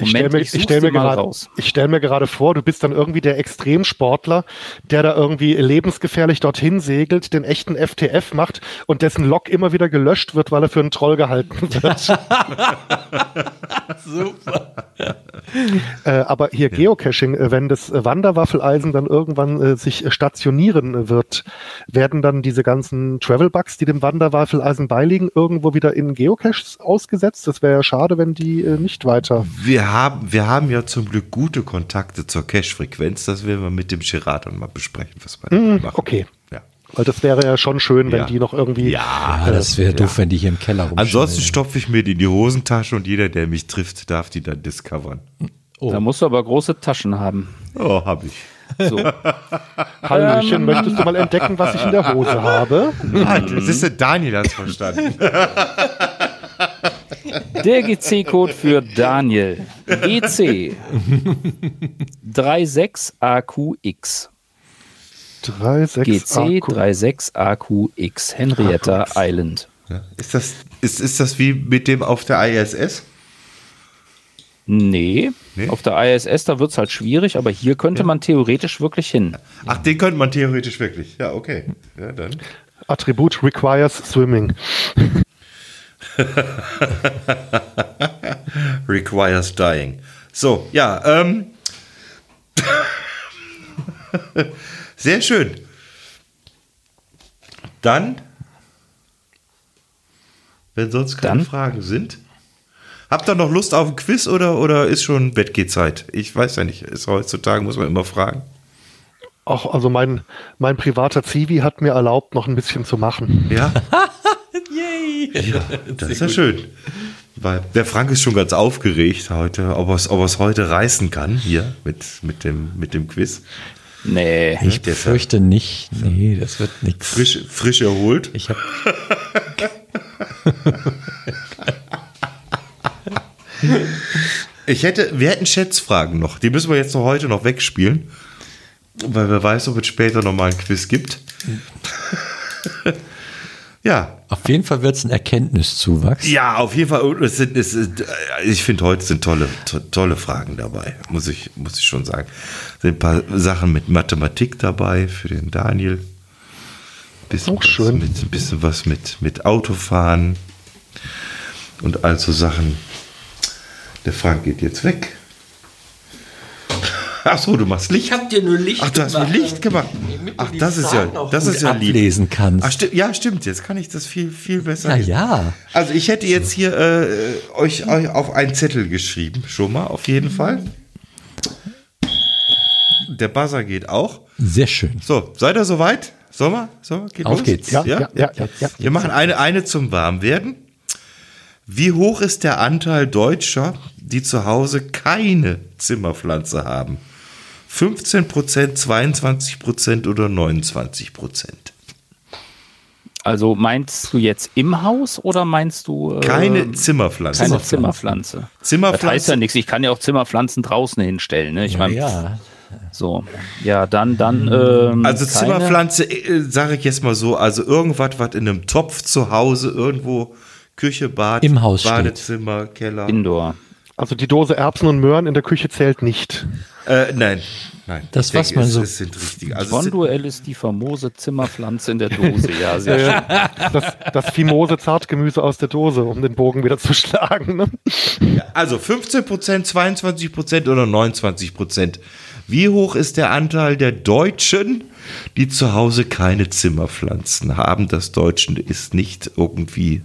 S2: Ich stelle mir, ich
S4: such's
S2: stell mir, gerade-
S4: raus.
S2: ich stell mir gerade vor, du bist dann irgendwie der Extremsportler, der da irgendwie lebensgefährlich dorthin segelt, den echten FTF macht und dessen Log immer wieder gelöscht wird, weil er für einen Troll gehalten wird.
S1: Super.
S2: äh, aber hier Geocaching, äh, wenn das äh, Wanderwaffeleisen dann irgendwann äh, sich äh, stationieren wird, werden dann diese ganzen Travel-Bugs, die dem Wanderwaffeleisen beiliegen, irgendwo wieder in Geocaches ausgesetzt? Das wäre ja schade, wenn die äh, nicht weiter.
S3: Wir haben, wir haben ja zum Glück gute Kontakte zur Cache-Frequenz. Das werden wir mit dem Chiraton mal besprechen, was wir da machen.
S2: okay.
S3: Ja.
S2: Weil das wäre ja schon schön, wenn
S3: Ja.
S2: die noch irgendwie.
S3: Ja,
S1: Ah, das wäre doof, wenn die hier im Keller rumstehen.
S3: Ansonsten stopfe ich mir die in die Hosentasche und jeder, der mich trifft, darf die dann discovern.
S1: Oh.
S4: Da musst du aber große Taschen haben.
S3: Oh, hab ich.
S4: So.
S2: Hallöchen, möchtest du mal entdecken, was ich in der Hose habe?
S3: Ah, das ist der Daniel, hat's verstanden.
S4: Der GC-Code für Daniel. GC 36AQX.
S2: 3, 6,
S4: GC 36AQX. Henrietta Island.
S3: Ja. Ist, das, ist, ist das wie mit dem auf der ISS?
S4: Nee,
S3: Nee?
S4: auf der ISS, da wird es halt schwierig, aber hier könnte man theoretisch wirklich hin.
S3: Ach, den könnte man theoretisch wirklich. Ja, okay. Ja, dann.
S2: Attribut requires swimming.
S3: Requires dying. So, ja, ähm. Sehr schön. Dann, wenn sonst keine
S4: Dann?
S3: Fragen sind, habt ihr noch Lust auf ein Quiz oder, oder ist schon Bettgehzeit? Ich weiß ja nicht. Ist heutzutage muss man immer fragen.
S2: Auch, also mein, mein privater Zivi hat mir erlaubt, noch ein bisschen zu machen.
S3: Ja? Ja, das ist ja schön. Weil der Frank ist schon ganz aufgeregt heute, ob er es ob er's heute reißen kann hier mit, mit, dem, mit dem Quiz.
S4: Nee.
S1: Ich
S3: ja
S1: befürchte nicht. Nee, das wird nichts.
S3: Frisch, frisch erholt.
S1: Ich habe
S3: Ich hätte, wir hätten Schätzfragen noch. Die müssen wir jetzt noch heute noch wegspielen. Weil wer weiß, ob es später noch mal ein Quiz gibt. ja.
S1: auf jeden Fall wird es ein Erkenntniszuwachs.
S3: Ja, auf jeden Fall. Es sind, es ist, ich finde, heute sind tolle, to, tolle Fragen dabei, muss ich, muss ich schon sagen. Sind ein paar Sachen mit Mathematik dabei für den Daniel. Bisschen
S2: Auch schön.
S3: Mit, ein bisschen was mit, mit Autofahren und all so Sachen. Der Frank geht jetzt weg. Ach so, du machst Licht.
S1: hab dir nur Licht
S3: Ach, du hast mir Licht gemacht. Ach, das ist ja, das ist ja lieb.
S1: ablesen kannst.
S3: Ach, sti ja, stimmt. Jetzt kann ich das viel, viel besser.
S1: Na
S3: lesen.
S1: ja.
S3: Also ich hätte jetzt hier äh, euch, euch auf einen Zettel geschrieben, schon mal, auf jeden Fall. Der Buzzer geht auch.
S1: Sehr schön.
S3: So, seid ihr soweit? Sommer? Sommer? Geht
S1: Auf
S3: los?
S1: geht's.
S2: Ja, ja, ja, ja. ja.
S3: Wir machen eine, eine zum Warmwerden. Wie hoch ist der Anteil Deutscher, die zu Hause keine Zimmerpflanze haben? 15 Prozent, 22 Prozent oder 29 Prozent?
S4: Also meinst du jetzt im Haus oder meinst du äh,
S3: Keine Zimmerpflanze.
S4: keine Zimmerpflanze? Das heißt
S3: Zimmerpflanze.
S4: ja nichts. Ich kann ja auch Zimmerpflanzen draußen hinstellen. Ne? Ich meine,
S1: ja.
S4: so. Ja, dann, dann. Ähm,
S3: Also Zimmerpflanze, äh, sage ich jetzt mal so, also irgendwas, was in einem Topf zu Hause irgendwo, Küche, Bad,
S1: Im Haus steht.
S3: Badezimmer, Keller.
S4: Indoor.
S2: Also die Dose Erbsen und Möhren in der Küche zählt nicht.
S3: Äh, nein, nein.
S1: Das,
S3: Ich
S1: was man
S3: es,
S1: so-
S3: Es sind richtige. Also
S4: Bonduell ist die famose Zimmerpflanze in der Dose. Ja, sehr schön.
S2: Das, das fimose Zartgemüse aus der Dose, um den Bogen wieder zu schlagen. Ne?
S3: also 15 Prozent, 22 Prozent oder 29 Prozent. Wie hoch ist der Anteil der Deutschen, die zu Hause keine Zimmerpflanzen haben? Das Deutschen ist nicht irgendwie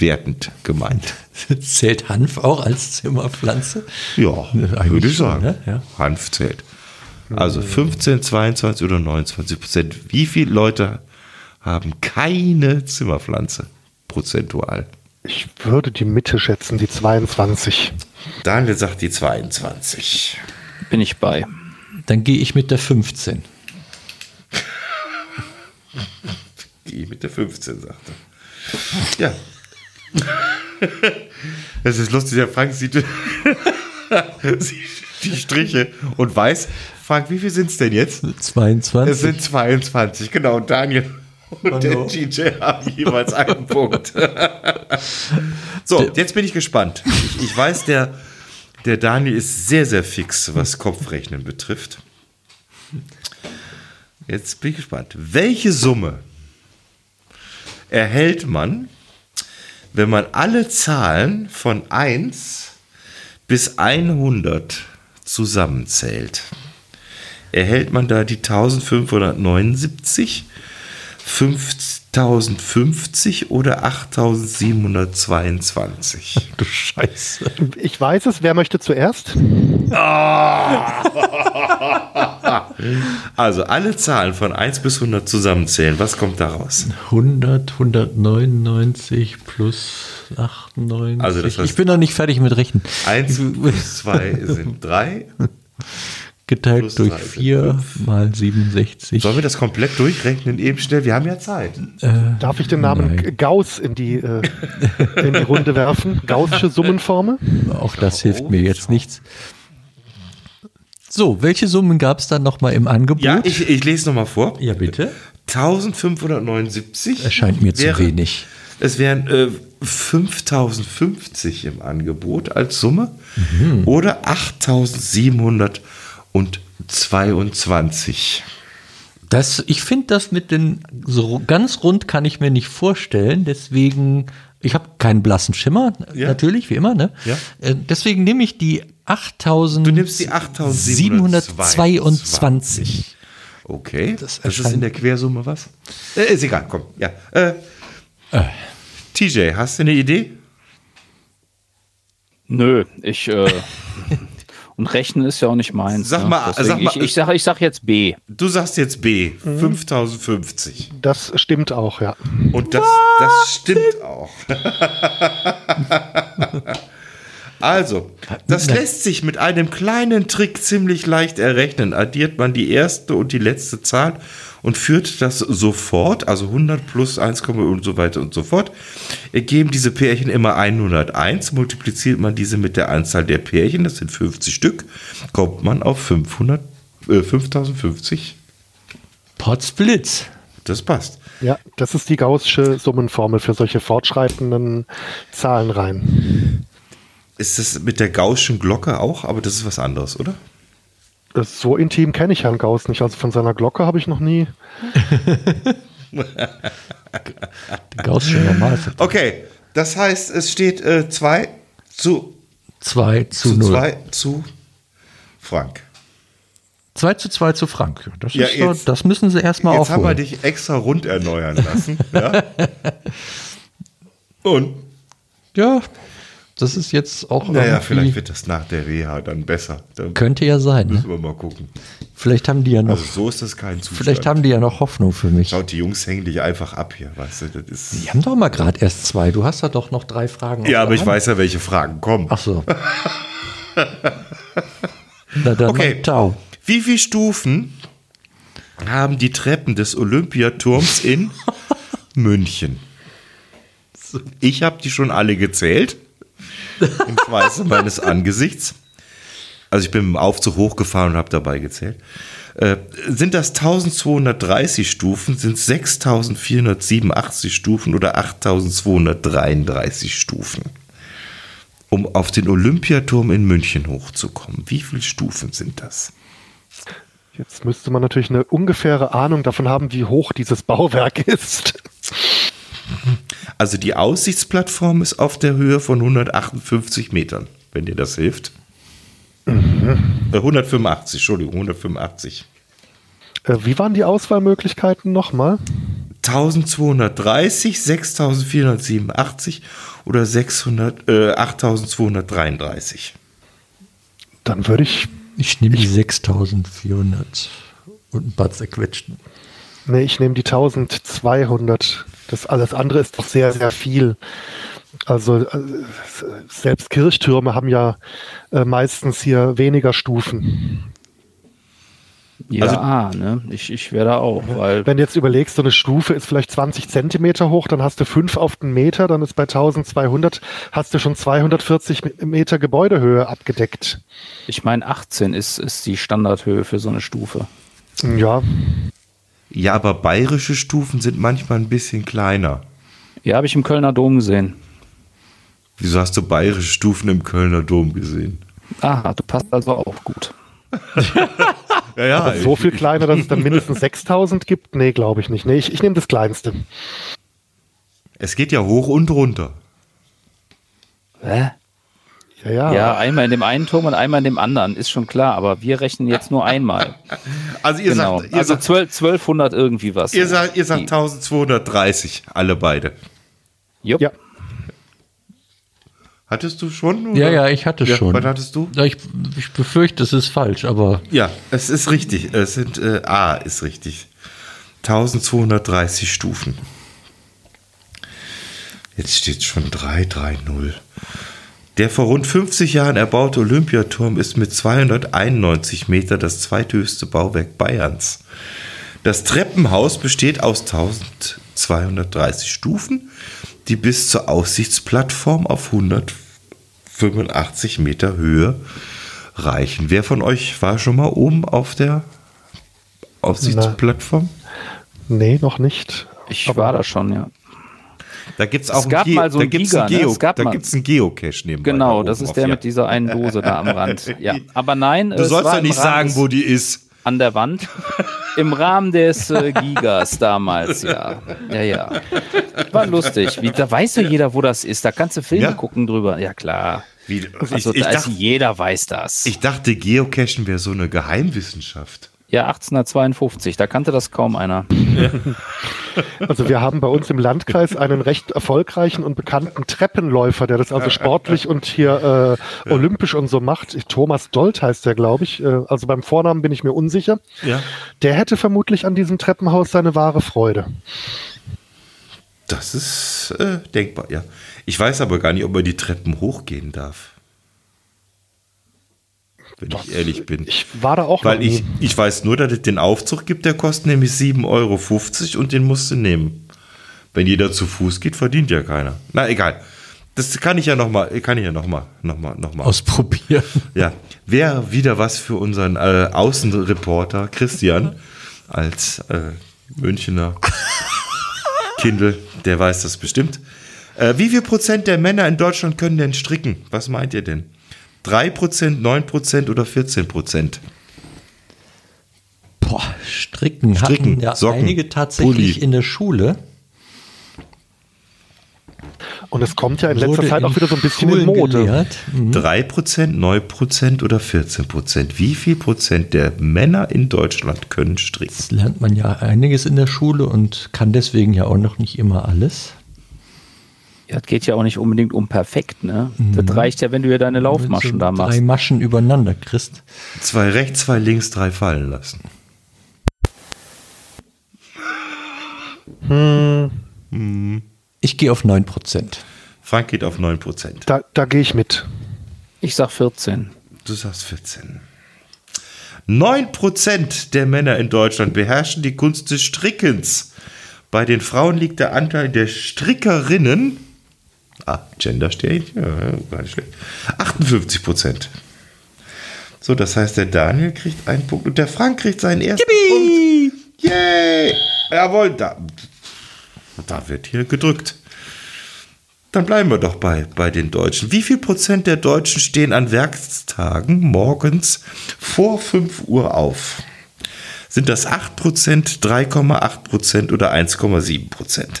S3: wertend gemeint.
S1: Zählt Hanf auch als Zimmerpflanze?
S3: Ja,
S1: Eigentlich
S3: würde ich
S1: schon,
S3: sagen.
S1: ne? Ja.
S3: Hanf zählt. Also 15, 22 oder 29 Prozent. Wie viele Leute haben keine Zimmerpflanze prozentual?
S2: Ich würde die Mitte schätzen, die 22.
S3: Daniel sagt die 22.
S4: Bin ich bei.
S1: Dann gehe ich mit der 15.
S3: Die mit der 15 sagte. Ja. Es ist lustig, der Frank sieht, die Striche und weiß, Frank, wie viel sind es denn jetzt?
S1: 22.
S3: Es sind 22, genau. Und Daniel und der DJ haben jeweils einen Punkt. so, jetzt bin ich gespannt. Ich, ich weiß, der, der Daniel ist sehr, sehr fix, was Kopfrechnen betrifft. Jetzt bin ich gespannt. Welche Summe erhält man, wenn man alle Zahlen von 1 bis 100 zusammenzählt? Erhält man da die 1579, 5050 oder 8722?
S1: du Scheiße.
S2: Ich weiß es, wer möchte zuerst?
S3: Also alle Zahlen von 1 bis 100 zusammenzählen. Was kommt da raus?
S1: 100, 199 plus 98.
S3: Also das heißt-
S1: ich bin noch nicht fertig mit Rechnen.
S3: 1 plus 2 sind 3.
S1: Geteilt
S3: plus
S1: durch
S3: drei sind
S1: 4 mal 67.
S3: Sollen wir das komplett durchrechnen eben schnell? Wir haben ja Zeit.
S2: Darf ich den Namen
S1: Nein.
S2: Gauss in die, äh, in die Runde werfen? Gaußsche Summenformel?
S1: Auch das hilft mir jetzt nichts. So, welche Summen gab es dann nochmal im Angebot?
S3: Ja, ich, ich lese nochmal vor.
S1: ja, bitte.
S3: 1579.
S1: Erscheint mir zu
S3: wäre-
S1: wenig.
S3: Es wären äh, 5050 im Angebot als Summe
S1: Mhm.
S3: oder 8722.
S1: Das, ich finde das mit den, so ganz rund kann ich mir nicht vorstellen, deswegen, ich habe keinen blassen Schimmer,
S3: Ja.
S1: natürlich, wie immer, ne?
S3: Ja.
S1: Äh, Deswegen nehme ich die 8000.
S3: Du nimmst die 8722. Okay, das, ist
S1: erscheint-
S3: in der Quersumme was? Äh, ist egal, komm. Ja. Äh, TJ, hast du eine Idee?
S4: Nö, ich äh, und rechnen ist ja auch nicht meins.
S3: Sag
S4: ne?
S3: mal,
S4: Deswegen,
S3: sag mal-
S4: ich, ich sag, ich sag jetzt B.
S3: Du sagst jetzt B,
S1: Mhm.
S3: 5050.
S2: Das stimmt auch, ja.
S3: Und das, das stimmt auch. also, das lässt sich mit einem kleinen Trick ziemlich leicht errechnen. Addiert man die erste und die letzte Zahl und führt das sofort, also 100 plus 1, und so weiter und so fort, ergeben diese Pärchen immer 101. Multipliziert man diese mit der Anzahl der Pärchen, das sind 50 Stück, kommt man auf 500, äh, 5050.
S1: Potzblitz.
S3: Das passt.
S2: Ja, das ist die Gaußsche Summenformel für solche fortschreitenden Zahlenreihen.
S3: Ist das mit der Gaußschen Glocke auch? Aber das ist was anderes, oder?
S2: Das, so intim kenne ich Herrn Gauss nicht. Also von seiner Glocke habe ich noch nie.
S1: Gaußsche Normal.
S3: Okay, das heißt, es steht 2 zu
S1: 2 zu
S3: zu
S1: 0.
S3: 2 zu Frank.
S1: 2 zu 2 zu Frank. Das,
S3: Ja, jetzt-
S1: das müssen sie erstmal
S3: Jetzt haben wir
S1: aufholen.
S3: dich extra rund erneuern lassen. ja? Und,
S1: Ja, das ist jetzt auch
S3: naja, vielleicht wird das nach der Reha dann besser. Dann
S1: Könnte ja sein. Ne?
S3: müssen wir mal gucken.
S1: Vielleicht haben die ja noch,
S3: Also so ist das kein Zustand.
S1: vielleicht haben die ja noch Hoffnung für mich.
S3: Schaut, die Jungs hängen dich einfach ab hier, weißt du, das.
S1: Die haben doch mal gerade erst zwei. Du hast da doch noch drei Fragen.
S3: Ja, aber ich weiß ja, welche Fragen kommen.
S1: Ach so. Na dann,
S3: Okay.
S1: ciao.
S3: Wie viele Stufen haben die Treppen des Olympiaturms in München? Ich habe die schon alle gezählt. Im Schweiße meines Angesichts. Also ich bin im Aufzug hochgefahren und habe dabei gezählt. Äh, sind das 1230 Stufen, sind es 6487 Stufen oder 8233 Stufen? Um auf den Olympiaturm in München hochzukommen. Wie viele Stufen sind das?
S2: Jetzt müsste man natürlich eine ungefähre Ahnung davon haben, wie hoch dieses Bauwerk ist.
S3: Also die Aussichtsplattform ist auf der Höhe von 158 Metern, wenn dir das hilft. Äh, 185, Entschuldigung, 185.
S2: Äh, wie waren die Auswahlmöglichkeiten nochmal?
S3: 1230, 6487 oder 600, äh, 8233.
S2: Dann würde ich.
S1: Ich nehme die 6400 und ein paar zerquetschten.
S2: Nee, ich nehme die 1200. Das alles andere ist doch sehr, sehr viel. Also äh, selbst Kirchtürme haben ja äh, meistens hier weniger Stufen.
S4: Ja,
S3: Also-
S4: ah, ne? Ich, ich wäre da auch, weil
S2: Wenn du jetzt überlegst, so eine Stufe ist vielleicht 20 Zentimeter hoch, dann hast du 5 auf den Meter, dann ist bei 1200, hast du schon 240 Meter Gebäudehöhe abgedeckt.
S4: ich meine 18 ist, ist die Standardhöhe für so eine Stufe.
S2: Ja,
S3: Ja, aber bayerische Stufen sind manchmal ein bisschen kleiner.
S4: Ja, habe ich im Kölner Dom gesehen.
S3: Wieso hast du bayerische Stufen im Kölner Dom gesehen?
S4: Aha, du passt also auch gut.
S3: Ja, ja.
S2: so viel kleiner, dass es dann mindestens 6000 gibt? Nee, glaube ich nicht. Nee, ich, ich nehme das kleinste.
S3: Es geht ja hoch und runter.
S4: Hä?
S2: Ja, ja.
S4: Ja, einmal in dem einen Turm und einmal in dem anderen, ist schon klar, aber wir rechnen jetzt nur einmal.
S3: Also ihr
S4: genau.
S3: sagt, ihr
S4: also
S3: sagt,
S4: 12, 1200 irgendwie was.
S3: ihr sagt, ihr sagt
S4: Die-
S3: 1230, alle beide.
S4: Jupp.
S2: Ja.
S3: Hattest du schon?
S1: Ja,
S3: oder?
S1: ja, ich hatte
S3: Ja,
S1: schon.
S3: Was hattest du?
S1: Ja, Ich, ich befürchte, es ist falsch, aber
S3: Ja, es ist richtig. Es sind äh, A ist richtig. 1230 Stufen. Jetzt steht schon 330. Der vor rund 50 Jahren erbaute Olympiaturm ist mit 291 Meter das zweithöchste Bauwerk Bayerns. Das Treppenhaus besteht aus 1230 Stufen, die bis zur Aussichtsplattform auf 185 Meter Höhe reichen. Wer von euch war schon mal oben auf der Aussichtsplattform?
S2: Nee, noch nicht.
S4: Ich war da schon, ja.
S3: Da gibt es auch
S4: Es gab
S3: Ge-
S4: mal so
S3: da
S4: einen Giga, ne?
S3: Geo,
S4: Es gab
S3: da
S4: mal-
S3: gibt's einen Geocache nebenbei.
S4: Genau,
S3: da
S4: das ist der mit dieser einen Dose da am Rand. Ja, aber nein,
S3: Du
S4: es
S3: sollst doch nicht sagen, wo die ist.
S4: an der Wand. Im Rahmen des äh, Gigas damals, ja. Ja, ja. War lustig. Wie, da weiß doch jeder, wo das ist. Da kannst du Filme
S3: Ja?
S4: gucken drüber. Ja, klar.
S3: Wie,
S4: Also,
S3: ich, ich,
S4: da ist,
S3: dachte,
S4: jeder weiß das.
S3: ich dachte, Geocachen wäre so eine Geheimwissenschaft.
S4: Ja, 1852, da kannte das kaum einer.
S2: Also wir haben bei uns im Landkreis einen recht erfolgreichen und bekannten Treppenläufer, der das also sportlich und hier äh, olympisch und so macht. Thomas Dolt heißt der, glaube ich. Äh, also beim Vornamen bin ich mir unsicher.
S3: Ja.
S2: Der hätte vermutlich an diesem Treppenhaus seine wahre Freude.
S3: Das ist äh, denkbar, ja. Ich weiß aber gar nicht, ob man die Treppen hochgehen darf. Wenn ich ehrlich bin.
S2: Ich war da auch
S3: Weil
S2: noch
S3: ich, ich weiß nur, dass es den Aufzug gibt, der kostet nämlich 7,50 Euro und den musst du nehmen. Wenn jeder zu Fuß geht, verdient ja keiner. Na egal. Das kann ich ja nochmal, kann ich ja nochmal, nochmal, nochmal.
S1: ausprobieren.
S3: Ja, wäre wieder was für unseren äh, Außenreporter Christian als äh, Münchner Kindle, der weiß das bestimmt. Äh, wie viel Prozent der Männer in Deutschland können denn stricken? Was meint ihr denn? 3%, 9% oder 14%?
S1: Boah, Stricken,
S3: Stricken,
S1: hatten ja
S3: Socken,
S1: einige tatsächlich
S3: Pulli.
S1: in der Schule.
S2: Und es kommt ja in letzter Zeit auch wieder so ein bisschen
S1: Schulen
S2: in Mode.
S1: gelehrt. Mhm.
S3: 3%, 9% oder 14%? Wie viel Prozent der Männer in Deutschland können stricken?
S1: Jetzt lernt man ja einiges in der Schule und kann deswegen ja auch noch nicht immer alles.
S4: Ja, es geht ja auch nicht unbedingt um perfekt, ne? Das reicht ja, wenn du ja deine Laufmaschen
S1: Wenn
S4: da
S1: du
S4: machst.
S1: Drei Maschen übereinander kriegst.
S3: Zwei rechts, zwei links, drei fallen lassen.
S1: Ich gehe auf 9%.
S3: Frank geht auf 9%.
S2: Da, da gehe ich mit.
S4: Ich sag 14.
S3: Du sagst 14. 9% der Männer in Deutschland beherrschen die Kunst des Strickens. Bei den Frauen liegt der Anteil der Strickerinnen, ah, Gender steht, ja, gar nicht schlecht, 58%. So, das heißt, der Daniel kriegt einen Punkt und der Frank kriegt seinen ersten Punkt. Yay! Jawohl, da, da wird hier gedrückt. Dann bleiben wir doch bei, bei den Deutschen. Wie viel Prozent der Deutschen stehen an Werkstagen morgens vor 5 Uhr auf? Sind das 8 Prozent, 3,8 Prozent oder 1,7 Prozent?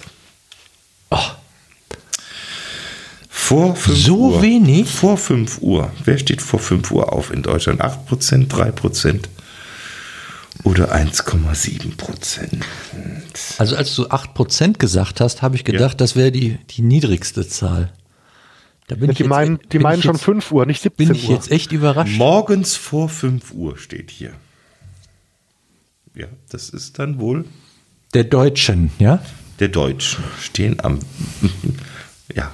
S3: Vor 5
S1: So
S3: Uhr.
S1: wenig?
S3: Vor 5 Uhr. Wer steht vor 5 Uhr auf in Deutschland? 8 Prozent, 3 Prozent oder 1,7 Prozent?
S1: Also als du 8% gesagt hast, habe ich gedacht, das wäre die, die niedrigste Zahl. Da bin ich
S2: Die
S1: jetzt-
S2: meinen, die
S1: bin
S2: meinen
S1: ich
S2: schon
S1: jetzt,
S2: 5 Uhr, nicht 17
S1: Bin ich
S2: Uhr.
S1: jetzt echt überrascht.
S3: Morgens vor 5 Uhr steht hier. Ja, das ist dann wohl
S1: Der Deutschen, ja?
S3: der Deutschen. Stehen am. ja.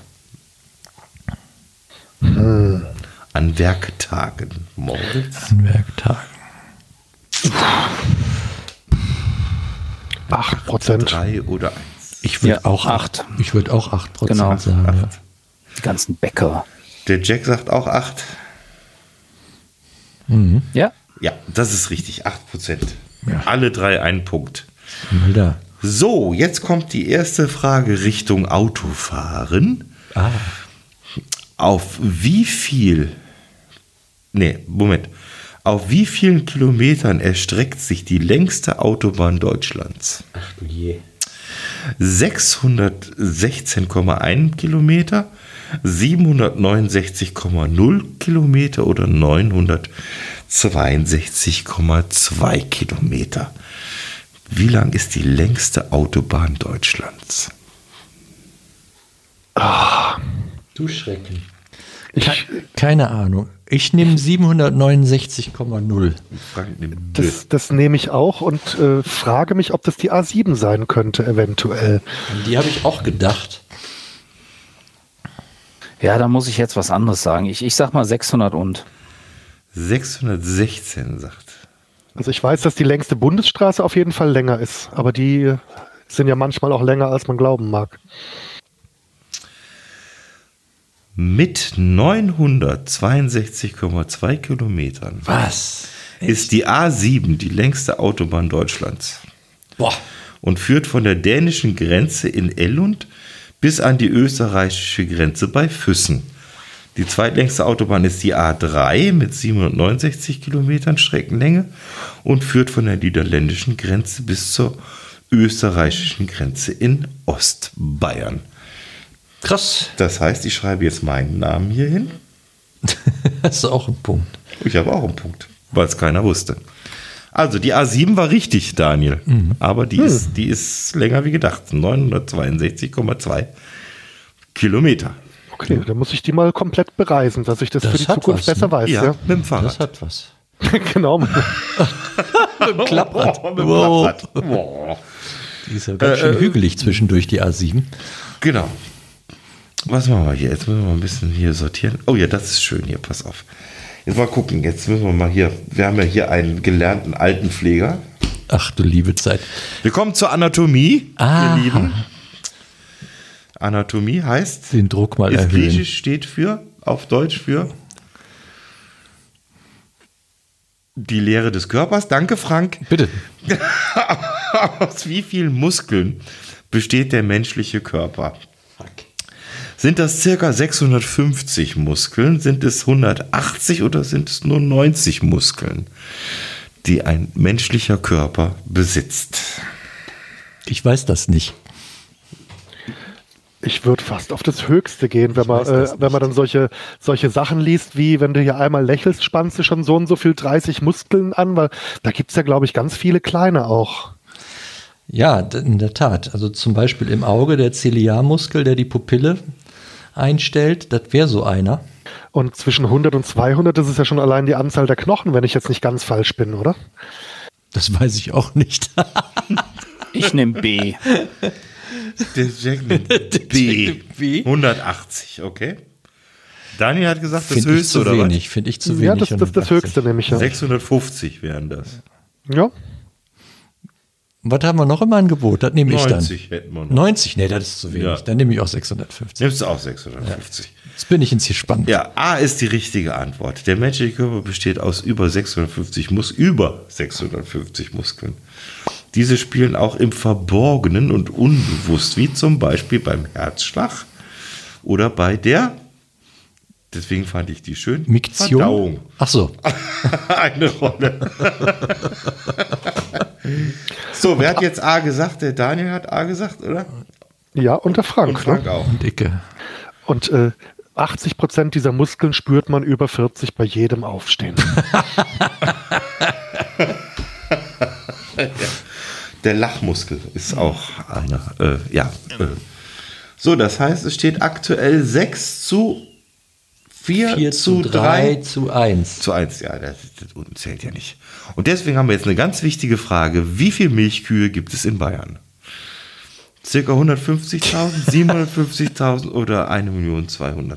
S3: An Werktagen morgens.
S1: An Werktagen.
S2: 8 Prozent.
S3: Drei oder eins.
S1: Ich würde
S4: Ja,
S1: auch
S4: acht.
S1: 8. Ich würde auch 8%
S4: Genau.
S1: sagen. Ja.
S4: Die ganzen Bäcker.
S3: Der Jack sagt auch 8.
S4: Ja,
S3: Ja, das ist richtig. 8 Prozent. Alle drei einen Punkt.
S1: Mal da.
S3: So, jetzt kommt die erste Frage Richtung Autofahren.
S1: Ah.
S3: Auf wie viel, nee, Moment, auf wie vielen Kilometern erstreckt sich die längste Autobahn Deutschlands? 616,1 Kilometer, 769,0 Kilometer oder 962,2 Kilometer. Wie lang ist die längste Autobahn Deutschlands?
S1: Du Schrecken.
S2: Ich,
S1: Keine Ahnung. Ich nehme 769,0.
S3: Frank nimmt
S2: das, das nehme ich auch und äh, frage mich, ob das die A7 sein könnte, eventuell.
S1: An Die habe ich auch gedacht.
S4: Ja, da muss ich jetzt was anderes sagen. Ich, ich sag mal 600 und.
S3: 616 sagt.
S2: Also ich weiß, dass die längste Bundesstraße auf jeden Fall länger ist, aber die sind ja manchmal auch länger, als man glauben mag.
S3: Mit 962,2 Kilometern
S1: Was?
S3: ist die A7 die längste Autobahn Deutschlands
S1: Boah.
S3: und führt von der dänischen Grenze in Ellund bis an die österreichische Grenze bei Füssen. Die zweitlängste Autobahn ist die A3 mit 769 Kilometern Streckenlänge und führt von der niederländischen Grenze bis zur österreichischen Grenze in Ostbayern.
S1: Krass.
S3: Das heißt, ich schreibe jetzt meinen Namen hier hin.
S1: Das ist auch ein Punkt.
S3: Ich habe auch einen Punkt, weil es keiner wusste. Also die A7 war richtig, Daniel. Aber die, ist, die ist länger wie gedacht. 962,2 Kilometer.
S2: Okay, dann muss ich die mal komplett bereisen, dass ich das,
S1: Das
S2: für die Zukunft
S1: was,
S2: besser
S1: ne?
S2: weiß.
S3: Ja,
S2: Ja,
S3: mit dem Fahrrad.
S1: Das hat was.
S2: genau.
S1: Klapprad.
S3: Oh, mit dem
S1: Wow.
S3: Fahrrad. Boah.
S1: Die ist ja ganz schön hügelig zwischendurch, die A7.
S3: Genau. Was machen wir hier? Jetzt müssen wir mal ein bisschen hier sortieren. Oh ja, das ist schön hier, pass auf. Jetzt mal gucken, jetzt müssen wir mal hier, wir haben ja hier einen gelernten Altenpfleger.
S1: Ach du liebe Zeit.
S3: Wir kommen zur Anatomie,
S1: Ah.
S3: ihr Lieben. Anatomie heißt,
S1: Den Druck mal
S3: ist
S1: erhöhen.
S3: griechisch, steht für, auf Deutsch für die Lehre des Körpers. Danke, Frank.
S1: Bitte.
S3: Aus wie vielen Muskeln besteht der menschliche Körper? Sind das circa 650 Muskeln? Sind es 180 oder sind es nur 90 Muskeln, die ein menschlicher Körper besitzt?
S1: Ich weiß das nicht.
S2: Ich würde fast auf das Höchste gehen, wenn man, äh, wenn man dann solche, solche Sachen liest, wie wenn du hier einmal lächelst, spannst du schon so und so viel 30 Muskeln an, weil da gibt es ja, glaube ich, ganz viele kleine auch.
S1: Ja, in der Tat. Also zum Beispiel im Auge der Ziliarmuskel, der die Pupille einstellt, das wäre so einer.
S2: Und zwischen 100 und 200, das ist ja schon allein die Anzahl der Knochen, wenn ich jetzt nicht ganz falsch bin, oder?
S1: Das weiß ich auch nicht.
S4: Ich nehme B.
S3: Der Jack nimmt B.
S1: B.
S3: 180, okay. Daniel hat gesagt, das
S1: Finde ich
S3: höchste
S1: zu
S3: oder
S1: wenig. Finde ich zu wenig.
S2: ja, das, das ist das
S1: 180.
S2: Höchste, nämlich.
S3: was?
S2: Ja.
S3: 650 wären das.
S2: ja.
S1: Was haben wir noch im Angebot? Das nehme ich dann.
S3: 90 hätten wir noch.
S1: 90? Nee, das ist zu wenig.
S3: Ja.
S1: Dann nehme ich auch 650.
S3: Nimmst du auch 650.
S1: Jetzt bin ich ins hier spannend.
S3: Ja, A ist die richtige Antwort. Der menschliche Körper besteht aus über 650 Mus über 650 Muskeln. Diese spielen auch im Verborgenen und unbewusst, wie zum Beispiel beim Herzschlag oder bei der, deswegen fand ich die schön,
S1: Miktion?
S3: Verdauung
S1: Ach so.
S3: eine Rolle. so, wer hat jetzt A gesagt? Der Daniel hat A gesagt, oder?
S2: ja, und der Frank.
S3: Und Frank
S2: ne?
S3: auch.
S1: Dicke.
S2: Und äh, 80 Prozent dieser Muskeln spürt man über 40 bei jedem Aufstehen.
S3: Der Lachmuskel ist auch einer. Äh, ja. Äh. So, das heißt, es steht aktuell 6 zu 4,
S1: 4
S3: zu
S1: zu
S3: 3
S1: 3 zu 1.
S3: zu 1. Ja, das, das unten zählt ja nicht. Und deswegen haben wir jetzt eine ganz wichtige Frage. Wie viele Milchkühe gibt es in Bayern? Circa 150.000, 750.000 oder 1.200.000?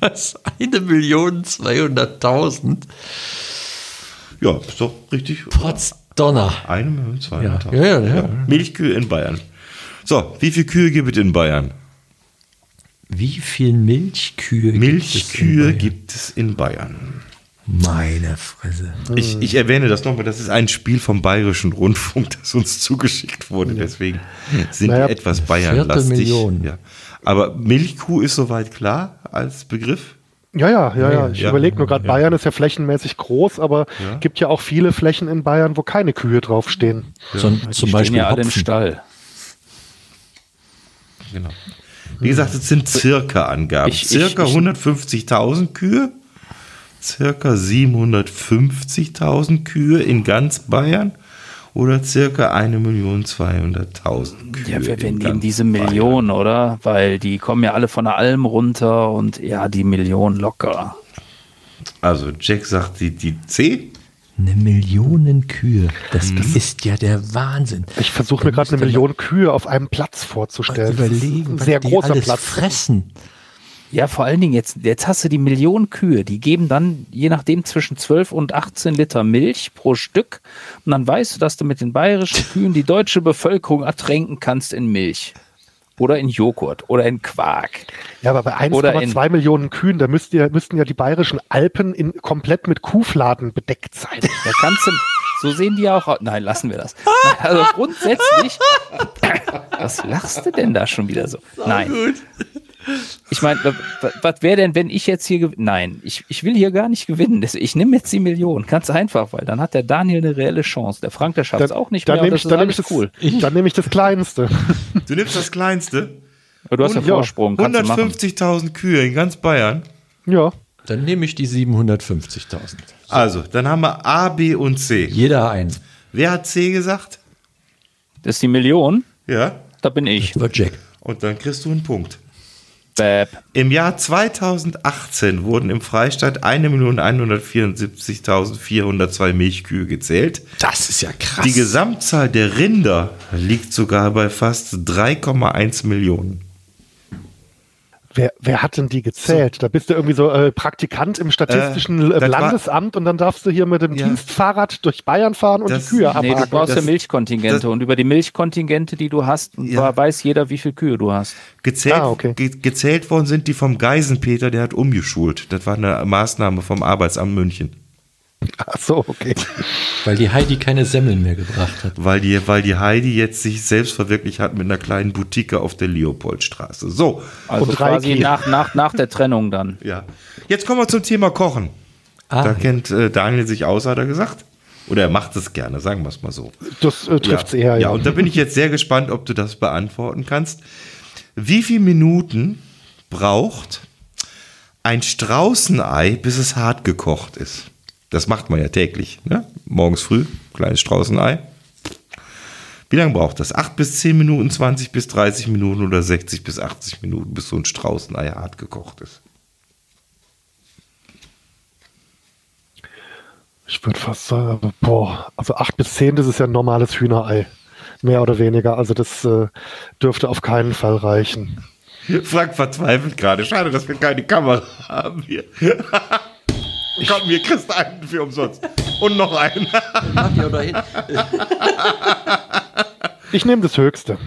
S1: Was? Eine Million 200.000?
S3: Ja, ist doch richtig.
S1: Potzdonner.
S3: 1.200.000.
S1: Ja, ja, ja, ja.
S3: Milchkühe in Bayern. So, wie viele Kühe gibt es in Bayern?
S1: Wie viel Milchkühe
S3: Milchkühe
S1: gibt
S3: gibt es in Bayern.
S1: Meine Fresse.
S3: Ich, ich erwähne das nochmal, das ist ein Spiel vom Bayerischen Rundfunk, das uns zugeschickt wurde. Deswegen sind
S2: Naja,
S3: wir etwas Bayernlastig. Ja. Aber Milchkuh ist soweit klar als Begriff.
S2: Ja, ja, ja, ja. Ich
S3: Ja.
S2: überlege nur gerade,
S3: Ja.
S2: Bayern ist ja flächenmäßig groß, aber
S3: Ja.
S2: gibt ja auch viele Flächen in Bayern, wo keine Kühe draufstehen.
S1: So,
S4: Die
S1: zum Beispiel
S4: ja alle im. Stall.
S3: Genau. Wie gesagt, es sind circa Angaben.
S4: Ich-
S3: circa
S4: ich-
S3: 150.000 Kühe, circa 750.000 Kühe in ganz Bayern oder circa 1.200.000 Kühe.
S4: Ja, wir, wir
S3: in
S4: nehmen
S3: ganz
S4: diese
S3: Bayern.
S4: Millionen, oder? Weil die kommen ja alle von der Alm runter und ja, die Million locker.
S3: Also Jack sagt die, die C.
S1: Eine Million Kühe. Das ist ja der Wahnsinn.
S2: Ich versuche mir gerade eine Million Kühe auf einem Platz vorzustellen.
S1: Überlegen, was
S2: sehr
S1: die
S2: großer
S1: alles
S2: Platz.
S1: fressen.
S4: Ja, vor allen Dingen jetzt, jetzt hast du die Million Kühe, die geben dann je nachdem zwischen 12 und 18 Liter Milch pro Stück. Und dann weißt du, dass du mit den bayerischen Kühen die deutsche Bevölkerung ertränken kannst in Milch. Oder in Joghurt oder in Quark.
S2: Ja, aber bei
S4: Oder in-
S2: 1,2 Millionen Kühen, da müsst ihr, müssten ja die bayerischen Alpen in, komplett mit Kuhfladen bedeckt sein.
S4: Da kannst du, so sehen die ja auch aus. Nein, lassen wir das. Also grundsätzlich. Was lachst du denn da schon wieder so? Nein. Ich meine, was wäre denn, wenn ich jetzt hier gewinne? Nein, ich, ich will hier gar nicht gewinnen. Das- Ich nehme jetzt die Million. Ganz einfach, weil dann hat der Daniel eine reelle Chance. Der Frank, der schafft es auch nicht mehr.
S2: dann
S4: das
S2: ich, dann nehme ich das,
S4: cool.
S2: dann nehme ich das Kleinste.
S3: Du nimmst das kleinste.
S4: Aber du hast ja
S2: Und ja,
S4: Vorsprung. Kannst du machen.
S3: 150.000 Kühe in ganz Bayern.
S2: Ja.
S1: Dann nehme ich die 750.000.
S3: Also, dann haben wir A, B und C.
S1: Jeder ein.
S3: Wer hat C gesagt?
S4: Das ist die Million.
S3: Ja.
S4: Da bin ich.
S1: Über Jack.
S3: Und dann kriegst du einen Punkt.
S4: Bäb.
S3: Im Jahr 2018 wurden im Freistaat 1.174.402 Milchkühe gezählt.
S1: Das ist ja krass.
S3: Die Gesamtzahl der Rinder liegt sogar bei fast 3,1 Millionen.
S2: Wer, wer hat denn die gezählt? Da bist du irgendwie so äh, Praktikant im statistischen
S3: Äh,
S2: äh,
S3: das war-
S2: Landesamt und dann darfst du hier mit dem
S3: Ja.
S2: Dienstfahrrad durch Bayern fahren und
S3: Das-
S2: die Kühe
S4: Nee, du
S2: abhaken.
S4: brauchst ja
S3: Das-
S4: Milchkontingente.
S3: das-
S4: und über die Milchkontingente, die du hast,
S3: Ja.
S4: weiß jeder, wie viele Kühe du hast.
S3: Gezählt,
S2: Ah, okay.
S3: ge gezählt worden sind die vom Geisenpeter, der hat umgeschult. Das war eine Maßnahme vom Arbeitsamt München.
S2: Ach so, okay.
S1: Weil die Heidi keine Semmeln mehr gebracht hat.
S3: Weil die, weil die Heidi jetzt sich selbst verwirklicht hat mit einer kleinen Boutique auf der Leopoldstraße. So,
S4: Also
S2: Und
S4: quasi
S2: Kühe.
S4: nach, nach, nach der Trennung dann.
S3: ja. Jetzt kommen wir zum Thema Kochen.
S1: Ah,
S3: Da kennt äh, Daniel sich aus, hat er gesagt. Oder er macht es gerne, sagen wir es mal so.
S2: Das äh, trifft's
S3: ja.
S2: eher, ja.
S3: Ja, und da bin ich jetzt sehr gespannt, ob du das beantworten kannst. Wie viele Minuten braucht ein Straußenei, bis es hart gekocht ist? Das macht man ja täglich. Ne? Morgens früh, kleines Straußenei. Wie lange braucht das? 8 bis 10 Minuten, 20 bis 30 Minuten oder 60 bis 80 Minuten, bis so ein Straußenei hart gekocht ist?
S2: Ich würde fast sagen, boah, also acht bis zehn, das ist ja ein normales Hühnerei. Mehr oder weniger. Also das äh, dürfte auf keinen Fall reichen.
S3: Frank verzweifelt gerade. Schade, dass wir keine Kamera haben hier. Komm, hier kriegst du einen für umsonst. Und noch einen.
S2: Ich nehme das Höchste.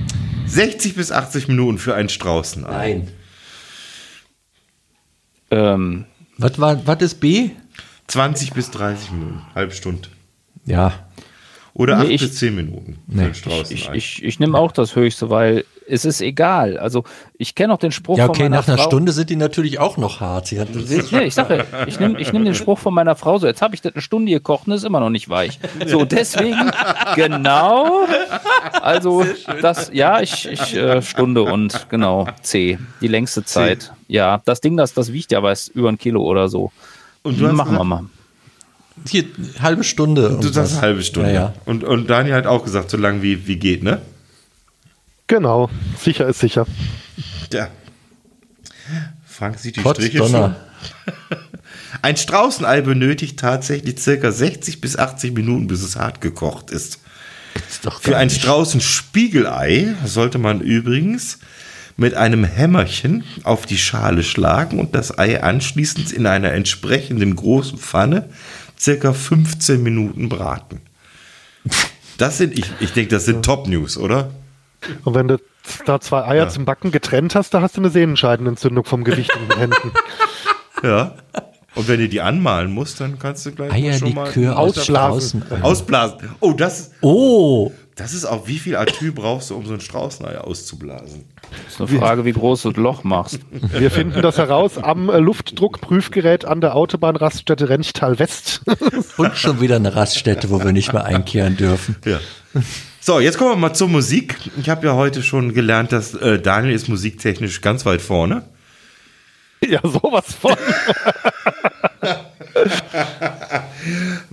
S3: 60 bis 80 Minuten für ein Straußenei.
S1: Nein.
S4: Ähm,
S1: Was war, was ist B?
S3: 20 bis 30 Minuten, halbe Stunde.
S1: Ja.
S3: Oder
S4: Nee,
S3: 8
S4: ich-
S3: bis 10 Minuten für
S1: Nee,
S3: ein
S4: ich
S3: Straußenei.
S4: ich, ich nehme auch das Höchste, weil es ist egal. Also ich kenne auch den Spruch
S1: Ja,
S4: von
S1: okay,
S4: meiner
S1: nach einer
S4: Frau.
S1: Stunde sind die natürlich auch noch hart. Sie
S4: Nee, ich sage, ich nehme ich nehm den Spruch von meiner Frau so, jetzt habe ich das eine Stunde gekocht und ist immer noch nicht weich. So, deswegen, genau. Also, das, ja, ich, ich äh, Stunde und genau, C, die längste Zeit. Ja, das Ding, das, das wiegt ja was über ein Kilo oder so.
S3: Und du
S4: Machen wir mal.
S1: hier, halbe Stunde.
S3: Du sagst halbe Stunde.
S1: Ja, ja.
S3: Und, und Daniel hat auch gesagt, so lange wie, wie geht, ne?
S2: Genau, sicher ist sicher.
S3: Ja. Frank sieht die
S1: Trotz
S3: Striche schon.
S1: Donner.
S3: Ein Straußenei benötigt tatsächlich circa 60 bis 80 Minuten, bis es hart gekocht ist.
S1: Ist doch
S3: Für ein. Straußenspiegelei sollte man übrigens mit einem Hämmerchen auf die Schale schlagen und das Ei anschließend in einer entsprechenden großen Pfanne circa 15 Minuten braten. Das sind, ich, ich denke, das sind Top-News, oder?
S2: Und wenn du da zwei Eier zum Backen getrennt hast, da hast du eine Sehnenscheidenentzündung vom Gewicht in den Händen.
S3: Ja. Und wenn du die anmalen musst, dann kannst du gleich
S1: Eier,
S3: schon
S1: die
S3: mal
S1: Kühe
S2: ausblasen.
S1: ausblasen.
S3: ausblasen. Oh, das,
S1: Oh,
S3: das ist auch, wie viel Atü brauchst du, um so ein Straußenei auszublasen?
S4: Das ist eine Frage, wie groß du das Loch machst.
S2: Wir finden das heraus am äh, Luftdruckprüfgerät an der Autobahnraststätte Renchtal West.
S1: und schon wieder eine Raststätte, wo wir nicht mehr einkehren dürfen.
S3: Ja. So, jetzt kommen wir mal zur Musik. Ich habe ja heute schon gelernt, dass äh, Daniel ist musiktechnisch ganz weit vorne.
S2: ja, sowas von.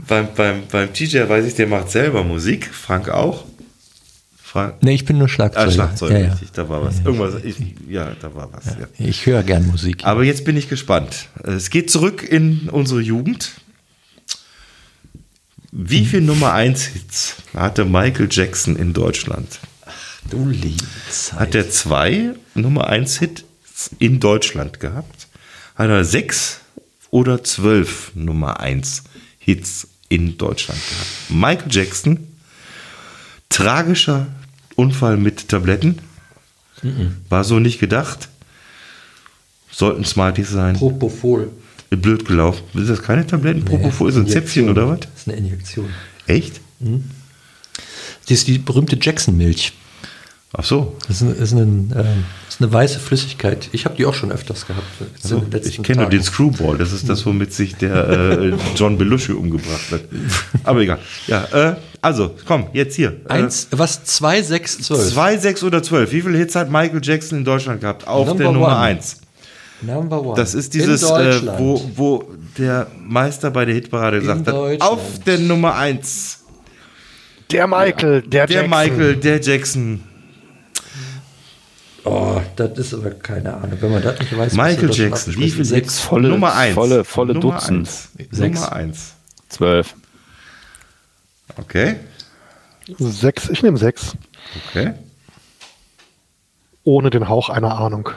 S3: beim, beim, beim TJ weiß ich, der macht selber Musik. Frank auch. Frank.
S1: Nee, ich bin nur Schlagzeuger.
S3: Ah, Schlagzeug,
S1: ja, ja.
S3: richtig. Da war was. Irgendwas. Ich, ja, da war was. Ja.
S1: Ich höre gern Musik.
S3: Aber jetzt bin ich gespannt. Es geht zurück in unsere Jugend. Wie viel Nummer 1 Hits hatte Michael Jackson in Deutschland?
S1: du liebe Zeit.
S3: Hat er zwei Nummer 1 Hits in Deutschland gehabt? Hat er sechs oder zwölf Nummer 1 Hits in Deutschland gehabt? Michael Jackson, tragischer Unfall mit Tabletten, war so nicht gedacht. Sollten Smarties sein.
S1: Propofol
S3: blöd gelaufen. Ist das keine Tabletten? Propofol ist ein Zäpfchen oder was?
S1: Das ist eine Injektion.
S3: Echt? Mhm.
S1: Das ist die berühmte Jackson-Milch.
S3: Ach so.
S1: Das ist, eine, ist, ein, äh, ist eine weiße Flüssigkeit. Ich habe die auch schon öfters gehabt.
S3: So, ich kenne nur den Screwball. Das ist das, mhm. womit sich der äh, John Belushi umgebracht hat. Aber egal. Ja, äh, also, komm, jetzt hier. Äh,
S1: eins, was? 2, 6, 12.
S3: 2, 6 oder 12. Wie viele Hits hat Michael Jackson in Deutschland gehabt? Auf
S1: Number
S3: der Nummer 1.
S1: Number one.
S3: Das ist
S1: In
S3: dieses, äh, wo, wo der Meister bei der Hitparade gesagt hat, auf der Nummer eins.
S2: Der Michael, der,
S3: Der
S2: Jackson.
S3: Michael, der Jackson.
S1: Oh, das ist aber keine Ahnung. Wenn man das nicht weiß,
S3: Michael Jackson, wie viel. Hits?
S4: volle-
S3: Nummer eins.
S4: volle- volle
S3: Nummer
S4: Dutzend.
S3: Eins.
S1: Sechs.
S3: Nummer eins.
S4: Zwölf.
S3: Okay,
S2: Sechs, ich nehme sechs.
S3: okay.
S2: Ohne den Hauch einer Ahnung.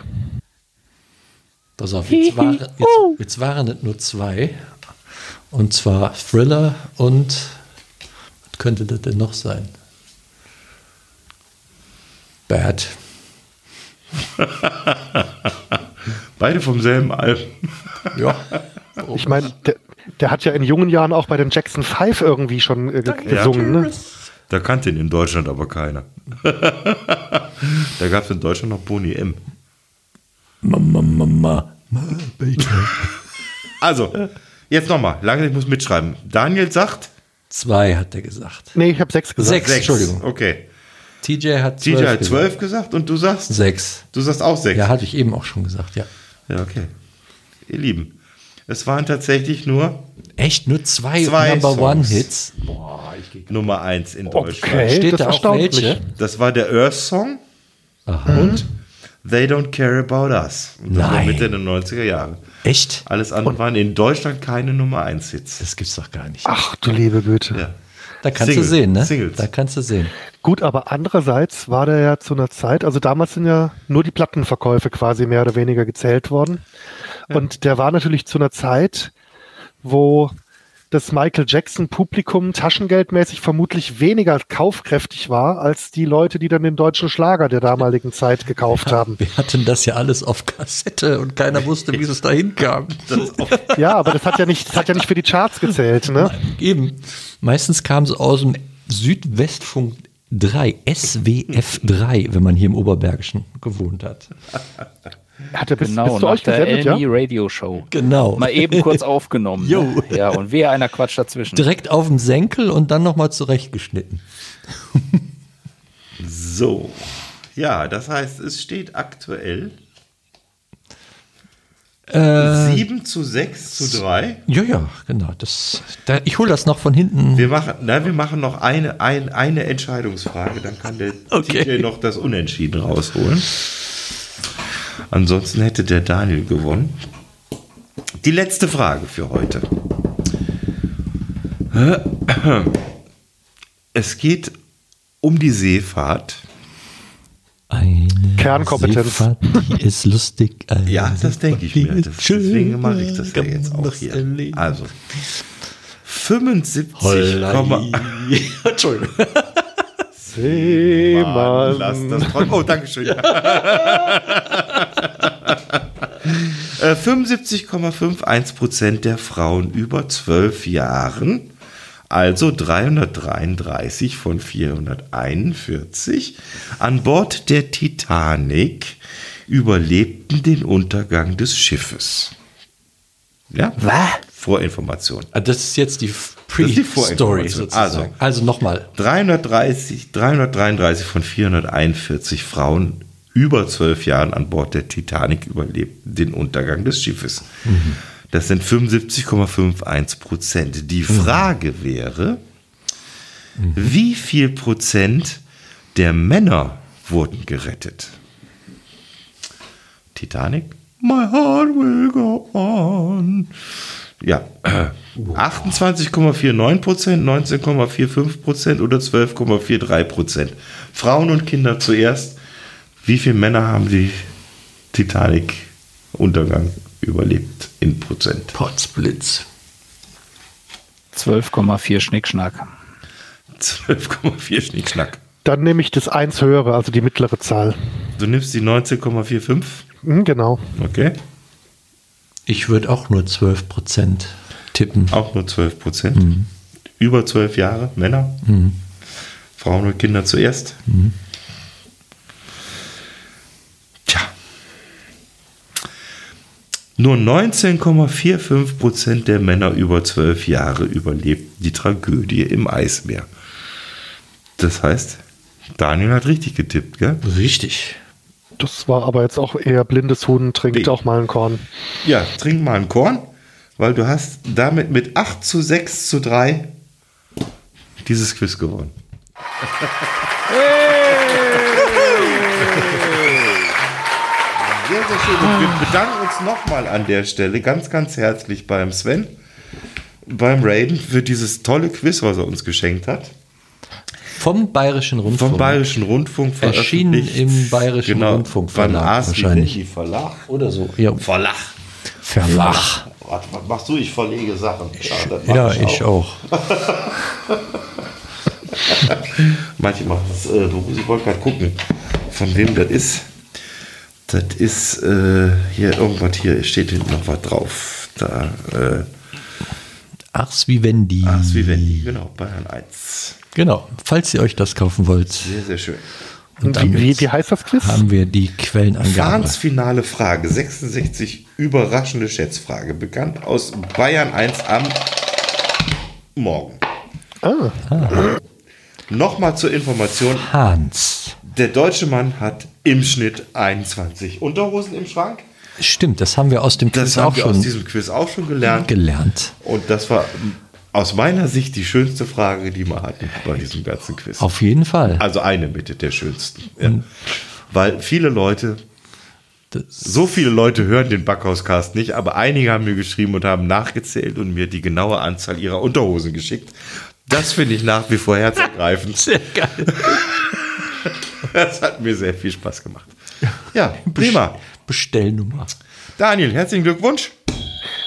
S1: Pass auf, jetzt, waren, jetzt, jetzt waren es nur zwei. Und zwar Thriller und was könnte das denn noch sein? Bad.
S3: Beide vom selben Album.
S1: Ja.
S2: Ich meine, der, der hat ja in jungen Jahren auch bei den Jackson 5 irgendwie schon äh, ge- gesungen. Ne?
S3: Da kannte ihn in Deutschland aber keiner. da gab es in Deutschland noch Boni M.
S1: Mama, Mama, Mama.
S3: Also, jetzt nochmal. Lange, ich muss mitschreiben. Daniel sagt
S1: Zwei hat er gesagt.
S2: Nee, ich habe sechs gesagt.
S1: Sechs. Entschuldigung.
S3: Okay.
S1: TJ hat
S3: TJ
S1: zwölf
S3: hat
S1: gesagt.
S3: zwölf gesagt und du sagst?
S1: Sechs.
S3: Du sagst auch sechs.
S1: Ja, hatte ich eben auch schon gesagt, ja.
S3: Ja, okay. Ihr Lieben, es waren tatsächlich nur
S1: Echt? Nur zwei,
S3: Zwei
S1: Number
S3: Songs.
S1: One Hits?
S3: Nummer eins in Deutschland.
S2: Okay,
S1: Steht
S2: das
S1: da auch welche?
S3: Das war der Earth Song und They Don't Care About Us. Und das war
S1: Nein.
S3: Mitte der 90er Jahre.
S1: Echt?
S3: Alles andere waren in Deutschland keine Nummer 1 Hits.
S1: Das gibt's doch gar nicht.
S2: Ach du liebe Güte.
S3: Ja.
S1: da kannst
S3: Single,
S1: du sehen, ne?
S3: Singles.
S1: Da kannst du sehen.
S2: Gut, aber andererseits war der ja zu einer Zeit, also damals sind ja nur die Plattenverkäufe quasi mehr oder weniger gezählt worden. Und der war natürlich zu einer Zeit, wo das Michael Jackson Publikum taschengeldmäßig vermutlich weniger kaufkräftig war als die Leute, die dann den deutschen Schlager der damaligen Zeit gekauft haben.
S1: Wir hatten das ja alles auf Kassette und keiner wusste, wie es dahin kam.
S2: Ja, aber das hat ja nicht, das hat ja nicht für die Charts gezählt, ne?
S1: Eben. Meistens kam es aus dem Südwestfunk 3, SWF 3, wenn man hier im Oberbergischen gewohnt hat.
S2: Hat er bis,
S4: Genau,
S2: bis zu
S4: nach
S2: euch
S4: der
S2: gesendet, ja?
S4: Elmi Radio Show.
S1: Genau.
S4: Mal eben kurz aufgenommen.
S1: Jo.
S4: Ne? Ja, und wer einer Quatsch dazwischen.
S1: Direkt auf dem Senkel und dann nochmal zurechtgeschnitten.
S3: So. Ja, das heißt, es steht aktuell
S1: Äh,
S3: 7 zu 6 zu 3.
S1: ja, ja, genau. Das, da, ich hole das noch von hinten.
S3: Wir machen, na, wir machen noch eine, ein, eine Entscheidungsfrage, dann kann der
S1: Okay.
S3: TJ noch das Unentschieden rausholen. Ansonsten hätte der Daniel gewonnen. Die letzte Frage für heute. Es geht um die Seefahrt.
S1: Eine
S2: Kernkompetenz.
S1: Seefahrt, die ist lustig. Eine
S3: Ja, das
S1: Seefahrt,
S3: denke ich mir. Das, deswegen mache ich das ja jetzt auch hier.
S1: erleben.
S3: Also 75,
S1: Hollei. Entschuldigung.
S2: Seemann.
S3: Lass das. Oh, danke schön. Äh, 75,51 Prozent der Frauen über 12 Jahren, also 333 von 441, an Bord der Titanic überlebten den Untergang des Schiffes. Ja?
S4: Was?
S3: Vorinformation.
S1: Ah, Das ist jetzt die Pre-Story sozusagen. Also, nochmal.
S3: 330, 333 von 441 Frauen über zwölf Jahren an Bord der Titanic überlebten den Untergang des Schiffes. Das sind 75,51 Prozent. Die Frage wäre, wie viel Prozent der Männer wurden gerettet? Titanic? My heart will go on. Ja, äh, 28,49 Prozent, 19,45 Prozent oder 12,43 Prozent. Frauen und Kinder zuerst. Wie viele Männer haben die Titanic-Untergang überlebt in Prozent?
S1: Potzblitz.
S4: 12,4 Schnickschnack.
S3: 12,4 Schnickschnack.
S2: Dann nehme ich das eins höhere, also die mittlere Zahl.
S3: Du nimmst die 19,45?
S2: Hm, genau.
S3: Okay.
S1: Ich würde auch nur 12 Prozent tippen.
S3: Auch nur 12 Prozent. Über 12 Jahre, Männer. Frauen und Kinder zuerst. Tja. Nur 19,45 Prozent der Männer über 12 Jahre überlebten die Tragödie im Eismeer. Das heißt, Daniel hat richtig getippt, gell?
S1: Richtig.
S2: Das war aber jetzt auch eher blindes Huhn, trinkt
S3: Nee.
S2: auch mal ein Korn.
S3: Ja, trink mal ein Korn, weil du hast damit mit 8 zu 6 zu 3 dieses Quiz gewonnen. Sehr, sehr schön. Und wir bedanken uns nochmal an der Stelle ganz, ganz herzlich beim Sven, beim Raiden für dieses tolle Quiz, was er uns geschenkt hat.
S1: Vom Bayerischen Rundfunk.
S3: Vom Bayerischen Rundfunk
S1: Erschienen im Bayerischen
S3: genau,
S1: Rundfunkverlag
S3: Beim Ars
S1: wahrscheinlich.
S3: Verlag.
S1: Oder so. Ja,
S3: Verlag.
S1: Verlach.
S3: Warte, was machst du? Ich verlege Sachen. Ja, das mach
S1: Ja, ich auch.
S3: Manche machen das äh. Ich wollte gerade gucken, von wem das ist. Das ist äh, hier irgendwas hier, steht hinten noch was drauf. Da, äh,
S1: Ars Vivendi.
S3: Ars Vivendi, genau, Bayern 1.
S1: Genau. Falls ihr euch das kaufen wollt,
S3: Sehr, sehr schön.
S1: und
S2: Wie, wie, heißt das Quiz?
S1: haben wir die Quellenangabe.
S3: Fahns finale Frage, 66, überraschende Schätzfrage, bekannt aus Bayern 1 am Morgen.
S2: Ah,
S3: Nochmal zur Information,
S1: Hans.
S3: Der deutsche Mann hat im Schnitt 21 Unterhosen im Schrank.
S1: Stimmt, das haben wir aus dem
S3: Das
S1: Quiz
S3: haben
S1: auch
S3: wir aus
S1: schon
S3: diesem Quiz auch schon gelernt.
S1: gelernt.
S3: Und das war aus meiner Sicht die schönste Frage, die wir hatten bei diesem ganzen Quiz.
S1: Auf jeden Fall.
S3: Also eine mit der schönsten. Ja. Weil viele Leute, so viele Leute hören den Backhauscast nicht, aber einige haben mir geschrieben und haben nachgezählt und mir die genaue Anzahl ihrer Unterhosen geschickt. Das finde ich nach wie vor herzergreifend.
S1: Sehr geil.
S3: Das hat mir sehr viel Spaß gemacht. Ja, prima.
S1: Bestellnummer.
S3: Daniel, herzlichen Glückwunsch.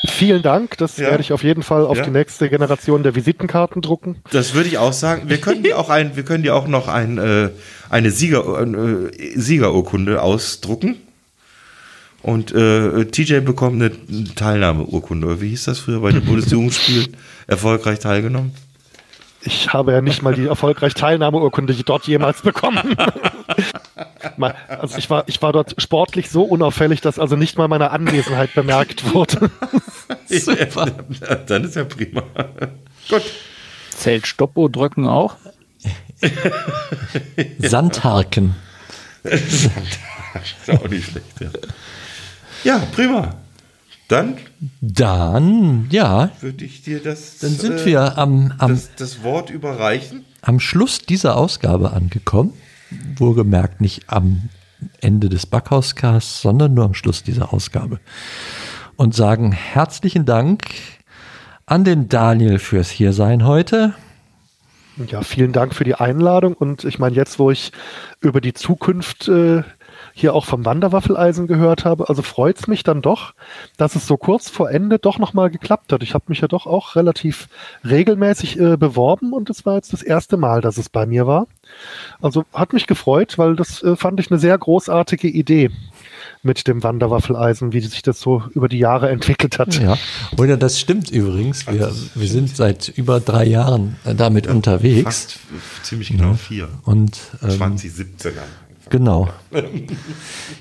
S2: vielen Dank. Das
S3: Ja.
S2: werde ich auf jeden Fall auf
S3: Ja.
S2: die nächste Generation der Visitenkarten drucken.
S3: Das würde ich auch sagen. Wir können dir auch, ein, wir können dir auch noch ein, äh, eine Sieger, äh, Siegerurkunde ausdrucken. Und äh, TJ bekommt eine Teilnahmeurkunde. Wie hieß das früher bei den Bundesjugendspielen? Erfolgreich teilgenommen?
S2: Ich habe ja nicht mal die erfolgreich Teilnahmeurkunde dort jemals bekommen. Also ich war, ich war dort sportlich so unauffällig, dass also nicht mal meine Anwesenheit bemerkt wurde.
S1: Super.
S3: Ja, dann ist ja prima. Gut.
S4: Zählt Stoppo drücken auch?
S1: Sandharken.
S3: Ist auch nicht schlecht, ja. Ja, prima. Dann
S1: Dann, ja,
S3: würde ich dir das,
S1: dann sind
S3: äh,
S1: wir am, am,
S3: das, das Wort überreichen.
S1: am Schluss dieser Ausgabe angekommen. Wohlgemerkt nicht am Ende des Backhauscasts, sondern nur am Schluss dieser Ausgabe. Und sagen herzlichen Dank an den Daniel fürs Hiersein heute.
S2: Ja, vielen Dank für die Einladung. Und ich meine, jetzt, wo ich über die Zukunft äh, hier auch vom Wanderwaffeleisen gehört habe, also freut es mich dann doch, dass es so kurz vor Ende doch nochmal geklappt hat. Ich habe mich ja doch auch relativ regelmäßig äh, beworben und es war jetzt das erste Mal, dass es bei mir war. Also hat mich gefreut, weil das äh, fand ich eine sehr großartige Idee mit dem Wanderwaffeleisen, wie sich das so über die Jahre entwickelt hat.
S1: Ja, oder das stimmt übrigens. Wir, wir sind seit über drei Jahren äh, damit unterwegs.
S3: Fast ziemlich genau vier.
S1: Und ähm,
S3: 2017 dann.
S1: Genau.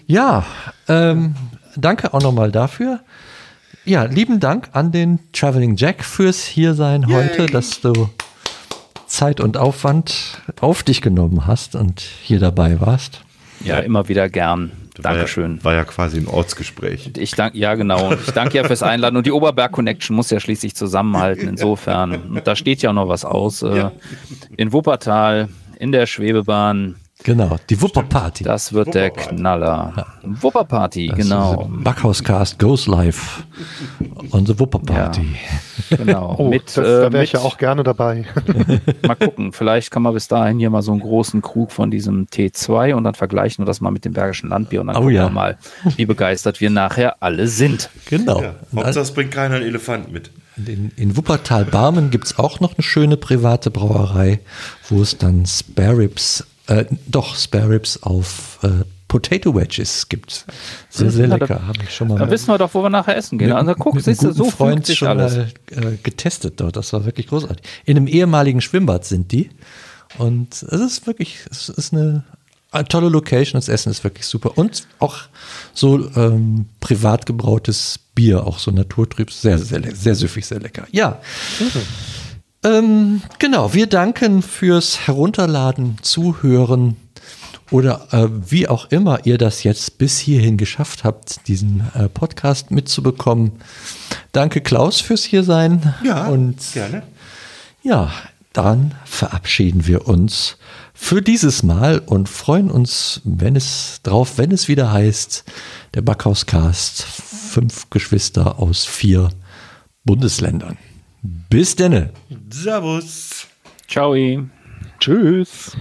S1: Ja, ähm, danke auch nochmal dafür. Ja, lieben Dank an den Traveling Jack fürs Hiersein heute, dass du Zeit und Aufwand auf dich genommen hast und hier dabei warst.
S4: Ja, immer wieder gern. Dankeschön.
S3: War ja, war ja quasi ein Ortsgespräch.
S4: Ich danke, ja genau. Ich danke ja fürs Einladen und die Oberberg Connection muss ja schließlich zusammenhalten. Insofern, und da steht ja auch noch was aus. Äh, in Wuppertal, in der Schwebebahn.
S1: Genau, die Wupperparty.
S4: Das wird der Knaller. Wupperparty,
S1: Das
S4: genau.
S1: Backhauscast goes live on the Wupperparty.
S4: Genau.
S2: Oh,
S4: mit,
S2: das,
S4: äh,
S2: da wäre ich ja auch gerne dabei.
S4: Mal gucken, vielleicht kann man bis dahin hier mal so einen großen Krug von diesem T2 und dann vergleichen wir das mal mit dem Bergischen Landbier und dann
S1: Oh
S4: gucken
S1: ja.
S4: wir mal, wie begeistert wir nachher alle sind.
S1: Genau.
S3: Ja, Hauptsache es bringt keiner einen Elefant mit.
S1: In, in Wuppertal-Barmen gibt es auch noch eine schöne private Brauerei, wo es dann Spare Ribs, äh, doch Spare Ribs auf äh, Potato Wedges gibt. Sehr, sehr lecker.
S4: da-
S1: Habe ich schon mal
S4: Dann wissen wir doch, wo wir nachher essen gehen. Also guck, siehst du, so
S1: Freund
S4: sich
S1: schon
S4: alles.
S1: mal äh, getestet dort. Das war wirklich großartig. In einem ehemaligen Schwimmbad sind die. Und es ist wirklich, es ist eine, eine tolle Location. Das Essen ist wirklich super. Und auch so ähm, privat gebrautes Bier, auch so naturtrüb. Sehr, sehr, le- sehr süffig, sehr lecker. Ja. Ähm, genau, wir danken fürs Herunterladen, Zuhören oder äh, wie auch immer ihr das jetzt bis hierhin geschafft habt, diesen äh, Podcast mitzubekommen. Danke Klaus fürs Hiersein. und
S3: gerne.
S1: ja, dann verabschieden wir uns für dieses Mal und freuen uns, wenn es drauf, wenn es wieder heißt, der Backhauscast, fünf Geschwister aus vier Bundesländern. Bis denne.
S3: Servus.
S4: Ciao.
S2: Tschüss.